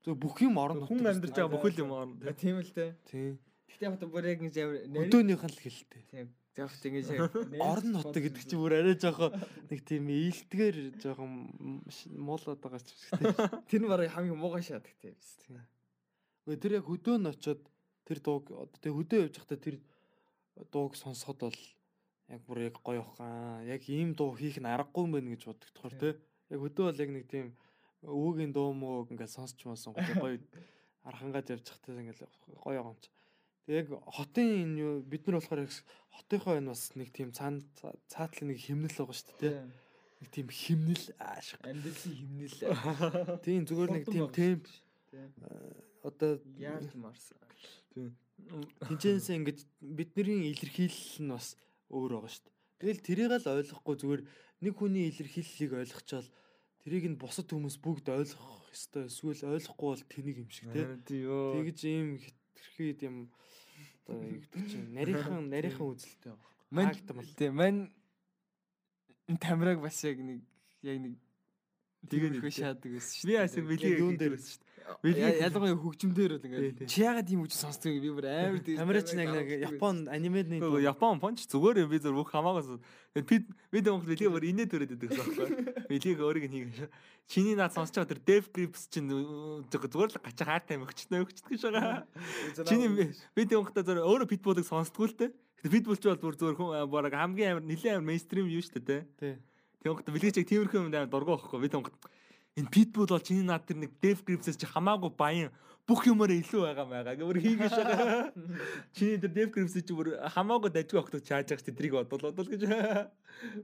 зөв бүх юм орон нутг. хүн амьдарч байгаа бүхэл юм орно. А, Тийм л дээ. Тийм. Гэтэ яг бүр яг ингэж амар Өдөөнийх нь л хэлтэй. Тийм. Яг ч ингэж Орон нутг гэдэг чинь бүр арай жоохон нэг тийм ээлтгээр жоохон муулаад байгаа ч штэ. тэр нь барыг хамгийн муухай шатдаг тийм. Үгүй тэр яг хөдөөн очоод тэр дууг одоо тэг хөдөө явж байхдаа тэр дууг сонсоход бол яг бүр яг гоё ухаан. Яг ийм дуу хийх нь аргагүй юм байна гэж бодогдохоор те. Яг хөдөө бол яг нэг тийм өвөгийн дуу муу ингээд сонсч моосон гоё <laughs> архангаад явж байхдаа ингээд гоё чи. Тэг яг хотын энэ юу бид нар болохоор хотынхоо энэ бас нэг тийм цаан цаатлын нэг химнэл байгаа шүү дээ. Нэг тийм химнэл ааш. Амьдралын химнэл. <laughs> Тийм зүгээр нэг тийм темп Тийм. одоо Яаж марс. Тинчэнсээ ингэж бидний илэрхийлэл нь бас өөр байгаа шүү дээ. Тэгэл тэрийг л ойлгохгүй зүгээр нэг хүний илэрхийллийг ойлгочоод тэрийг нь бусад хүмүүс бүгд ойлгох ёстой эсвэл ойлгохгүй бол тэнийг юм шиг тий. Тийм. Тэгж ийм хитрхи юм одоо югдөг чинь нарийнхан нарийнхан үзэлтэй байгаа. Мань тийм мань энэ тамираг бас яг нэг яг нэг Тэгээд хэлдэг. шаадаг байсан шүү. Би асыг бэлгийг юун дээр байсан шүү ялангуяа хөгжмөдөр бол ингээд чи ягаад ийм үг сонсдог юм би бүр амар тийм Камера чинь яг нэг Япон анимедны Нөгөө Япон понч зүгээр юм би зөв бүх хамаагаас тэгээд бид бид Монгол бэлгийг бүр инээ төрөд байдаг байхгүй. <laughs> Бэлгийг өөрийг нь хийгэн. Чиний наад сонсож байгаа тэр Dev Grips чинь зүгээр л гачаа хаартай мөгчтнө өгчдөг шага. Чиний бид Монголда зөв өөрөө питболыг сонсдгоо л те. Гэтэ питбол ч бол бүр зөв хүн бараг хамгийн амар нэлээд амар мейнстрим юу шүү дээ тий. Монголд бэлгийг чиг тиймэрхүү юмд амар дургу байхгүй. Бид Монголд энэ питбол бол чиний наад тэр нэг Dev Grips-ээс чи хамаагүй баян бүх юмараа илүү байгаа байгаа. Гэмээр хийгээш байгаа. <laughs> Чиний тэр Dev Grips чи бүр хамаагүй дажгүй огтод чааж байгаа ч тэдрийг бодвол бодвол гэж.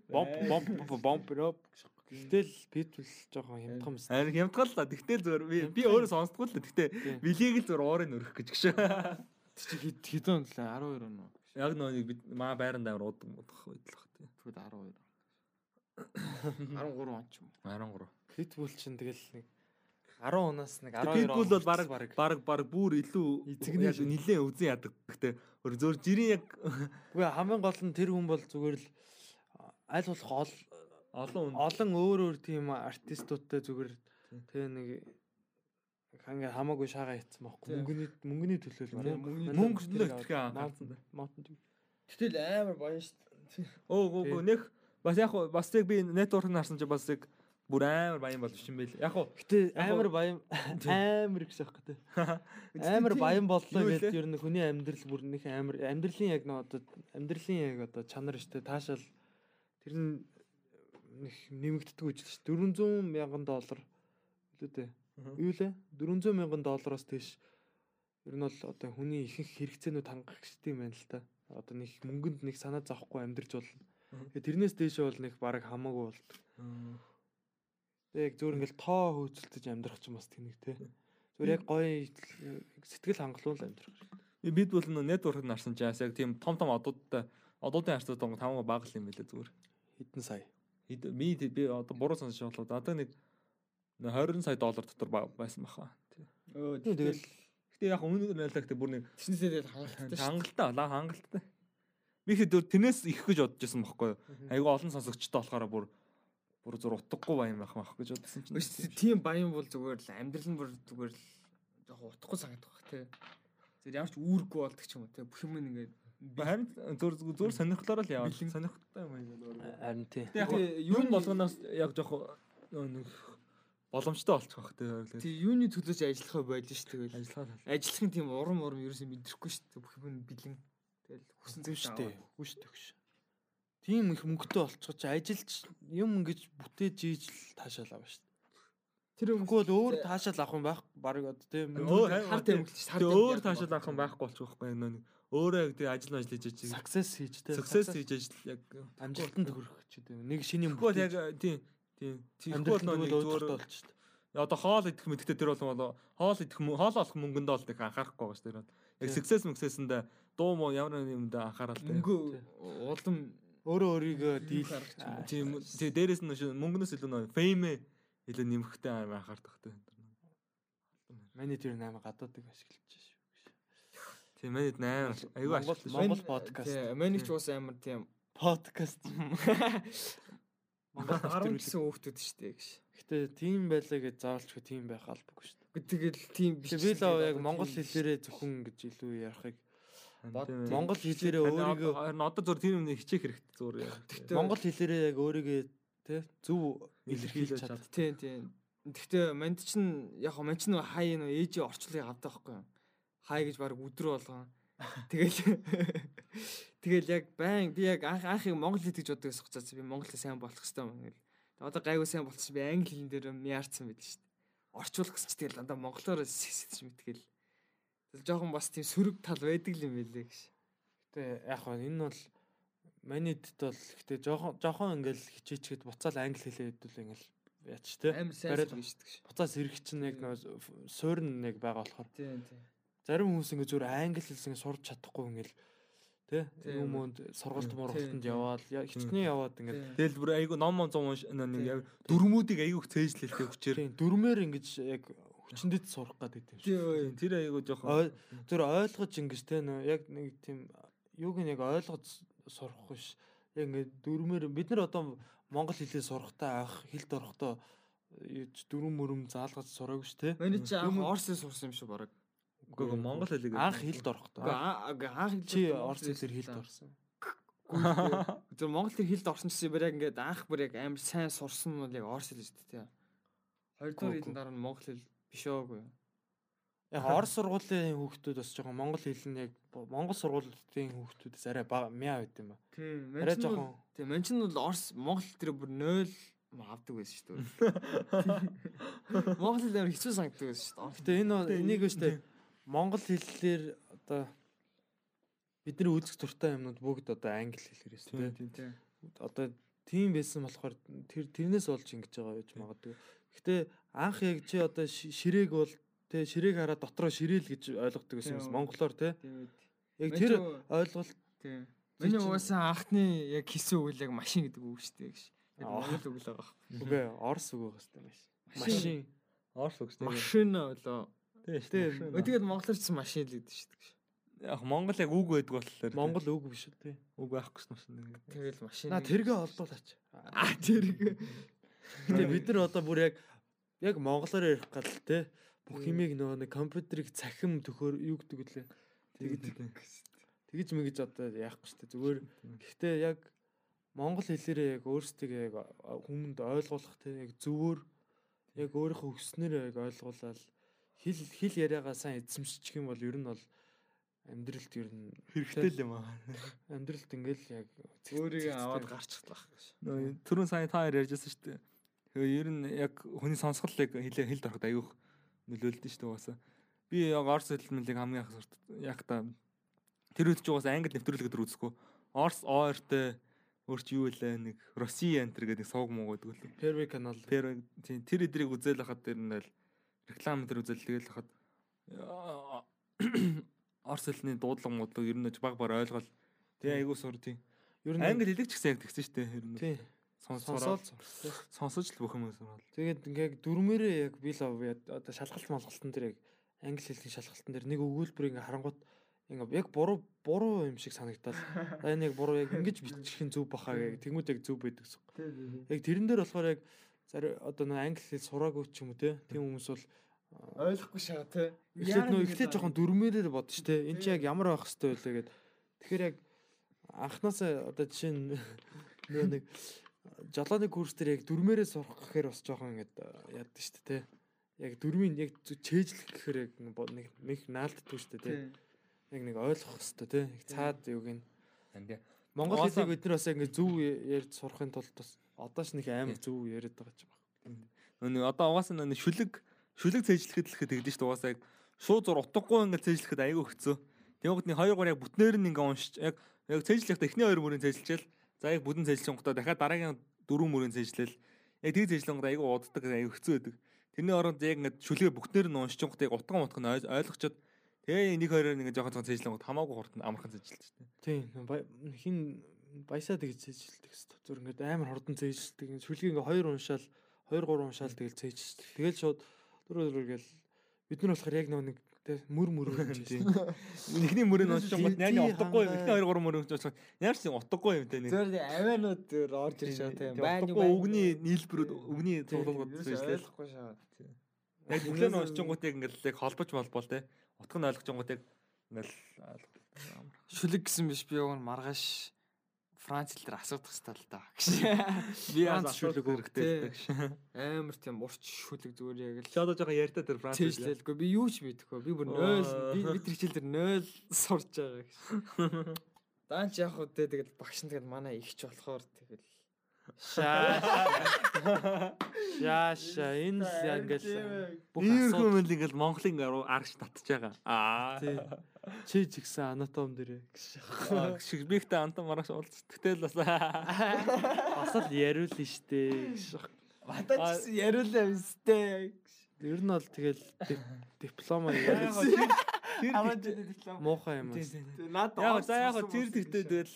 Бомб бомб бомб роп. Гэтэл питбул жоохон хямдхан мэс. Харин хямдгал л тэгтэл зөвөр би би өөрөө сонсдгоо л л тэгтээ Тийм. бэлгийг л зөвөр уурыг нөрөх гэж гэж. чи хэд хэдэн лээ 12 он уу? Яг нөө бид маа байранд амар удаг мудах байдлах тий. Тэгвэл 12. 13 он ч юм. 13. Питбул чинь тэгэл нэг 10 унаас нэг 12 Питбул бол баг баг баг баг бүр илүү яг нилээн үзэн ядаг. Гэхдээ өөр зөөр жирийн яг <laughs> Үгүй хамгийн гол нь тэр хүн бол зүгээр л аль болох ол олон олон өөр өөр тийм артистуудтай зүгээр тэгээ нэг ингээ хамаагүй шагаа хийцэн байхгүй. Мөнгөний мөнгөний төлөөл Тийм, мөнгө төлөө итгэх анхаарсан. Маунтин Гэтэл амар баян шүү дээ. Өө гоо гоо нэх бас яг бас яг би нетворк нь харсан чи бас яг бүр амар баян болж юм байл. Яг хуу Гэтэ амар баян амар гэж аахгүй те. Амар баян боллоо гэдэг ер нь хүний амьдрал бүр нэг амар амьдралын яг нөө одоо амьдралын яг одоо чанар штэ таашаал тэр нь нэг нэмэгддэг шүү дээ. 400 мянган доллар үлээ дээ. Юу лээ? 400 мянган доллароос тийш ер нь бол одоо хүний ихэнх хэрэгцээнүүд хангах гэдэг юм байна л та. Одоо нэг мөнгөнд нэг санаа зовхгүй амьдрч болно. Тэрнээс дээш бол нэг баг хамаагүй болдог. Тэгээ яг зөөр ингээл тоо хөөцөлдөж амьдрах ч юм бас тэнэг те. Зүгээр яг гоё сэтгэл хангалуул амьдрах. бид бол харсан чи бас яг тийм том том одуудтай одуудын харцууд он тамаа бага л юм байлээ зүгээр. Хэдэн сая. Хэд- Би би одоо буруу сонсож болоод одоо нэг нэг 20 сая доллар дотор ба- байсан баха. Өө тэгэл Гэтэ яг нь яллагт бүр нэг тэгэл хангалттай хангалттай лаа хангалттай. Би ихэд дөр тэрнээс их гэж бодож байсан байхгүй юу? Айгу олон сонсогчтой болохоор бүр бүр зур утгагүй баян байх мах гэж бодсон чинь. Өст тийм баян бол зүгээр л амьдрал нь бүр зүгээр л яг утгагүй санагдах бах тий. Зэрэг ямар ч үүрэггүй болдог ч юм уу тий. Бүх юм ингээд харин зур зур сонирхлоор л яваа. Бэлэн. Сонирхолтой юм аа. харин тий. Тэг яг Тэгээ юу юуны- болгоноос яг жоох нэг боломжтой болчих واخ тий. тий юуны төлөөч ажиллахаа байлж ш тэгэл. Ажиллахаа Ажиллахын тийм урам урам ерөөсөө мэдрэхгүй шүү дээ. Бүх юм нь бэлэн. Тэгэл хүсэн зэвштэй хүч төгш. Тийм их мөнгөтэй олцгоч ажилч юм ингэж бүтээж ийж л таашаал авна шүү дээ. Тэр өнгө бол өөр таашаал авах юм байх баг од тийм. Хар тэмгэлж хар өөр таашаал авах юм байхгүй болчих واخгүй нөө өөрөө яг тийм ажил ажил хийж ажил саксес хийж тийм. Саксес хийж ажил яг амжилтанд хүрэх ч гэдэг нэг шинийн мөнгө. Тэгвэл яг тийм тийм. Тэгвэл нөө зүгээр болчих шүү дээ одоо хоол идэх мэддэг тэр бол хоол идэх хоол олох мөнгөндөө бол их анхаарахгүй байгаа шүү дээ. Яг success success-энд дуу муу ямар нэг юмдаа анхаарал тэ. мөнгө улам Өөрөө өөрийгөө дийл Тийм тийм дээрэс нь мөнгнөөс илүү нөө fame илүү нэмэхтэй аим анхаардаг тэ. менежер 8 гадуудаг ашиглаж шүү. Тийм манайд 8 аюу Монгол ашигладаг. Монгол подкаст. Тий, Манайч бас амар тийм Подкаст. <laughs> Монгол 10 гэсэн хүүхдүүд шүү дээ гэж. Гэтэ тийм байлаа гэж заавалчгүй тийм байх албагүй шүү дээ. Тэгэл тийм биш. Би л яг монгол хэлээрээ зөвхөн гэж илүү ярихыг Тийм. Монгол хэлээрээ өөрийгөө харин одоо зур тийм юм хичээх хэрэгтэй зүгээр монгол хэлээрээ яг өөрийгөө тэ зөв илэрхийлж чад. Тийм тийм. Гэхдээ манд чинь яг хоо манд нөө хай нөө ээжийн орчлыг авдаг байхгүй юу? Хай гэж баг өдрө болгон. Тэгэл <laughs> Тэгэл яг байн би яг анх анхыг монгол хэл гэж боддог гэсэн хэвчээ би монгол хэл сайн болох хэрэгтэй юм. Тэгээ Одоо гайгүй сайн болчих би англи хэлэн дээр яарсан байл шүү дээ. Орчуулах гэсэн чи тэгэл дандаа монголоор сэсэж мэтгээл. Тэгэл жоохон бас тийм сөрөг тал байдаг юм байлээ гэж. Гэтэ яг хоо энэ бол манайд бол гэтэ жоохон жоохон ингээл хичээчгээд буцаал англи хэлээ хэдүүл ингээл яач сайн Бариад- шүү дээ. Буцаас ирэх чинь яг нөө суурн нэг байгаа болохоор Тийм тийм. зарим хүмүүс ингээ зүгээр англи хэлсэн сурч чадахгүй ингээл тэ Тийм. юм өөнд сургалт мургалтанд яваал хичнээн яваад ингээл Тэгэл бүр айгу ном ном зам нэг яг дөрмүүдийг айгу цээжлэлтэй хүчээр. дөрмээр ингэж яг хүчнэд сурах гэдэг юм шиг. Тийм, Тэр Ой, жоохон Зүр ойлгож ингэж тэ нөө яг нэг тийм юуг нь яг ойлгож сурах биш. Яг ингэ дөрмөр бид нар одоо монгол хэлээ сурахтаа авах хэлд орохдоо дөрөм мөрөм заалгаж сураагүй ш тэ. Манай чи анх Юм- орсын сурсан юм шиг баг. үгүй үгүй, монгол хэлийг анх хэлд орохдоо. Анх хэл Чи орц хэлээр хэлд орсон. Тэр Монгол хэл хэлд орсон чинь бүр яг ингээд анх бүр яг амар сайн сурсан нь яг орс хэл шүү дээ. Хоёрдугаар хэлэн дараа нь монгол хэл биш өөгүй. Яг орос сургуулийн хүүхдүүд бас жоохон монгол хэл нь яг монгол сургуулийн хүүхдүүдээс арай мяа байт юм ба. Тийм. Арай жоохон Тийм. Ман чинь бол орс монгол дээр бүр 0 авдаг байсан шүү дээ. <laughs> Монгол хэл амар хэцүү санагддаг байсан шүү дээ. Гэтэ энэ энийг нь штэ монгол хэллэр одоо бидний үзэх дуртай юмнууд бүгд одоо англи хэлээр өстэй. Тийм, Тийм. одоо тийм байсан болохоор тэр тэрнээс болж ингэж байгаа гэж магадгүй. Гэтэ анх яг чи одоо ши- ширээг бол тэ ширээг хараад дотроо ширээл гэж ойлгодог гэсэн юм монголоор тэ. Яг тэр ойлголт. Тэр Миний угаасаа анхны яг хийсэн үг л яг машин гэдэг үг шүү дээ гэж. Яг монгол үг л байгаа. үгүй орс үг байх хэрэгтэй маш. Машин орс үг шүү дээ. Машин болоо. Шүү. Тэгээд монголоор ч машин л гэдэг шүү дээ. Яг монгол яг үг байдаг болохоор монгол үг биш үү тий. үг байхгүй ш машин. Тэгэл машин. На тэргээ олдуулаач. аа тэрэг. Гэтэ бид нар одоо бүр яг яг монголоор ярих гал те бүх юмыг нөгөө нэг компьютерыг цахим төхөөр юу гэдэг үлээ. Тэгэж тэгэж мэгэж одоо яахгүй дээ. Зүгээр гэхдээ яг монгол хэлээрээ яг өөрсдөө яг хүмүүнд ойлгуулах тийм яг зөвөр яг өөрийнхөө өснөр яг ойлгуулаад хэл хэл яриагаа сайн эзэмшчих юм бол ер нь бол амьдралд ер нь Хэрэгтэй л юм аа. амьдралд ингээл яг өөрийгөө аваад гарчих байх гэж. Нөө түрүүн сайн та хоёр ярьжсэн шүү дээ. Тэгээ ер нь яг хүний сонсголыг хэлээ хэлд ороход аюух нөлөөлдөн шүү дээ угаасаа. Би яг орс хэлмэлийг хамгийн их сурт яг та тэр үед ч угаасаа англи нэвтрүүлэг дээр үзэхгүй. Орс ОР-тэй өөр чи юу вэ нэг Россия антер гэдэг нэг сувг муу гэдэг лээ. Первый канал Тэр тийм тэр эдрийг үзэл хахад тэр нь л реклам дээр үзэл тэгэл хахад орс хэлний дуудлага модлог ер нь баг бар ойлгол. Тэгээ айгуу сур тийм. ер нь Англи хэлэг ч гэсэн яг тэгсэн шүү дээ. Ер нь тий сонсоод сонсож л бүх юм сурал. Тэгээд ингээд дөрмээрээ яг би л одоо шалгалт малгалтын дээр яг англи хэлний шалгалтын дээр нэг өгүүлбэр ингээ харангуут ингээ яг буруу буруу юм шиг санагдал. Аа энэ яг буруу яг ингэж бичих нь зөв бахаа гэх тэгмүүд яг зөв байдаг гэсэн. Яг тэрэн дээр болохоор яг зари одоо нэг англи хэл сураагүй ч юм уу те тийм хүмүүс бол Ойлгохгүй шаа тий. эхлээд нөө эхлээд жоохон дөрмээрээ бодож те эн чи яг ямар байх хэвтэй байлаа гэд. Тэгэхээр яг анханасаа одоо жишээ нь <laughs> нөө нэг жолооны курс дээр яг дөрмээрээ сурах гэхээр бас жоохон ингээд яаддаг шүү дээ те. Яг дөрмийн яг чэйжлэх гэхээр яг нэг нэг наалддаг шүү дээ те. Яг нэг ойлгох хэвтэй те. Яг цаад юуг нь Энд Монгол хэлийг бид нар бас яг ингээд зөв ярьж сурахын тулд бас одоо ч нэг амар зөв яриад байгаа ч юм байна. Нэг одоо угаасаа нэг шүлэг шүлэг цэжлэхэд л тэгдэж шүү дээ угаасаа яг шууд зур утгагүй ингээд цэжлэхэд айгүй хэцүү. Тэгвэл нэг хоёр гур яг бүтнээр нь ингээд уншиж яг яг цэжлэхэд эхний хоёр мөрийн цэжлэжэл за яг бүдэн гутаа дахиад дараагийн дөрвөн мөрийн цэжлэл яг тэг цэжлэн гутаа айгүй уддаг айгүй хэцүү байдаг. Тэрний оронд яг ингээд шүлгээ бүтнээр нь уншиж гутаа яг утга утга нь ойл- ойлгочод тэгээ нэг хоёроор ингээд жоохон жоохон цэжлэн гут хамаагүй хурд нь амархан цэжлэлж шүү дээ. Тийм хин баясаа тэгж цээжилдэг хэвээр зүр ингээд амар хурдан цээжилдэг. Шүлгийг ингээд хоёр уншаал, хоёр гурван уншаал тэгэл цээжилдэг. Тэгэл шууд дөрөв дөрөв гэл бид нар болохоор яг нэг тэ мөр мөр Тийм. Эхний мөрийг уншиж гот яг Тий, утгагүй хангаа. эхний хоёр гурван мөрийг уншиж ямар ч юм утгагүй юм те нэг. Зөв авианууд орж ирж байгаа тий. Байна Утгагүй үгний нийлбэрүүд үгний цуглуулгууд зэжлээ. ойлгохгүй шаа. Яг бүхэн уншчихгууд яг ингээл яг холбож болбол те. Утга нь ойлгохгууд яг ингээл Шүлэг гэсэн биш би уг нь маргааш Франц хэл дээр асуудах хэрэгтэй л да <laughs> гэж. би Франц шүлэг гэдэг ш. <laughs> Амар тийм урч шүлэг зүгээр яг л Чи одоо жоохон ярьтаа тэр Франц. цээжлэлгүй би юу ч мэдэхгүй би бүр 0 би бид хичээл дээр 0 сурж байгаа гэж. <laughs> Даанч яг хөө тэ тэгэл багш нь тэгэл манай ихч болохоор тэгэл Шаа. Шааша энэ л ингээл бүх асуудал хүмүүс ингээл Монголын аргаш татж байгаа. Аа. Чи ч гэсэн анатом дээр Шиг бихтэй антан маргааш уулз. Тэгтэл бас <laughs> бас л яриул нь штэ. Батач яриулаа өстэй. Ер нь бол тэгэл дип- диплома яг яриул. тэр Аваад диплом. Муухай юм аа. Наад Яг за яг тэр тэртэй тэгэл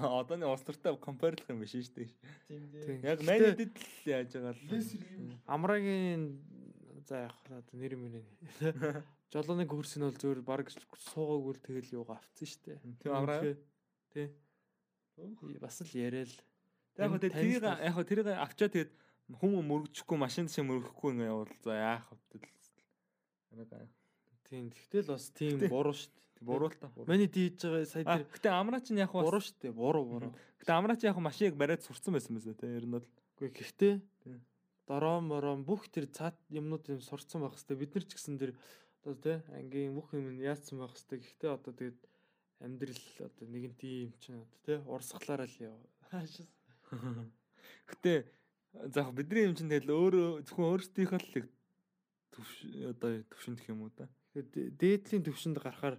одооны улс төртэй компарилах юм биш шүү дээ. Тийм. Яг Гэтэ- манайд л яаж байгаа л. Амрагийн за яг хаа одоо нэр мөрөө. <laughs> Жолооны курс нь бол зөвөр баг суугаагүй л тэгэл юугаа авцсан штэ. Тийм, Амраа? Тий. Бас л яриад Яг хөө тэрийг яг хөө тэрийг авчаа тэгээд хүмүүс мөрөгчихгүй машин шиг мөрөхгүй ингээ явал за яах вэ тэгэл. тийм. Тэгтэл бас тийм буруу штэ. Буруу л та. буруу. Миний дийж байгаа сая тэр гэтээ амраа чинь яг буруу буруу. штэ. Буруу буруу. Гэтээ амраа чинь яг машиныг бариад сурцсан байсан байсан те ер нь бол. Үгүй гэхдээ дороо мороо бүх тэр цаат юмнууд юм сурцсан байх хэвээр бид нар ч гэсэн тэр одоо тий ангийн бүх юм яатсан байх хэвээр гэхдээ одоо тэгээд амьдрал одоо нэгэн тийм чинь одоо тий урсгалаараа л яв. <laughs> Гэтээ за яг бидний юм чинь тэгэл өөрөө зөвхөн өөрсдийнхөө л төвш одоо төвшөндөх юм уу да. Дээдлийн төвшөнд гарахаар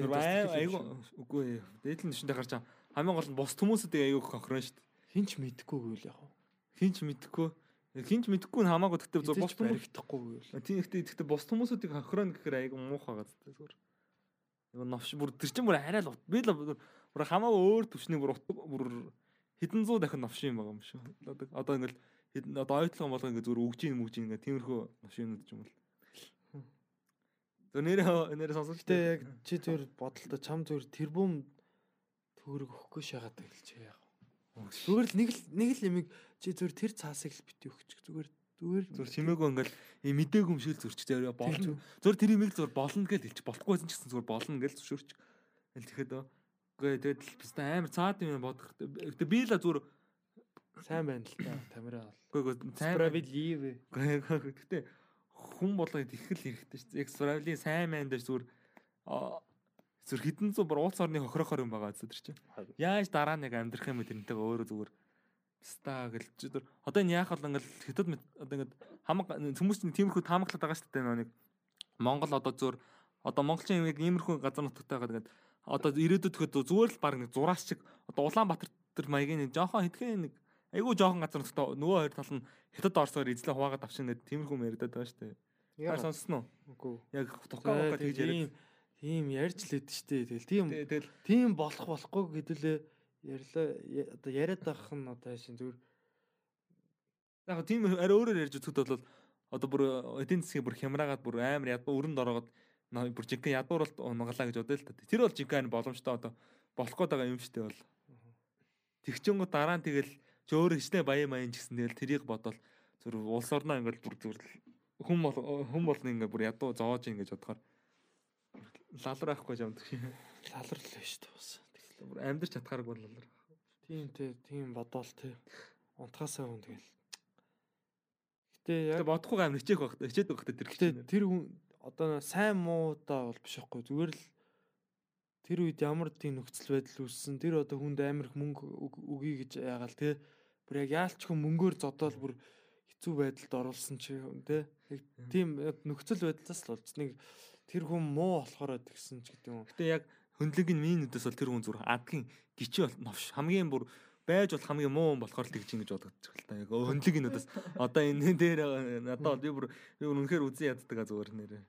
Тэр бас ай- тэгэл айгу юм шиг. үгүй дээдлийн төвшөндөө гарч байгаа. Хамгийн гол нь бус хүмүүсүүд айгу конкурент шүү дээ. хинч мэдэхгүй л яг. Хинч мэдэхгүй. Хинч мэдэхгүй нь хамаагүй тэгтээ зөв бус баригдахгүй л. Тийм ихтэй ихтэй бус хүмүүсүүдийг конкурент гэхээр айгу муухай байгаа зүгээр. Нэг новш бүр тэр чинь бүр арай л ут- би л бүр хамаагүй өөр төвшний бүр ут- бүр хэдэн зуун дахин новш юм байгаа юм шүү. Одоо ингээл хэдэн одоо ойтлогон болго ингээ зүгээр өгж мүгж ийн ингээ тиймэрхүү новшинууд ч юм бол. Тэр нэрээ нэрээ сонсож Гэтэ яг чи зөвөр бодолтой чам зөвөр тэрбум төгрөг өгөхгүй байлч яах вэ? Зүгээр л нэг л нэг л ямиг чи зөвөр тэр цаасыг л бити өгчих. Зүгээр Зүгээр Зүгээр чимээгүй ингээл ийм мдээгүй юм шиг л зөрчиж заяа болно. Зүгээр тэр имийг зүгээр болно гэж хэлчих болохгүйсэн ч гэсэн зүгээр болно гэж зөвшөөрч. Тэгэл тэгэхэд үгүй тэгээд л бистэ амар цаад юм бодох. Гэтэ би л зүгээр сайн байна л та камера бол. үгүй үгүй сайн Справедливо. Гэхдээ гэтэ хүн болгоод их л хэрэгтэй шүү дээ. Яг Сравлийн сайн мэн дээр зүгээр зүгээр хідэн зур уулц орны хохирохоор юм байгаа зү тэр чинь. Яаж дараа нэг амьдрах юм бэ тэрнтэйгээ өөрөө зүгээр ста гэлж зүр. Одоо энэ яах бол ингээл хятад одоо ингээд хамаг хүмүүс чинь тиймэрхүү таамаглаад байгаа шүү дээ нэг Монгол одоо зүгээр одоо монголчин яг иймэрхүү газар нутгатайгаа ингээд одоо ирээдүйд гэхэд зүгээр л баг нэг зураас чиг одоо Улаанбаатар тэр маягийн нэг жоохон хитгэн нэг айгүй жоохон газар нутгатаа нөгөө хоёр тал нь хятад орсоор эзлээ хуваагаад авчин гэдэг тиймэрхүү юм яриад байгаа шүү дээ. Та сонссон уу? Үгүй. Яг токоо тэгж яриад. Тийм ярьж л хэд штэ. Тэгэл тийм Тэ- Тэгэл тийм болох болохгүй гэдүүлээ ярьлаа. Одоо яриад байх нь одоо шин зүгээр яг тийм арай өөрөөр ярьж үзэхэд бол одоо бүр эдийн засгийн бүр хямраагаад бүр амар ядуу өрөнд ороод наа бүр жинхэнэ ядууралт унгалаа гэж бодъё л та. Тэр бол жинхэнэ боломжтой одоо болох гээд байгаа юм шүү дээ бол. Тэгчэнгүү дараа нь тэгэл ч өөр хичнээн баян маян гэсэн тэгэл тэрийг бодоод зүр улс орноо ингээл бүр зүр хүм бол хүм болно ингээ бүр ядуу зоож ингэж бодохоор лалар авахгүй юм шиг. лалрал л штэ бас. Бүр амьдрч чадхаарг бол лалар. Тийм те тийм бодоол те. Унтахаасаа хүн тэгэл. Гэтэ яг бодохгүй аим хичээх байх. Хичээд байх тэр гэтэ тэр хүн одоо сайн муудаа бол биш байхгүй зүгээр л тэр үед ямар тийм нөхцөл байдал үүссэн? Тэр одоо хүнд амар их мөнгө өг- өгье гэж яагаал те бүр яг яалч хүн мөнгөөр зодоол бүр хэцүү байдалд оруулсан чи те яг тийм нөхцөл байдлаас л болж нэг тэр хүн муу болохоор тэгсэн ч гэдэг юм Гэтэ яг хөндлөгийн минутаас бол тэр хүн зүр адгийн бол новш. Хамгийн бүр байж бол хамгийн муу хүн болохоор л тэгж ингэж бодогдчих л та. Яг хөндлөгийн нүдээс одоо энэ <laughs> дээр надад бол би бүр би үнэхээр үзэн яддаг зүгээр нэрээ.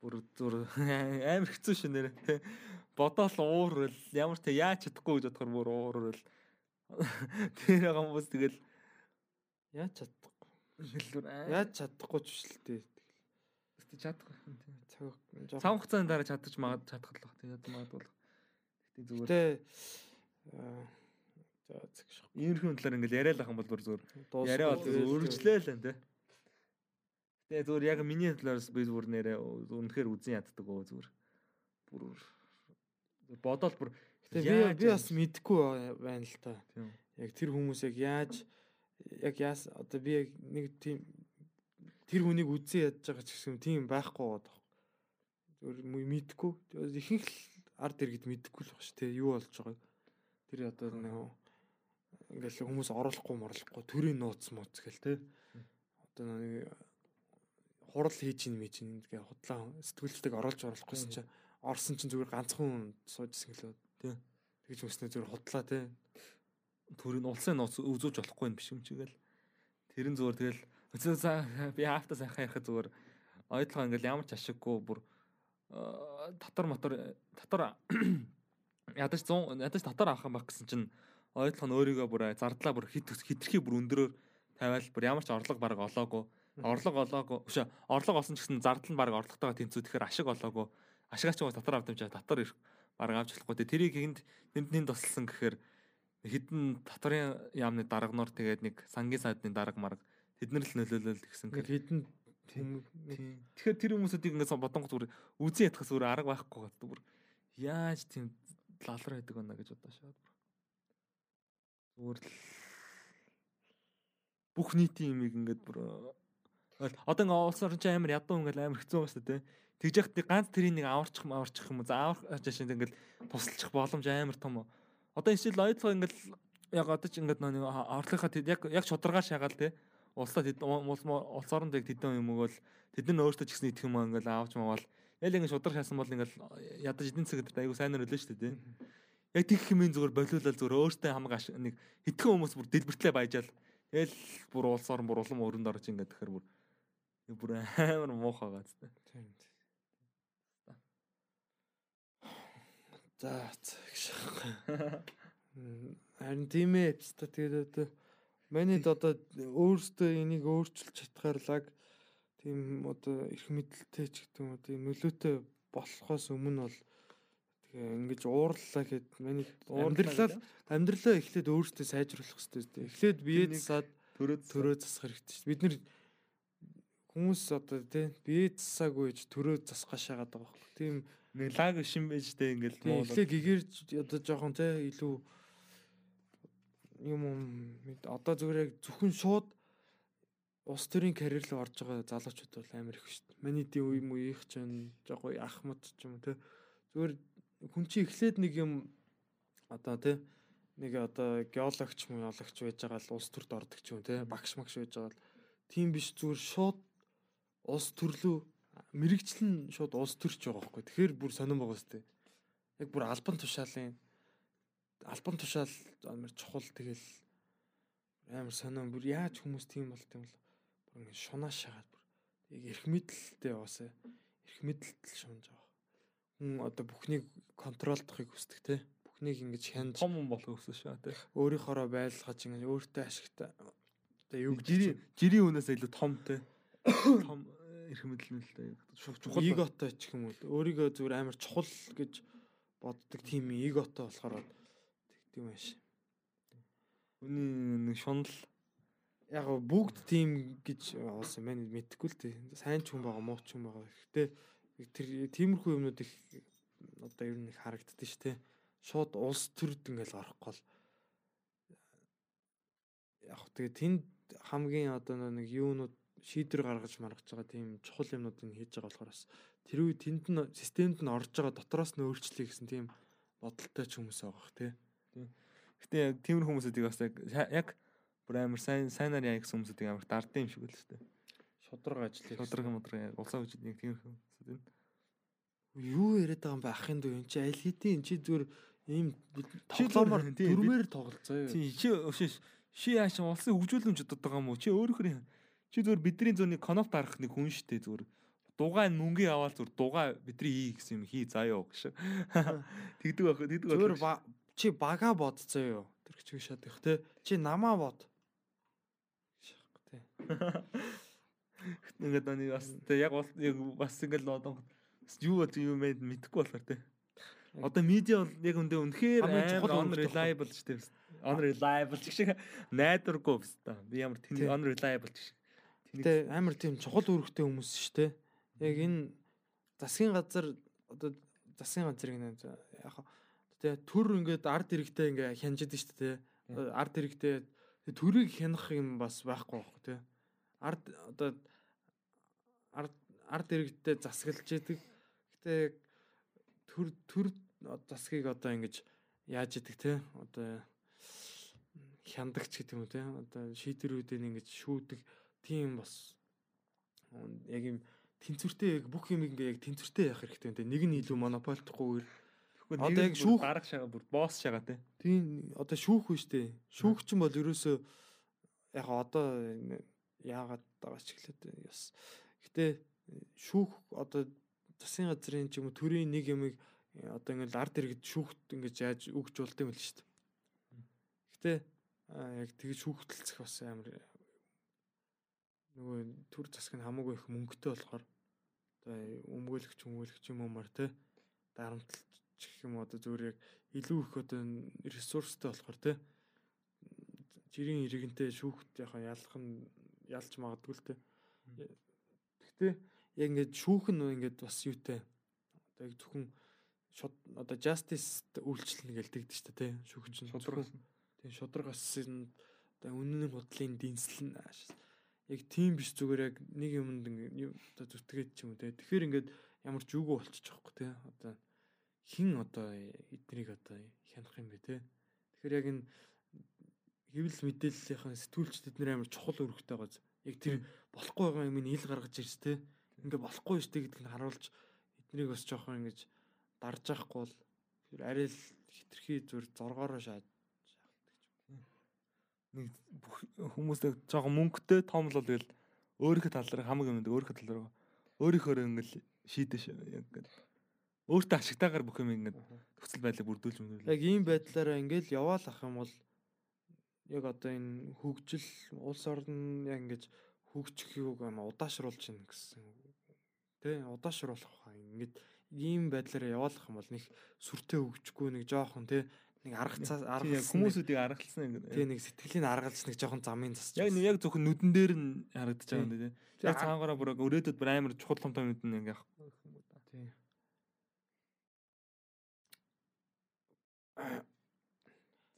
Бүр зүр <laughs> амар хэцүү шин нэрээ. Тэ бодоол уурвал ямар тэ яаж чадахгүй гэж бодохоор бүр уурвал <laughs> тэр байгаа хүмүүс тэгэл яаж чадахгүй тэгэл бүр яаж чадахгүй ч л дээ яаж чадахгүй. цаг жоох Цам хугацааны дараа чадчих магад чадах л баг. Тэгээд магадгүй. Гэтэ зүгээр Гэтэ аа, за зэгш. иймэрхүү талаар ингээл яриад ах юм бол зүгээр. Яриа бол өргөжлөө л энэ. Тэгээ зүгээр яг миний талаас би зүгээр нэрээ үнэхээр үзэн яддаг өө зүгээр. Бүр бодоол бүр Гэтэ би би бас юм- мэдгүй байна л та. Яг тэр хүмүүс яг яаж яг яас одоо би яг нэг тийм тэр хүнийг үзэн ядж байгаа ч гэсэн тийм байхгүй мө- мэдгүй. Тэгээд Ихэнх л ард иргэд мэдгүй л баг ш. Тэ юу болж байгааг. Тэр одоо нэг ингээл хүмүүс оруулахгүй морлохгүй төрийн нууц мууц гэл тэ. Одоо нэг хурал хийж ин мэж ин гээ худлаа сэтгүүлчдэг оруулж оруулахгүйсэн чинь орсон чинь зүгээр ганцхан суужсэн гэлээ. Тийм. Тэгж өснөө зүгээр худлаа тэ. төрийн улсын нууц үзүүлж болохгүй юм биш юм чигээл. Тэрэн зүгээр тэгэл би хафта сайхан ярих зүгээр ойдлогоо ингээл ямар ч ашиггүй бүр аа, татар мотор татар <coughs> ядаж 100 ядаж татар авах юм баг гэсэн чинь ойдлого нь өөрийгөө бүр зардлаа бүр хит хитрхи бүр өндөрөөр тавиал бүр ямар ч орлого баг олоогүй орлого олоогүй өшөө орлого олсон ч гэсэн зардал нь баг орлоготойгоо тэнцүү тэгэхээр ашиг олоогүй ашигаач байгаа татар авдамжаа татар ирэх баг авч болохгүй Тэ тэрийг энд тэнд тусалсан гэхээр хідэн татварын яамны даргануур тэгээд нэг сангийн сайдны дарга марга тэднэр л нөлөөлөл гэсэн гэхээр хідэн. Тэгэхээр тэр хүмүүсүүдийг ингээд бодонгот зүгээр үзэн ятхас зүгээр арга байхгүй гад бүр яаж тийм лалар байдаг байна гэж бодоо шаад бүр. Зүгээр л бүх нийтийн имийг ингээд бүр одоо ингээд улс орчин чинь амар ядуу ингээд амар хэцүү байна шүү дээ. Тэгж яхад нэг ганц тэрийг нэг аварчих аварчих юм уу заавар жишээ нь ингээд тусалчих боломж амар том. Одоо энэ жил ойдлого ингээд яг одоо ч ингээд нэг орлогынхаа яг яг шударгаа шагаал те улсаа тэд улс улс оронд яг тэдэн юм өгөөл тэд нар өөртөө ч гэсэн идэх юм ингээл авч мавал ял ингээд шудар шаасан бол ингээл ядаж эдийн засаг айгу сайн нэр өлөө дээ те яг тэг хэмээн зүгээр болиулал зүгээр өөртөө хамаг нэг хитгэн хүмүүс бүр дэлбэртлээ баяжаал Тэгэл бүр улс орон бүр улам өрөнд орж ингээд тэгэхээр бүр бүр амар муухай байгаа зү. Тийм. За гэж. Харин тийм ээ. Тэгээд одоо манайд одоо өөрөөсөө энийг өөрчилж чадхаарлаг тийм одоо их мэдлэлтэй ч гэдэг юм уу тийм нөлөөтэй болохоос өмнө бол тэгээ ингэж уурлаа гэхэд манай амьдралаа амьдралаа эхлээд өөрөөсөө сайжруулах хэрэгтэй зү. Эхлээд бие засаад төрөөд төрөө засах хэрэгтэй шүү. Бид нэр хүмүүс одоо тий бие засаагүй гэж төрөө засгаа шагаад байгаа байхгүй. Тийм нэг лаг шин байж тээ ингээл тий эхлээ гэгэрж одоо жоохон тий илүү юм юм одоо зүгээр яг зөвхөн шууд улс төрийн карьер руу орж байгаа залуучууд бол амар их шүү дээ. Миний ди үе мууих ч юм жоохон ахмад ч юм тий зүгээр хүн чи эхлээд нэг юм одоо тий нэг одоо геологч муу яологч байж байгаа л улс төрд ордог ч юм тий багш магш байж байгаа л. Тийм биш зүгээр шууд улс төрлөө мэрэгчлэн шууд улс төрч байгаа байхгүй. Тэгэхээр бүр сонирн байгаа сте. Яг бүр албан тушаалын албан тушаал амар чухал тэгэл амар сонирн бүр яаж хүмүүс тийм болт юм бол бүр ингэ шунаа шагаад бүр яг эрх мэдэлтэй яваасаа эрх мэдэлтэл шунж байгаа. Хүн одоо бүхнийг контролдохыг хүсдэг те. Бүхнийг ингэж хянж том юм болох өссөн шүү тий. өөрийнхоороо байлгаж ингэ өөртөө ашигтай одоо юу Жирийн жирийн үнээс илүү том тий. <coughs> Том эрх мэдэл нэлтэй чухал эготой ч юм уу өөрийгөө зүгээр амар чухал гэж боддог тийм эготой болохоор тэгдэм байш. Үний нэг шунал Яг бүгд тийм гэж олсон байна мэдхгүй л дээ. Сайн ч хүн байгаа муу ч хүн байгаа. Гэхдээ тэр тиймэрхүү юмнууд их одоо ер нь их харагддаг шүү дээ. Шууд улс төрд ингээл орохгүй л яг тэгээ тэнд хамгийн одоо нэг юунууд шийдвэр гаргаж маргаж байгаа тийм чухал юмнуудыг хийж байгаа болохоор бас тэр үе тэнд нь системд нь орж байгаа дотроос нь өөрчлөе гэсэн тийм бодолтой ч хүмүүс байгаа бох тий. Гэтэ яг тиймэр хүмүүсүүдийг бас яг яг бүр амар сайн сайнаар яа гэсэн хүмүүсүүдийг амар дардсан юм шиг л шүү дээ. Шудраг ажиллах. Шудраг модраг яг улсаа үжид нэг тиймэр хүмүүсүүд энэ. Юу яриад байгаа юм бэ ахын дүү энэ чи аль хэдийн энэ чи зүгээр ийм тий, дөрмээр тоглолцоо юу. Чи чи ши яаш улсын хөгжүүлэмж удаад байгаа юм уу? Чи өөрөөр чи зүгээр бидний зүүнний коноп дарах нэг хүн дээ зүгээр. Дугаа мөнгө аваад зүгээр дугаа бидний хий гэсэн юм хий заяа гэж. Тэгдэг байх тэгдэг байх. Зүгээр чи бага бодцоо юу. Тэр чиг шатах те. Чи намаа бод. Шах те. Ингээд нэг бас тэ яг бас ингээд одоо юу бод юу мэд мэдэхгүй болохоор тэ. Одоо медиа бол яг үндэ үнэхээр үнэтэй reliable ч тийм. On reliable ч шиг найдваргүй биш та. Би ямар тэн on reliable ч шиг. Гэтэ амар тийм чухал үүрэгтэй хүмүүс шүү дээ. Яг энэ засгийн газар одоо засгийн газар гэнэ яг хаа тэ төр ингээд ард иргэдээ ингээ хянжид шүү дээ. Ард иргэдээ төрийг хянах юм бас байхгүй байхгүй тэ. Ард одоо ард ард иргэдээ засаглаж идэг. Гэтэ төр төр засгийг одоо ингэж яаж идэг те одоо хяндагч гэдэг юм те одоо шийдвэрүүдийг ингэж шүүдэг тийм бас. Яг юм тэнцвэртэй яг бүх юм ингээ яг тэнцвэртэй явах хэрэгтэй те. Нэг нь илүү монополдохгүйгээр Одоо яг шүүх- дарга шагаа бүр босс шагаа тэ. тийм одоо шүүх үү штэ. Шүүх ч юм бол ерөөсөө яг одоо яагаад байгаа ч гэлээд бас гэтээ шүүх одоо засгийн газрын ч юм уу төрийн нэг юмыг одоо ингээл ард иргэд шүүхт ингэж яаж өгч болд юм л штэ. Гэтээ аа, яг тэгж шүүхтэлцэх бас амар нөгөө төр засаг нь хамаагүй их мөнгөтэй болохоор одоо өмгөөлөгч өмгөөлөгч юм уумар те дарамтлч гэх юм уу одоо зүгээр яг илүү их одоо ресурстай болохоор те жирийн иргэнтэй шүүхт яхаа ялах нь ялж магадгүй л те. Гэхдээ яг ингээд шүүх нь ингээд бас юутай одоо яг зөвхөн шууд одоо justice үйлчлэл гээл тэгдэж штэ те шүүх чинь. Шудраг. тийм шудрагас одоо үнэн бодлын дэнслэн. Яг тийм биш зүгээр яг нэг юмд ингээд юу одоо зүтгээд ч юм уу те. Тэгэхээр ингээд ямар ч үгүй болчих жоохгүй те. Одоо хин одоо эднийг одоо хянах юм бэ те. Тэгэхээр яг энэ хэвлэл мэдээллийнхэн сэтгүүлчдэд нэр амар чухал үүрэгтэй байгаа. Яг тэр болохгүй байгаа юм ил гаргаж ирс те. Ингээ болохгүй штэ гэдг нь харуулж эднийг бас жоохон ингэж дарж яахгүй бол арай л хитрхи зүр зоргоороо шаад Нэг хүмүүстэй жоохон мөнгөтэй том л бол тэгэл өөрийнхөө тал дээр хамаг юм дээр өөрийнхөө тал дээр өөрийнхөө ингээл шийдэш яг ингээд өөртөө ашигтайгаар бүх юм ингээд төсөл байдлыг бүрдүүлж мөнгө. яг ийм байдлаараа ингээл яваал ах юм бол яг одоо энэ хөгжил улс орн яг ингэж хөгжих юуг ама удаашруулж чинь гэсэн тий удаашруулах хаа ингээд ийм байдлаараа яваалах юм бол нэг сүртэй хөгжихгүй нэг жоохон тий нэг арга цаас Тийм, яг аргалсан хүмүүсүүдийг аргалсан ингэ. нэг сэтгэлийн аргалж нэг жоохон замын засч Яг яг зөвхөн нүдэн дээр нь харагдаж байгаа юм. Тийм. Яг цаагаараа бүр өрөөдөд бүр амар чухал том том юм ингэ явах. тийм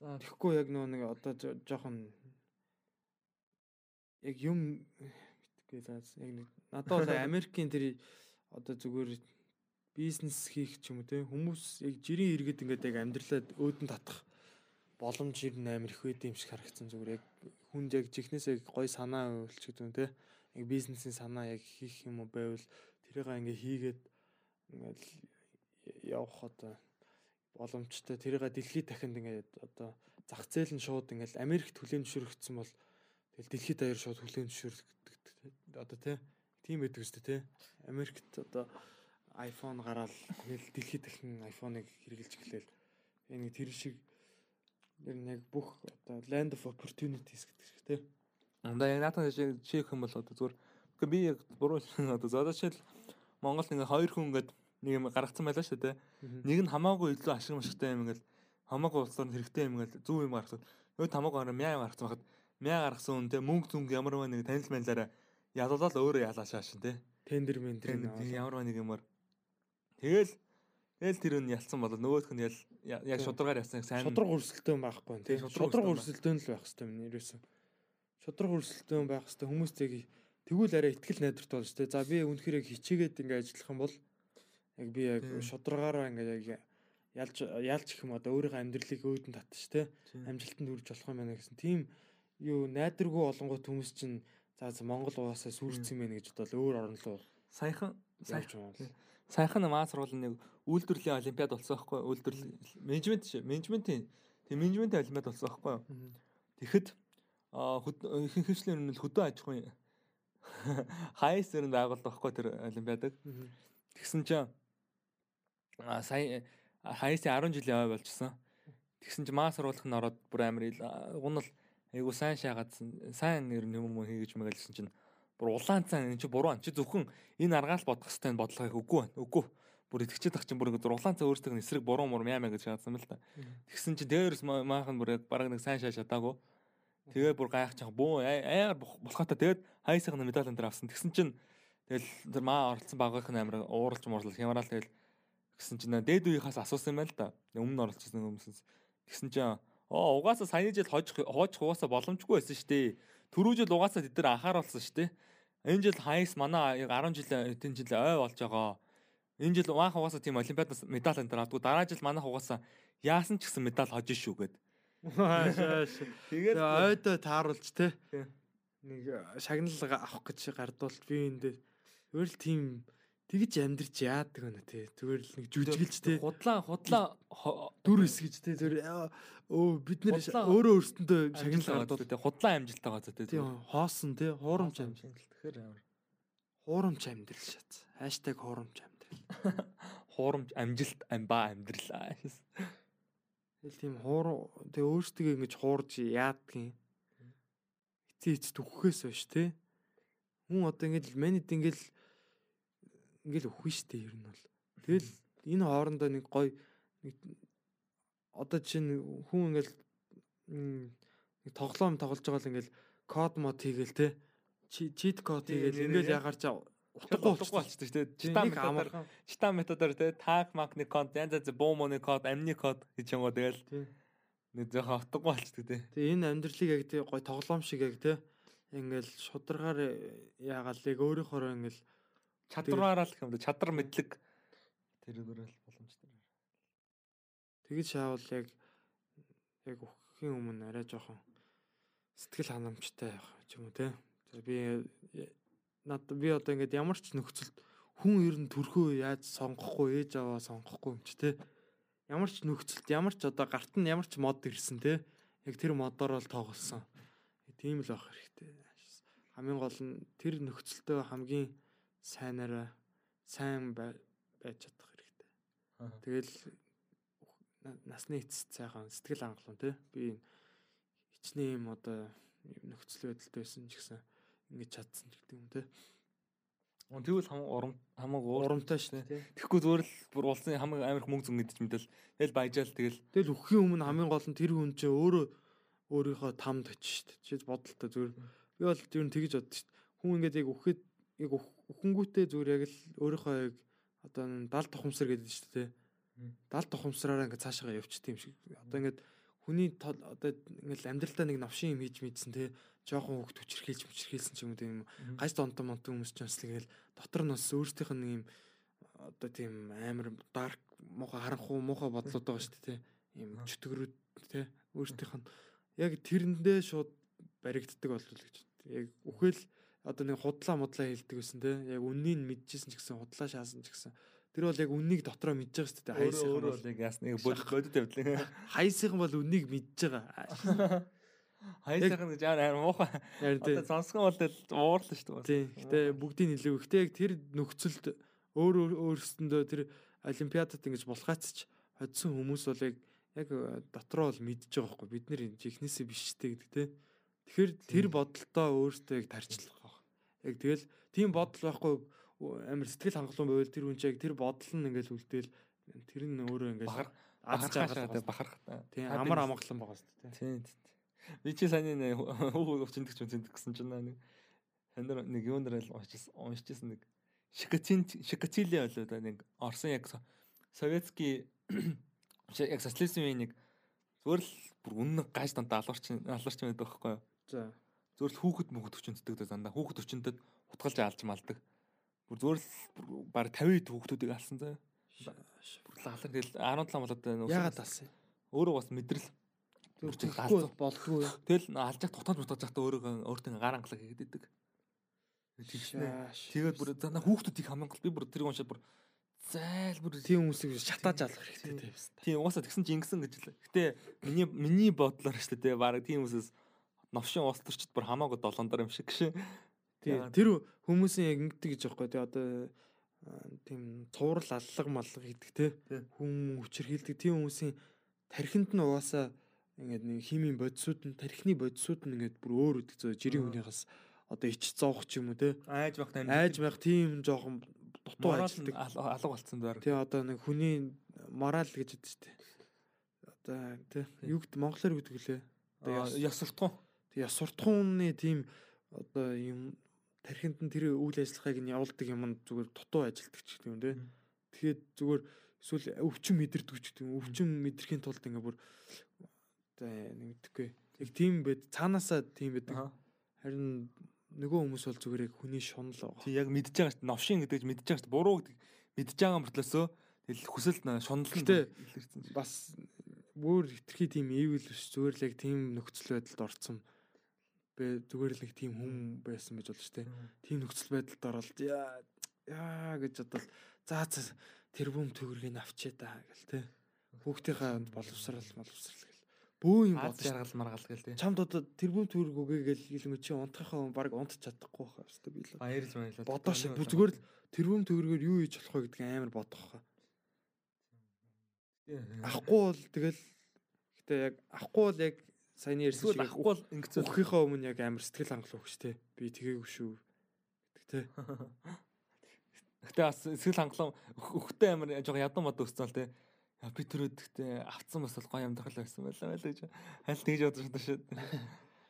За тэгэхгүй яг нөө нэг одоо жо- жоохон яг юм битггүй заас яг нэг надад бол <laughs> Америкийн тэр одоо зүгээр бизнес хийх ч юм уу те хүмүүс яг жирийн иргэд ингээд яг амьдралаа өөдөн татах боломж ер нь амар их байд юм шиг харагдсан зүгээр. Яг хүнд яг чихнээсээ гой санаа өвлчгээд юм те яг бизнесийн санаа яг хийх юм уу байвал тэрийг ингээ хийгээд ингээл явах одоо боломжтой. Тэрийг дэлхийд дахинд ингээд одоо зах зээл нь шууд ингээд Америкт хүлээн зөвшөөрөгдсөн бол тэгэл дэлхийд даяар шууд хүлээн зөвшөөрөгддөг одоо те тийм байдаг үстэй те. Америкт одоо iPhone гараад тэгэл дэлхийд дахин iPhone-ыг хэрэгжилж эхлээл яг нэг тэр шиг ер нь яг бүх одоо land of opportunities гэдэг шиг те Ундаа яг наатан шиг чих юм бол одоо зүгээр би яг буруу <laughs> одоо зодоо жишээл Монголд ингээ хоёр хүн ингээд нэг юм гаргацсан байлаа шүү дээ. Нэг нь хамаагүй илүү ашиг машигтай юм ингээл хамаагүй улсаар хэрэгтэй юм ингээл зөв юм гаргасан. Нөгөө хамаагүй гараа мяа гаргасан байхад мяа гаргасан хүн те мөнгө зүнг ямар нэг танил манлаараа ялуулаад өөрөө ялаа шаашин те. тендер мен тэр Тэр ямар нэг юмар. Тэгэл тэгэл тэр нь ялсан болоо нөгөөх нь ял яг шударгаар явсан сайн шудраг өрсөлдөөн байхгүй Тийм, шудраг өрсөлдөөн л байх хэрэгтэй юм ерөөсөө. Шудраг өрсөлдөөн байх хэрэгтэй хүмүүс тийг тэгвэл арай ихтгэл найдварт болж тий за би үнэхээр яг хичээгээд ингээ ажиллах юм бол яг би яг Тийм. шудрагаараа ингээ яг ялж ялж их юм одоо өөрийнхөө амьдралыг өөдөн татчих тий. Амжилтанд хүрч болох юм байна гэсэн. Тийм юу найдваргүй олонгот хүмүүс чинь за Монгол угаасаа сүрцсэн байна гэж бодвол өөр орн руу саяхан сая- явж байгаа юм. Саяхан маа сургуулийн нэг үйлдвэрлэлийн олимпиад болсон байхгүй юу? Үйлдвэрлэл менежмент шүү. Менежментийн тийм менежментийн олимпиад болсон байхгүй юу? Тэгэхэд ихэнх хвшлийн өмнө хөдөө аж ахуйн хайс зэрэг байгуулдаг байхгүй тэр олимпиадыг. Мгм. Тэгсэн чинь сая хайсын 10 жилийн ой болчихсон. Тэгсэн чинь маа сургуулах нь ороод бүр амар ил- аа, уг нь л айгу сайн шаагаадсан. Сайн нь юм юм хийгэж мэгэлсэн чинь бүр улаан цан энэ чи буруу ан чи зөвхөн энэ аргаал бодох хэвээр бодлогыг үгүй байна. Үгүй. Бүр итгэж тах чинь бүр ингэ улаан цан өөрсдөө эсрэг буруу мур мямаа гэж шаадсан юм л та. Тэгсэн чинь дээрс маахан бүр яг бараг нэг сайн шаа шатаагүй. Тэгээ бүр гайхаж бөө аяар болохотой тэгээд хайсахын медаль энэ авсан. Тэгсэн чинь тэгэл тэр маа оролцсон багийнх нь амар ууралж муурлал хямраал тэгэл Тэгсэн чинь дээд үеийнхээс асуусан юм байна л да. Өмнө оролцсон хүмүүсээс. Тэгсэн чинь оо угаасаа саяны жил хожих хожих угаасаа боломжгүй байсан шүү дээ. Түрүү жил угаасаа тэд нар анхааруулсан шүү дээ. Энэ жил хайс манай яг 10 жил тэн жил ой болж байгаа. Энэ жил маах угаасаа тийм олимпиадаас медаль энэ авдгүй. Дараа жил манайх угаасаа яасан ч гэсэн медаль хожиж шүү гэд. Тэгээд ойдоо тааруулж те. Нэг шагналга авах гэж гардуулт би энэ дээр зүгээр л тийм тэгж амьдрч яадаг байна те. Зүгээр л нэг жүжиглж те. худлаа худлаа Дүр эсгэж те. Зүгээр өө бид нэр өөрөө өөрсөндөө шагнал шагнал гардуул гардуул. тэ худлаа амжилт байгаа зүйтэй. Тийм хоосон те. Хуурамч амьдрал. Тэгэхээр амар. Хуурамч амьдрал шат. Хаштаг хуурамч амьдрал. Хуурамч амжилт амбаа амьдралаа. Тэгэл тийм хуур тэг өөрсдөө ингэж хуурж яадгийн. Эцээ эц төгөхөөс биш те. Хүн одоо ингэж манид ингэж ингээл өхөн штэ ер нь бол. Тэгэл энэ хоорондоо нэг гой нэг одоо чинь хүн ингээл нэг тоглоом тоглож байгаа л ингээл код мод хийгээл те. Чит код хийгээл ингээл ягаар чаа Утгагүй утгагүй болчихсон нэг амар- методоор читан методоор те таг макны код янз янз бомоны код амны код гэж юм уу тэгэл нэг жоохон утгагүй болчихсон те. Тэгээ энэ амьдралыг яг тий гой тоглоом шиг яг тий ингээл шударгаар яагаал яг өөрийнхөө ингээл Чадвараараа л юм да чадвар мэдлэг тэрүүгээр л боломжтой. тэгж шаавал яг яг өхийн өмнө арай жоохон сэтгэл ханамжтай байх ч юм уу. За би над би одоо ингээд ямар ч нөхцөлд хүн ер нь төрхөө яаж сонгохгүй ээж аваа сонгохгүй юм чи тий. Ямар ч нөхцөлд ямар ч одоо гарт нь ямар ч мод ирсэн тий. Яг тэр модоор л тоглосон. Тийм л байх хэрэгтэй. Хамгийн гол нь тэр нөхцөлдөө хамгийн сайнараа сайн бай- байж чадах хэрэгтэй. Тэгэл на- насны эцэст сайхан сэтгэл хангалуун тий. Би энэ хичнээн юм одоо нөхцөл байдалтай байсан ч гэсэн ингэж чадсан ч гэдэг юм тий. Тэгвэл хамаг урам хамаг. Урамтай дээ. Тэгэхгүй зүгээр л бүр улсын хамаг амар мөнгө зүг мэдчих мэтэл тэгэл баяжаал тэгэл Тэгэл өхийн өмнө хамгийн гол нь тэр хүн чинь өөрөө өөрийнхөө тамд очиж дээ. Жишээ бодолтой зүгээр. Би бол ер нь тэгж боддог шүү дээ. Хүн ингээд яг өөхөд яг өхөнгүүтээ зүгээр яг л өөрийнхөө яг одоо н 70 тухамсар гэдэг шүү дээ. 70 тухамсараараа ингээд цаашаа явчих тийм шиг. Одоо ингээд хүний одоо ингээд амьдралдаа нэг навшин юм хийж мэдсэн те жоохон хөвгт хүчрхийлж хүчрхийлсэн ч юм уу тийм гаж донтон монтон хүмүүс ч бас л гээл дотор нь бас өөрсдийнх нь нэг юм одоо тийм амар дарк муухай харанхуу муухай бодлууд байгаа шүү дээ те ийм чөтгөрүүд те өөрсдийнх нь яг тэрэндээ шууд баригддаг болов л гэж. Яг үхэл одоо нэг худлаа мудлаа хэлдэг гэсэн те яг үннийг нь мэдчихсэн ч гэсэн худлаа шаасан ч гэсэн тэр бол яг үннийг дотроо мэдж байгаа шүү дээ хайсах өөрөө бол яг ясна яг бодит бодит явдлаа. хайсах бол үннийг мэдж байгаа Хайсахан гэж амар муухай. Одоо сонсгон бол уурлаа шүү дээ. Тийм. Гэтэ бүгдийн илүү ихтэй яг тэр нөхцөлд өөр өөр өөрсөндөө тэр олимпиадад ингэж болохаац ч хоцсон хүмүүс бол яг яг дотроо бол мэдж байгаа байхгүй бид энэ ихнээсээ биш тэ гэдэг те. Тэгэхээр тэр бодолтоо өөртөө яг тарчлах. Яг тэгэл тийм бодол байхгүй амар сэтгэл хангалуун байвал тэр хүн чинь яг тэр бодол нь ингээл үлдээл тэр нь өөрөө ингээл аз жаргал бахархаа бахарх. тийм амар амгалан байгаа шүү дээ. Тийм. Би чи сайн нэг хүү өвчнөд ч үнэнд гэсэн чинь нэг хандар нэг юунаар л уншижсэн уншижсэн нэг Шикацин Шикацили болоо да нэг Орсын яг со- советский <coughs> яг социализмын нэг зүгээр л бүр үнэн гаж дантаа алуурч алуурч байдаг байхгүй юу? За. Зүгээр л хүүхэд мөхөд өвчнөддөг да дандаа хүүхэд өвчнөдөд утгалж алж малдаг. Бүр зүгээр л бүр баг 50 хүүхдүүдийг алсан заа. Бүр лалар тэгэл 17 болоод байна. Яагаад алсан? Өөрөө бас мэдрэл галзуу. болдгүй. Тэгэл алж явах тутаж мутаж явахдаа өөрөө өөртөө гар ангалаа хийгээд идэг. Тэгээд бүр за на хүүхдүүдийг хамгийн гол би бүр тэр уншаад бүр зайл бүр тийм хүмүүсийг шатааж алах хэрэгтэй тийм. тийм угаасаа тэгсэн чи ингэсэн гэж л. Гэтэ миний миний бодлоор шүү дээ баг тийм хүмүүсээс новшин уус төрчд бүр хамаагүй долондор юм шиг. Тийм Яагаад? тэр хүмүүсийн яг ингэдэг гэж байхгүй тий одоо тийм цуврал аллаг маллаг гэдэг те хүм хүчрхийлдэг тийм хүмүүсийн тархинд нь угаасаа ингээд нэг химийн бодисууд нь тархины бодисууд нь ингээд бүр өөр үүдэг зөө жирийн хүнийхээс одоо ич зоох ч юм уу те Айж багт айж байх тийм жоохон дутуу ажилдаг. алга болцсон даар. тий одоо нэг хүний мораль гэж яддаг штэ одоо тий юу гэдэг монголоор гэдэг лээ одоо яс- Яс суртахуун. Тэг яс суртахууны тийм одоо юм тархинд нь тэр үйл ажиллагааг нь явуулдаг юм зүгээр дутуу ажилтдаг ч гэдэг юм. Мгм. Тэгэхээр зүгээр эсвэл өвчин мэдэрдэг ч гэдэг юм. Өвчин мэдрэхийн тулд ингээ бүр одоо нэг мэдхгүй. Яг тийм байд цаанаасаа тийм байдаг. Харин нөгөө хүмүүс бол зүгээр яг хүний шунал. Тий яг мэдж байгаа шүү. Новшин гэдэг мэдж байгаа шүү. Буруу гэдэг мэдж байгаа мөртлөөсөө тэгэл хүсэл н- шунал нь. Бас бүр хитрхи тийм evil биш зүгээр л яг тийм нөхцөл байдалд орцсон. Бэ зүгээр л нэг тийм хүн байсан гэж болно шүү дээ. тийм нөхцөл байдалд оролт яа яа гэж бодвол за за тэрбум төгрөгийг авчээ да гэл те хүүхдийнхаа боловсрал боловсрал гэл. Бөө юм бодож жаргал маргал гэл тий. чамд одоо тэрбум төгрөг өгөө гэл хэлмэ чи унтахынхаа баг унтч чадахгүй хаа өстой би л. Баярлж баярлаа. бодоо шээ бүр зүгээр л тэрбум төгрөгөөр юу хийж болох вэ гэдгийг амар бодох хаа. Ахгүй бол тэгэл гэтээ яг ахгүй бол яг саяны ярьсан шиг ахгүй бол ингэсэн. өгөхийнхөө өмнө яг амар сэтгэл хангалуун өгч те би тгээгүй шүү гэдэг те <laughs> Гэтэ бас эсвэл хангалуун өгөхтэй амар жоо ядан мод өссөн л. Я би түрүүд гэтэ авцсан бас гоё амьдрал байсан байлаа байлаа гэж хайл тэгж бодож байна шүү.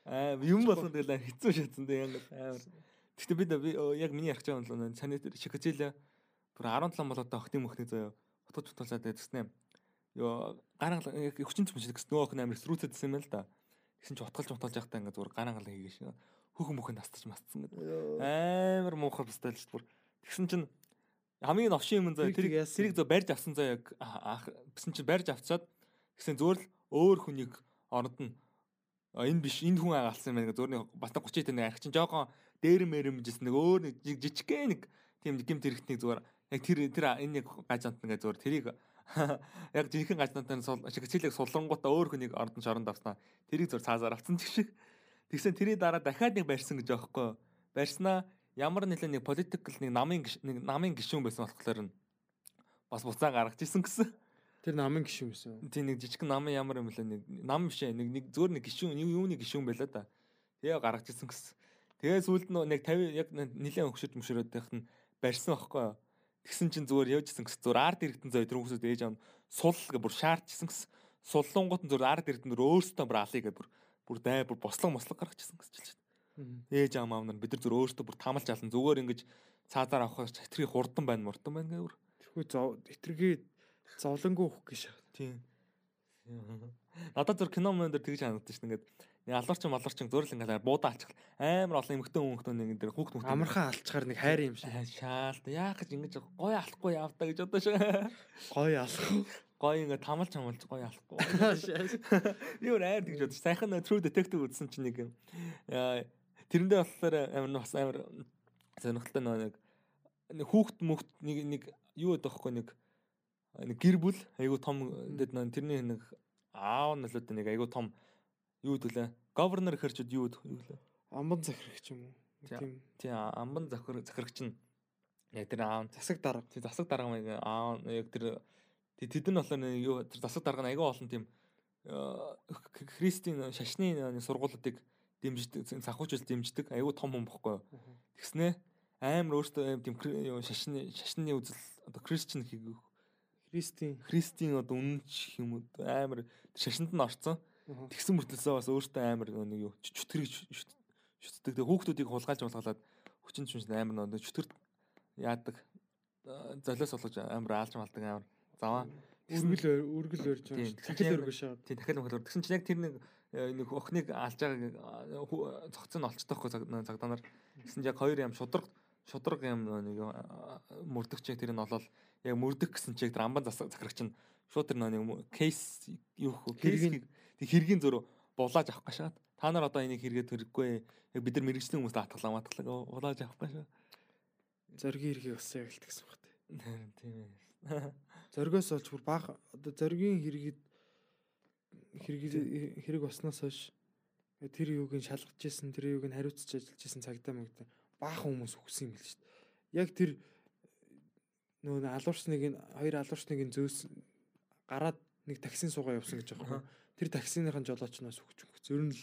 Аа юм болсон тэгэл хэцүү шатсан тий яг амар. Гэтэ би би оо, яг миний ярих байгаа юм л цаны дээр Шикачила бүр 17 болоод охтын мөхний заяа утгаж утгаалаад байжснаа. Йоо гаранgal хүчин зүмш гэсэн нөгөө охин амар срүүцэдсэн юм л да. Тэгсэн чи утгалж утгалж явахдаа ингээ зүгээр гаранgal хийгээш. Хөхөн мөхөнд тастаж мастсан гэдэг. Амар муухай бастай л шүү дээ. Тэгсэн чинь хамгийн новшин юм заа Тэр тэрийг тэрийг зөө барьж авсан заа яг ах бисэн чинь барьж авцаад тэгсэн зөөр л өөр хүнийг оронд нь энэ биш энэ хүн агаалсан байна зөөр нэг бас 30 тань арх чинь жоохон дээр мэрэмжсэн нэг өөр нэг жиг- жижигхэн нэг тийм гимт хэрэгтнийг зөөр яг тэр тэр энэ яг гажант ингээ зөөр тэрийг <laughs> яг жинхэнэ гажнантаа сул шигцэлэг сулрангуудаа өөр хүнийг нь шоронд авснаа тэрийг зөөр цаазаар авсан ч шиг тэгсэн тэрий дараа дахиад нэг барьсан гэж аахгүй барьснаа ямар нэлээ нэг политикл нэг намын нэг намын гишүүн байсан болохоор нь бас буцаа гаргаж исэн гэсэн. тэр намын гişүн байсан Тийм нэг жижиг намын ямар юм лээ нэг нам биш ээ нэг нэг зөөр нэг гишүүн юу юуны гишүүн байлаа да. Тэгээ гаргаж исэн гэсэн. Тэгээ сүүлд нь нэг 50 яг нэлээд өгшөж мөшрөөд байх нь барьсан байхгүй юу. Тэгсэн чинь зүгээр явжсэн гэс зүгээр ард иргэдэн зөө тэр хүмүүсд ээж аав сул гэ бүр шаардчихсан гэс суллунгууд нь зүгээр ард иргэдэн өөрсдөө бүр алыг гэ бүр бүр дай бүр бослог мослог гаргачихсан хэлж байна. Ээж аав маав нар бид нар зүгээр өөрсдөө бүр тамалж алан зүгээр ингэж цаазаар авах чатрыг хурдан байна мурдан байна гэвэр. Тэрхүү зов этргээ зовлонгүй хөх гэж. Тийм. Надад зүр кино мөн дээр тэгж харагдаж шин ингээд нэг алуурчин малуурчин зүгээр л ингээд буудаа алчих амар олон эмхтэн өмхтэн нэг энэ хүүхд мөхтэн Амархан алчгаар нэг хайр юм шиг. шаалт яах гэж ингэж гой алахгүй явдаа гэж бодож шээ. Гой алах. Гой ингээд тамалж хамалж гой алахгүй. <laughs> Би өөр айр тэгж бодож сайхан True Detective үзсэн чинь нэг яа, Тэрэндээ болохоор амар бас амар сонирхолтой нэг хүүхд мөхт нэг нэг юу гэдэг вэ нэг нэг гэр бүл айгу том ингээд нэг тэрний нэг аав үүдээ нэг айгу том юу гэдэлээ governor хэрчүүд юу гэдэг юу лээ Амбан захирагч юм уу? Тийм. тий амбан захир захирагч нь яг тэр аав Засаг дарга. тий засаг дарга маяг аав яг тэр тэд нь болохоор юу тэр засаг дарга нь айгу олон тийм христийн шашны сургуулиудыг дэмждэг санхүүжүүл дэмждэг айгу том хүн бохгүй юу. Тэгснэ амар өөртөө тийм шашны шашны үзэл одоо кристиан хийгүү Христийн. христийн одоо үнэнч юм уу амар шашинд нь орцсон. Тэгсэн мөртлөөсөө бас өөртөө амар нэг юу чөтгөрийг шүтдэг. Тэгээ хүүхдүүдийг хулгайлж мулгаалаад хүчин чүнс амар нэг чөтгөр яадаг э, золиос болгож амар аалж малдаг амар заваа. Үргэл үргэл өрж байгаа Дахил өргөж шаа. Тийм дахиад мөхөр. Тэгсэн чинь яг тэр нэг э, нэг охиныг алж байгааг э, хүү- цогцсон олцдохгүй цагдаа нар. Тэгсэн чинь яг хоёр юм шудраг шудраг юм нэг мөрдөгч тэр нь олол яг мөрдөх гэсэн чиг тэр амбан засаг захирагч нь шууд тэр нэг кейс юу хөө Хэргийг- кейс тэг хэргийн зөрөө булааж авах гашаад та нар одоо энийг хэрэгэд хэрэггүй бид нар мэрэгчлийн хүмүүст атгалаа матгалаа булааж авах гашаа Зоргийн хэргийг бас яг л тэгсэн баг. тийм ээ <laughs> Зоргоос олж бүр баах одоо зоргийн хэрэгэд хэрэг хэрэг баснаас хойш тэр юуг нь шалгаж исэн тэр юуг нь хариуцж ажиллаж исэн цагдаа мэгдэн баахан хүмүүс үхсэн юм л шүү дээ. Яг тэр нөгөө нэг алуурчныг нь хоёр алуурчныг нь зөөс гараад нэг таксин суугаа явсан гэж байгаа юм. Тэр таксиныхан жолоочноос өгч. Ер нь л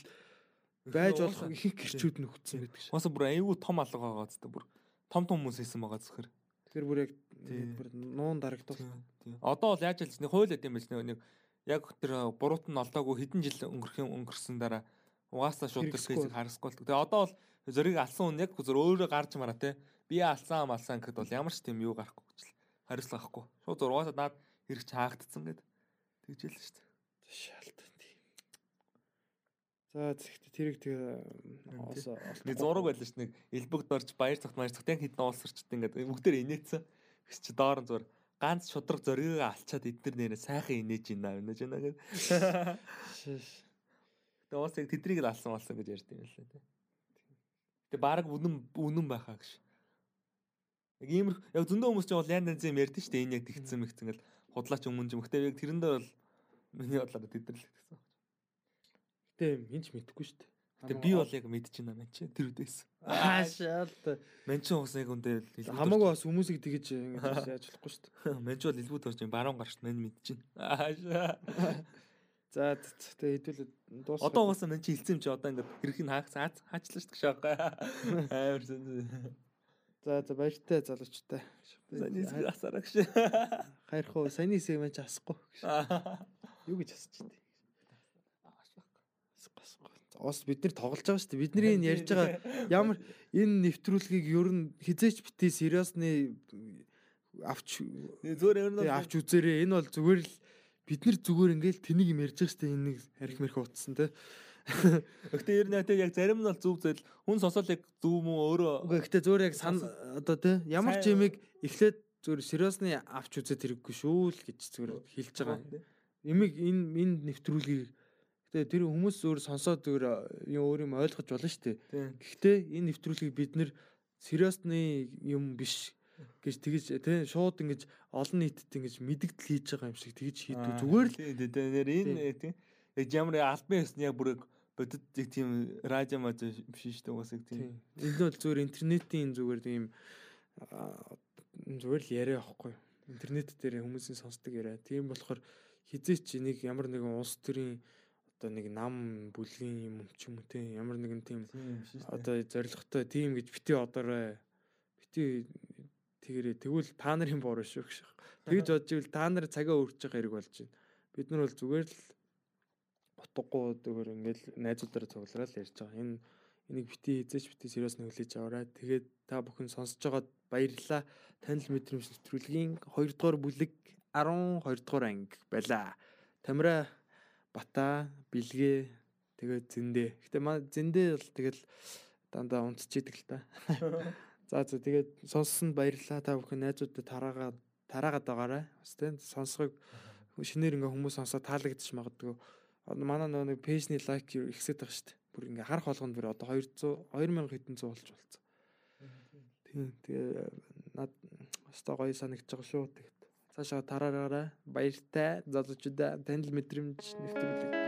байж болох их гэрчүүд үхсэн байдаг шээ. Маса бүр аюу том алга байгаа зү бүр том том хүмүүс хийсэн байгаа зөвхөр Тэгэхээр бүр яг бүр нуун дарагдах. Тийм. Одоо бол яаж ялж нэг хууль өгд юм биш нэг яг тэр буруут нь олдоогүй хэдэн жил өнгөрөх юм өнгөрсөн дараа угаасаа шууд тэр кейсийг харахгүй болдог. Тэгээ одоо бол зөрийг алсан хүн яг зөв өөрөө гарч мараа те. Би алсан малсан гэхэд бол ямар ч тийм юу гарахгүй гэж л хариуцлага авахгүй. Шууд зур угаасаа наад хэрэг чи хаагдцсан гэд тэгжэл л шүү дээ. Тийм. За тэгэхдээ тэрийг тэгээ Нэг зураг байлаа ш нэг элбэг дорж баяр цагт баяр цагт яг хитэн уулсарчд ингээд бүгдээр инээсэн. Гэс чи доор нь зур ганц шудраг зориг алчаад эдгээр нэрээ сайхан инээж байна инээж байна гэд. Тэгээ уус яг тэдрийг л алсан болсон гэж ярьд юм лээ тий. Тэгээ баг үнэн үнэн байхаа гэж. Яг иймэр яг зөндөө хүмүүс ч бол ян янз юм ярьдэн дээ энэ яг тэгцэн мэгцэн гэл худлаач өмнө. Гэтэ яг тэрэндээ бол миний бодлоор тэдэрлэг гэсэн. Гэтэ хинч мэдэхгүй шүү дээ. Тэгээ би бол яг мэдчихээн юм чи тэр үдээс. аа шаалт. Манчин уус яг үндэ Хамаагүй бас хүмүүсийг тэгэж ингэж <laughs> яаж болохгүй шүү дээ. Манч бол илбүү төрж баруун гарч мань мэдчихээн. Аашаа. <laughs> За тэгээ хэдүүлээд дуусах. Одоо уусаа мань чи хилцэм чи одоо ингээд хэрэг нь хаагц хаачлаа шүү дээ. <laughs> Амар сэн. За за баяртай залуучтай. Саний хэсэг асараа гэж. Хайрх уу саяны хэсэг маань ч асахгүй. Юу гэж асч дээ. Ос бид нар тоглож байгаа шүү дээ. Бидний энэ ярьж байгаа <laughs> ямар энэ нэвтрүүлгийг ер нь хизээч битээ сериосны авч Зөөр ер нь авч үзээрэй. Энэ бол зүгээр л бид нар зүгээр ингээл тэнийг юм ярьж байгаа шүү дээ. Энийг арх мэрх утсан те. <laughs> Гэхдээ ер нь яг зарим нь бол зөв зөвл хүн сонсол яг зөв мөн өөрөө Үгүй гэхдээ зүгээр яг сан одоо те ямар ч юмыг эхлээд зүгээр сериосны авч үзээд хэрэггүй шүү л гэж зүгээр хэлж байгаа. Имийг энэ энэ нэвтрүүлгийг гэхдээ тэр хүмүүс зүгээр сонсоод зүгээр юм өөр юм ойлгож болно шүү дээ. Гэхдээ энэ нэвтрүүлгийг бид нэр сериосны юм биш гэж тэгэж тий шууд ингэж олон нийтэд ингэж мэдгдэл хийж байгаа юм шиг тэгэж хийдүү зүгээр л нэр энэ тийм яг ямар албан ёсны яг бүр яг бодит яг тийм радио маж биш шүү дээ уусаа тийм. энэ бол зүгээр интернетийн зүгээр тийм зүгээр л яриа юу. интернет дээр хүмүүсийн сонсдог яриа тийм болохоор хизээч нэг ямар нэгэн улс төрийн одоо нэг нам бүлгийн юм ч юм уу тийм ямар нэгэн тийм одоо зоригтой тийм гэж бити одоорой бити тэгэрээ тэгвэл та нарын боор шүү гэж. Тэгж бодож ивэл та нар цагаа өөрчиж байгаа хэрэг болж байна. Бид нар бол зүгээр л утгагүй зүгээр ингээл найзуудаараа цуглараад ярьж байгаа. Энэ энийг бити хизээч бити сериус нүлээж аваарай. Тэгээд та бүхэн сонсож байгаад баярлалаа. Танил мэдрэмж нэвтрүүлгийн 2 дугаар бүлэг 12 дугаар анги байлаа. Тамира бата бэлгээ тэгээд зэндээ. Гэтэ маа зэндээ бол тэгэл дандаа унтчихийдэг л та. <laughs> За за тэгээд сонссонд баярлалаа. Та бүхэн найзуудад тараагаад тараагаад байгаарай. Бас тийм сонсгыг шинээр ингээ хүмүүс сонсоод таалагдчих магадгүй. Манай нөгөө нэг пэйжний лайк ихсээд байгаа шүү дээ. Бүр ингээ харах болгонд бүр одоо 200 2000 хэдэн зуун болж болцсон. Тийм тэгээ над өстой гоё санагдаж байгаа шүү. Цаашаа тараараарай. Баяртай. Залуучуудаа. Танил мэдрэмж нэвтрүүлэг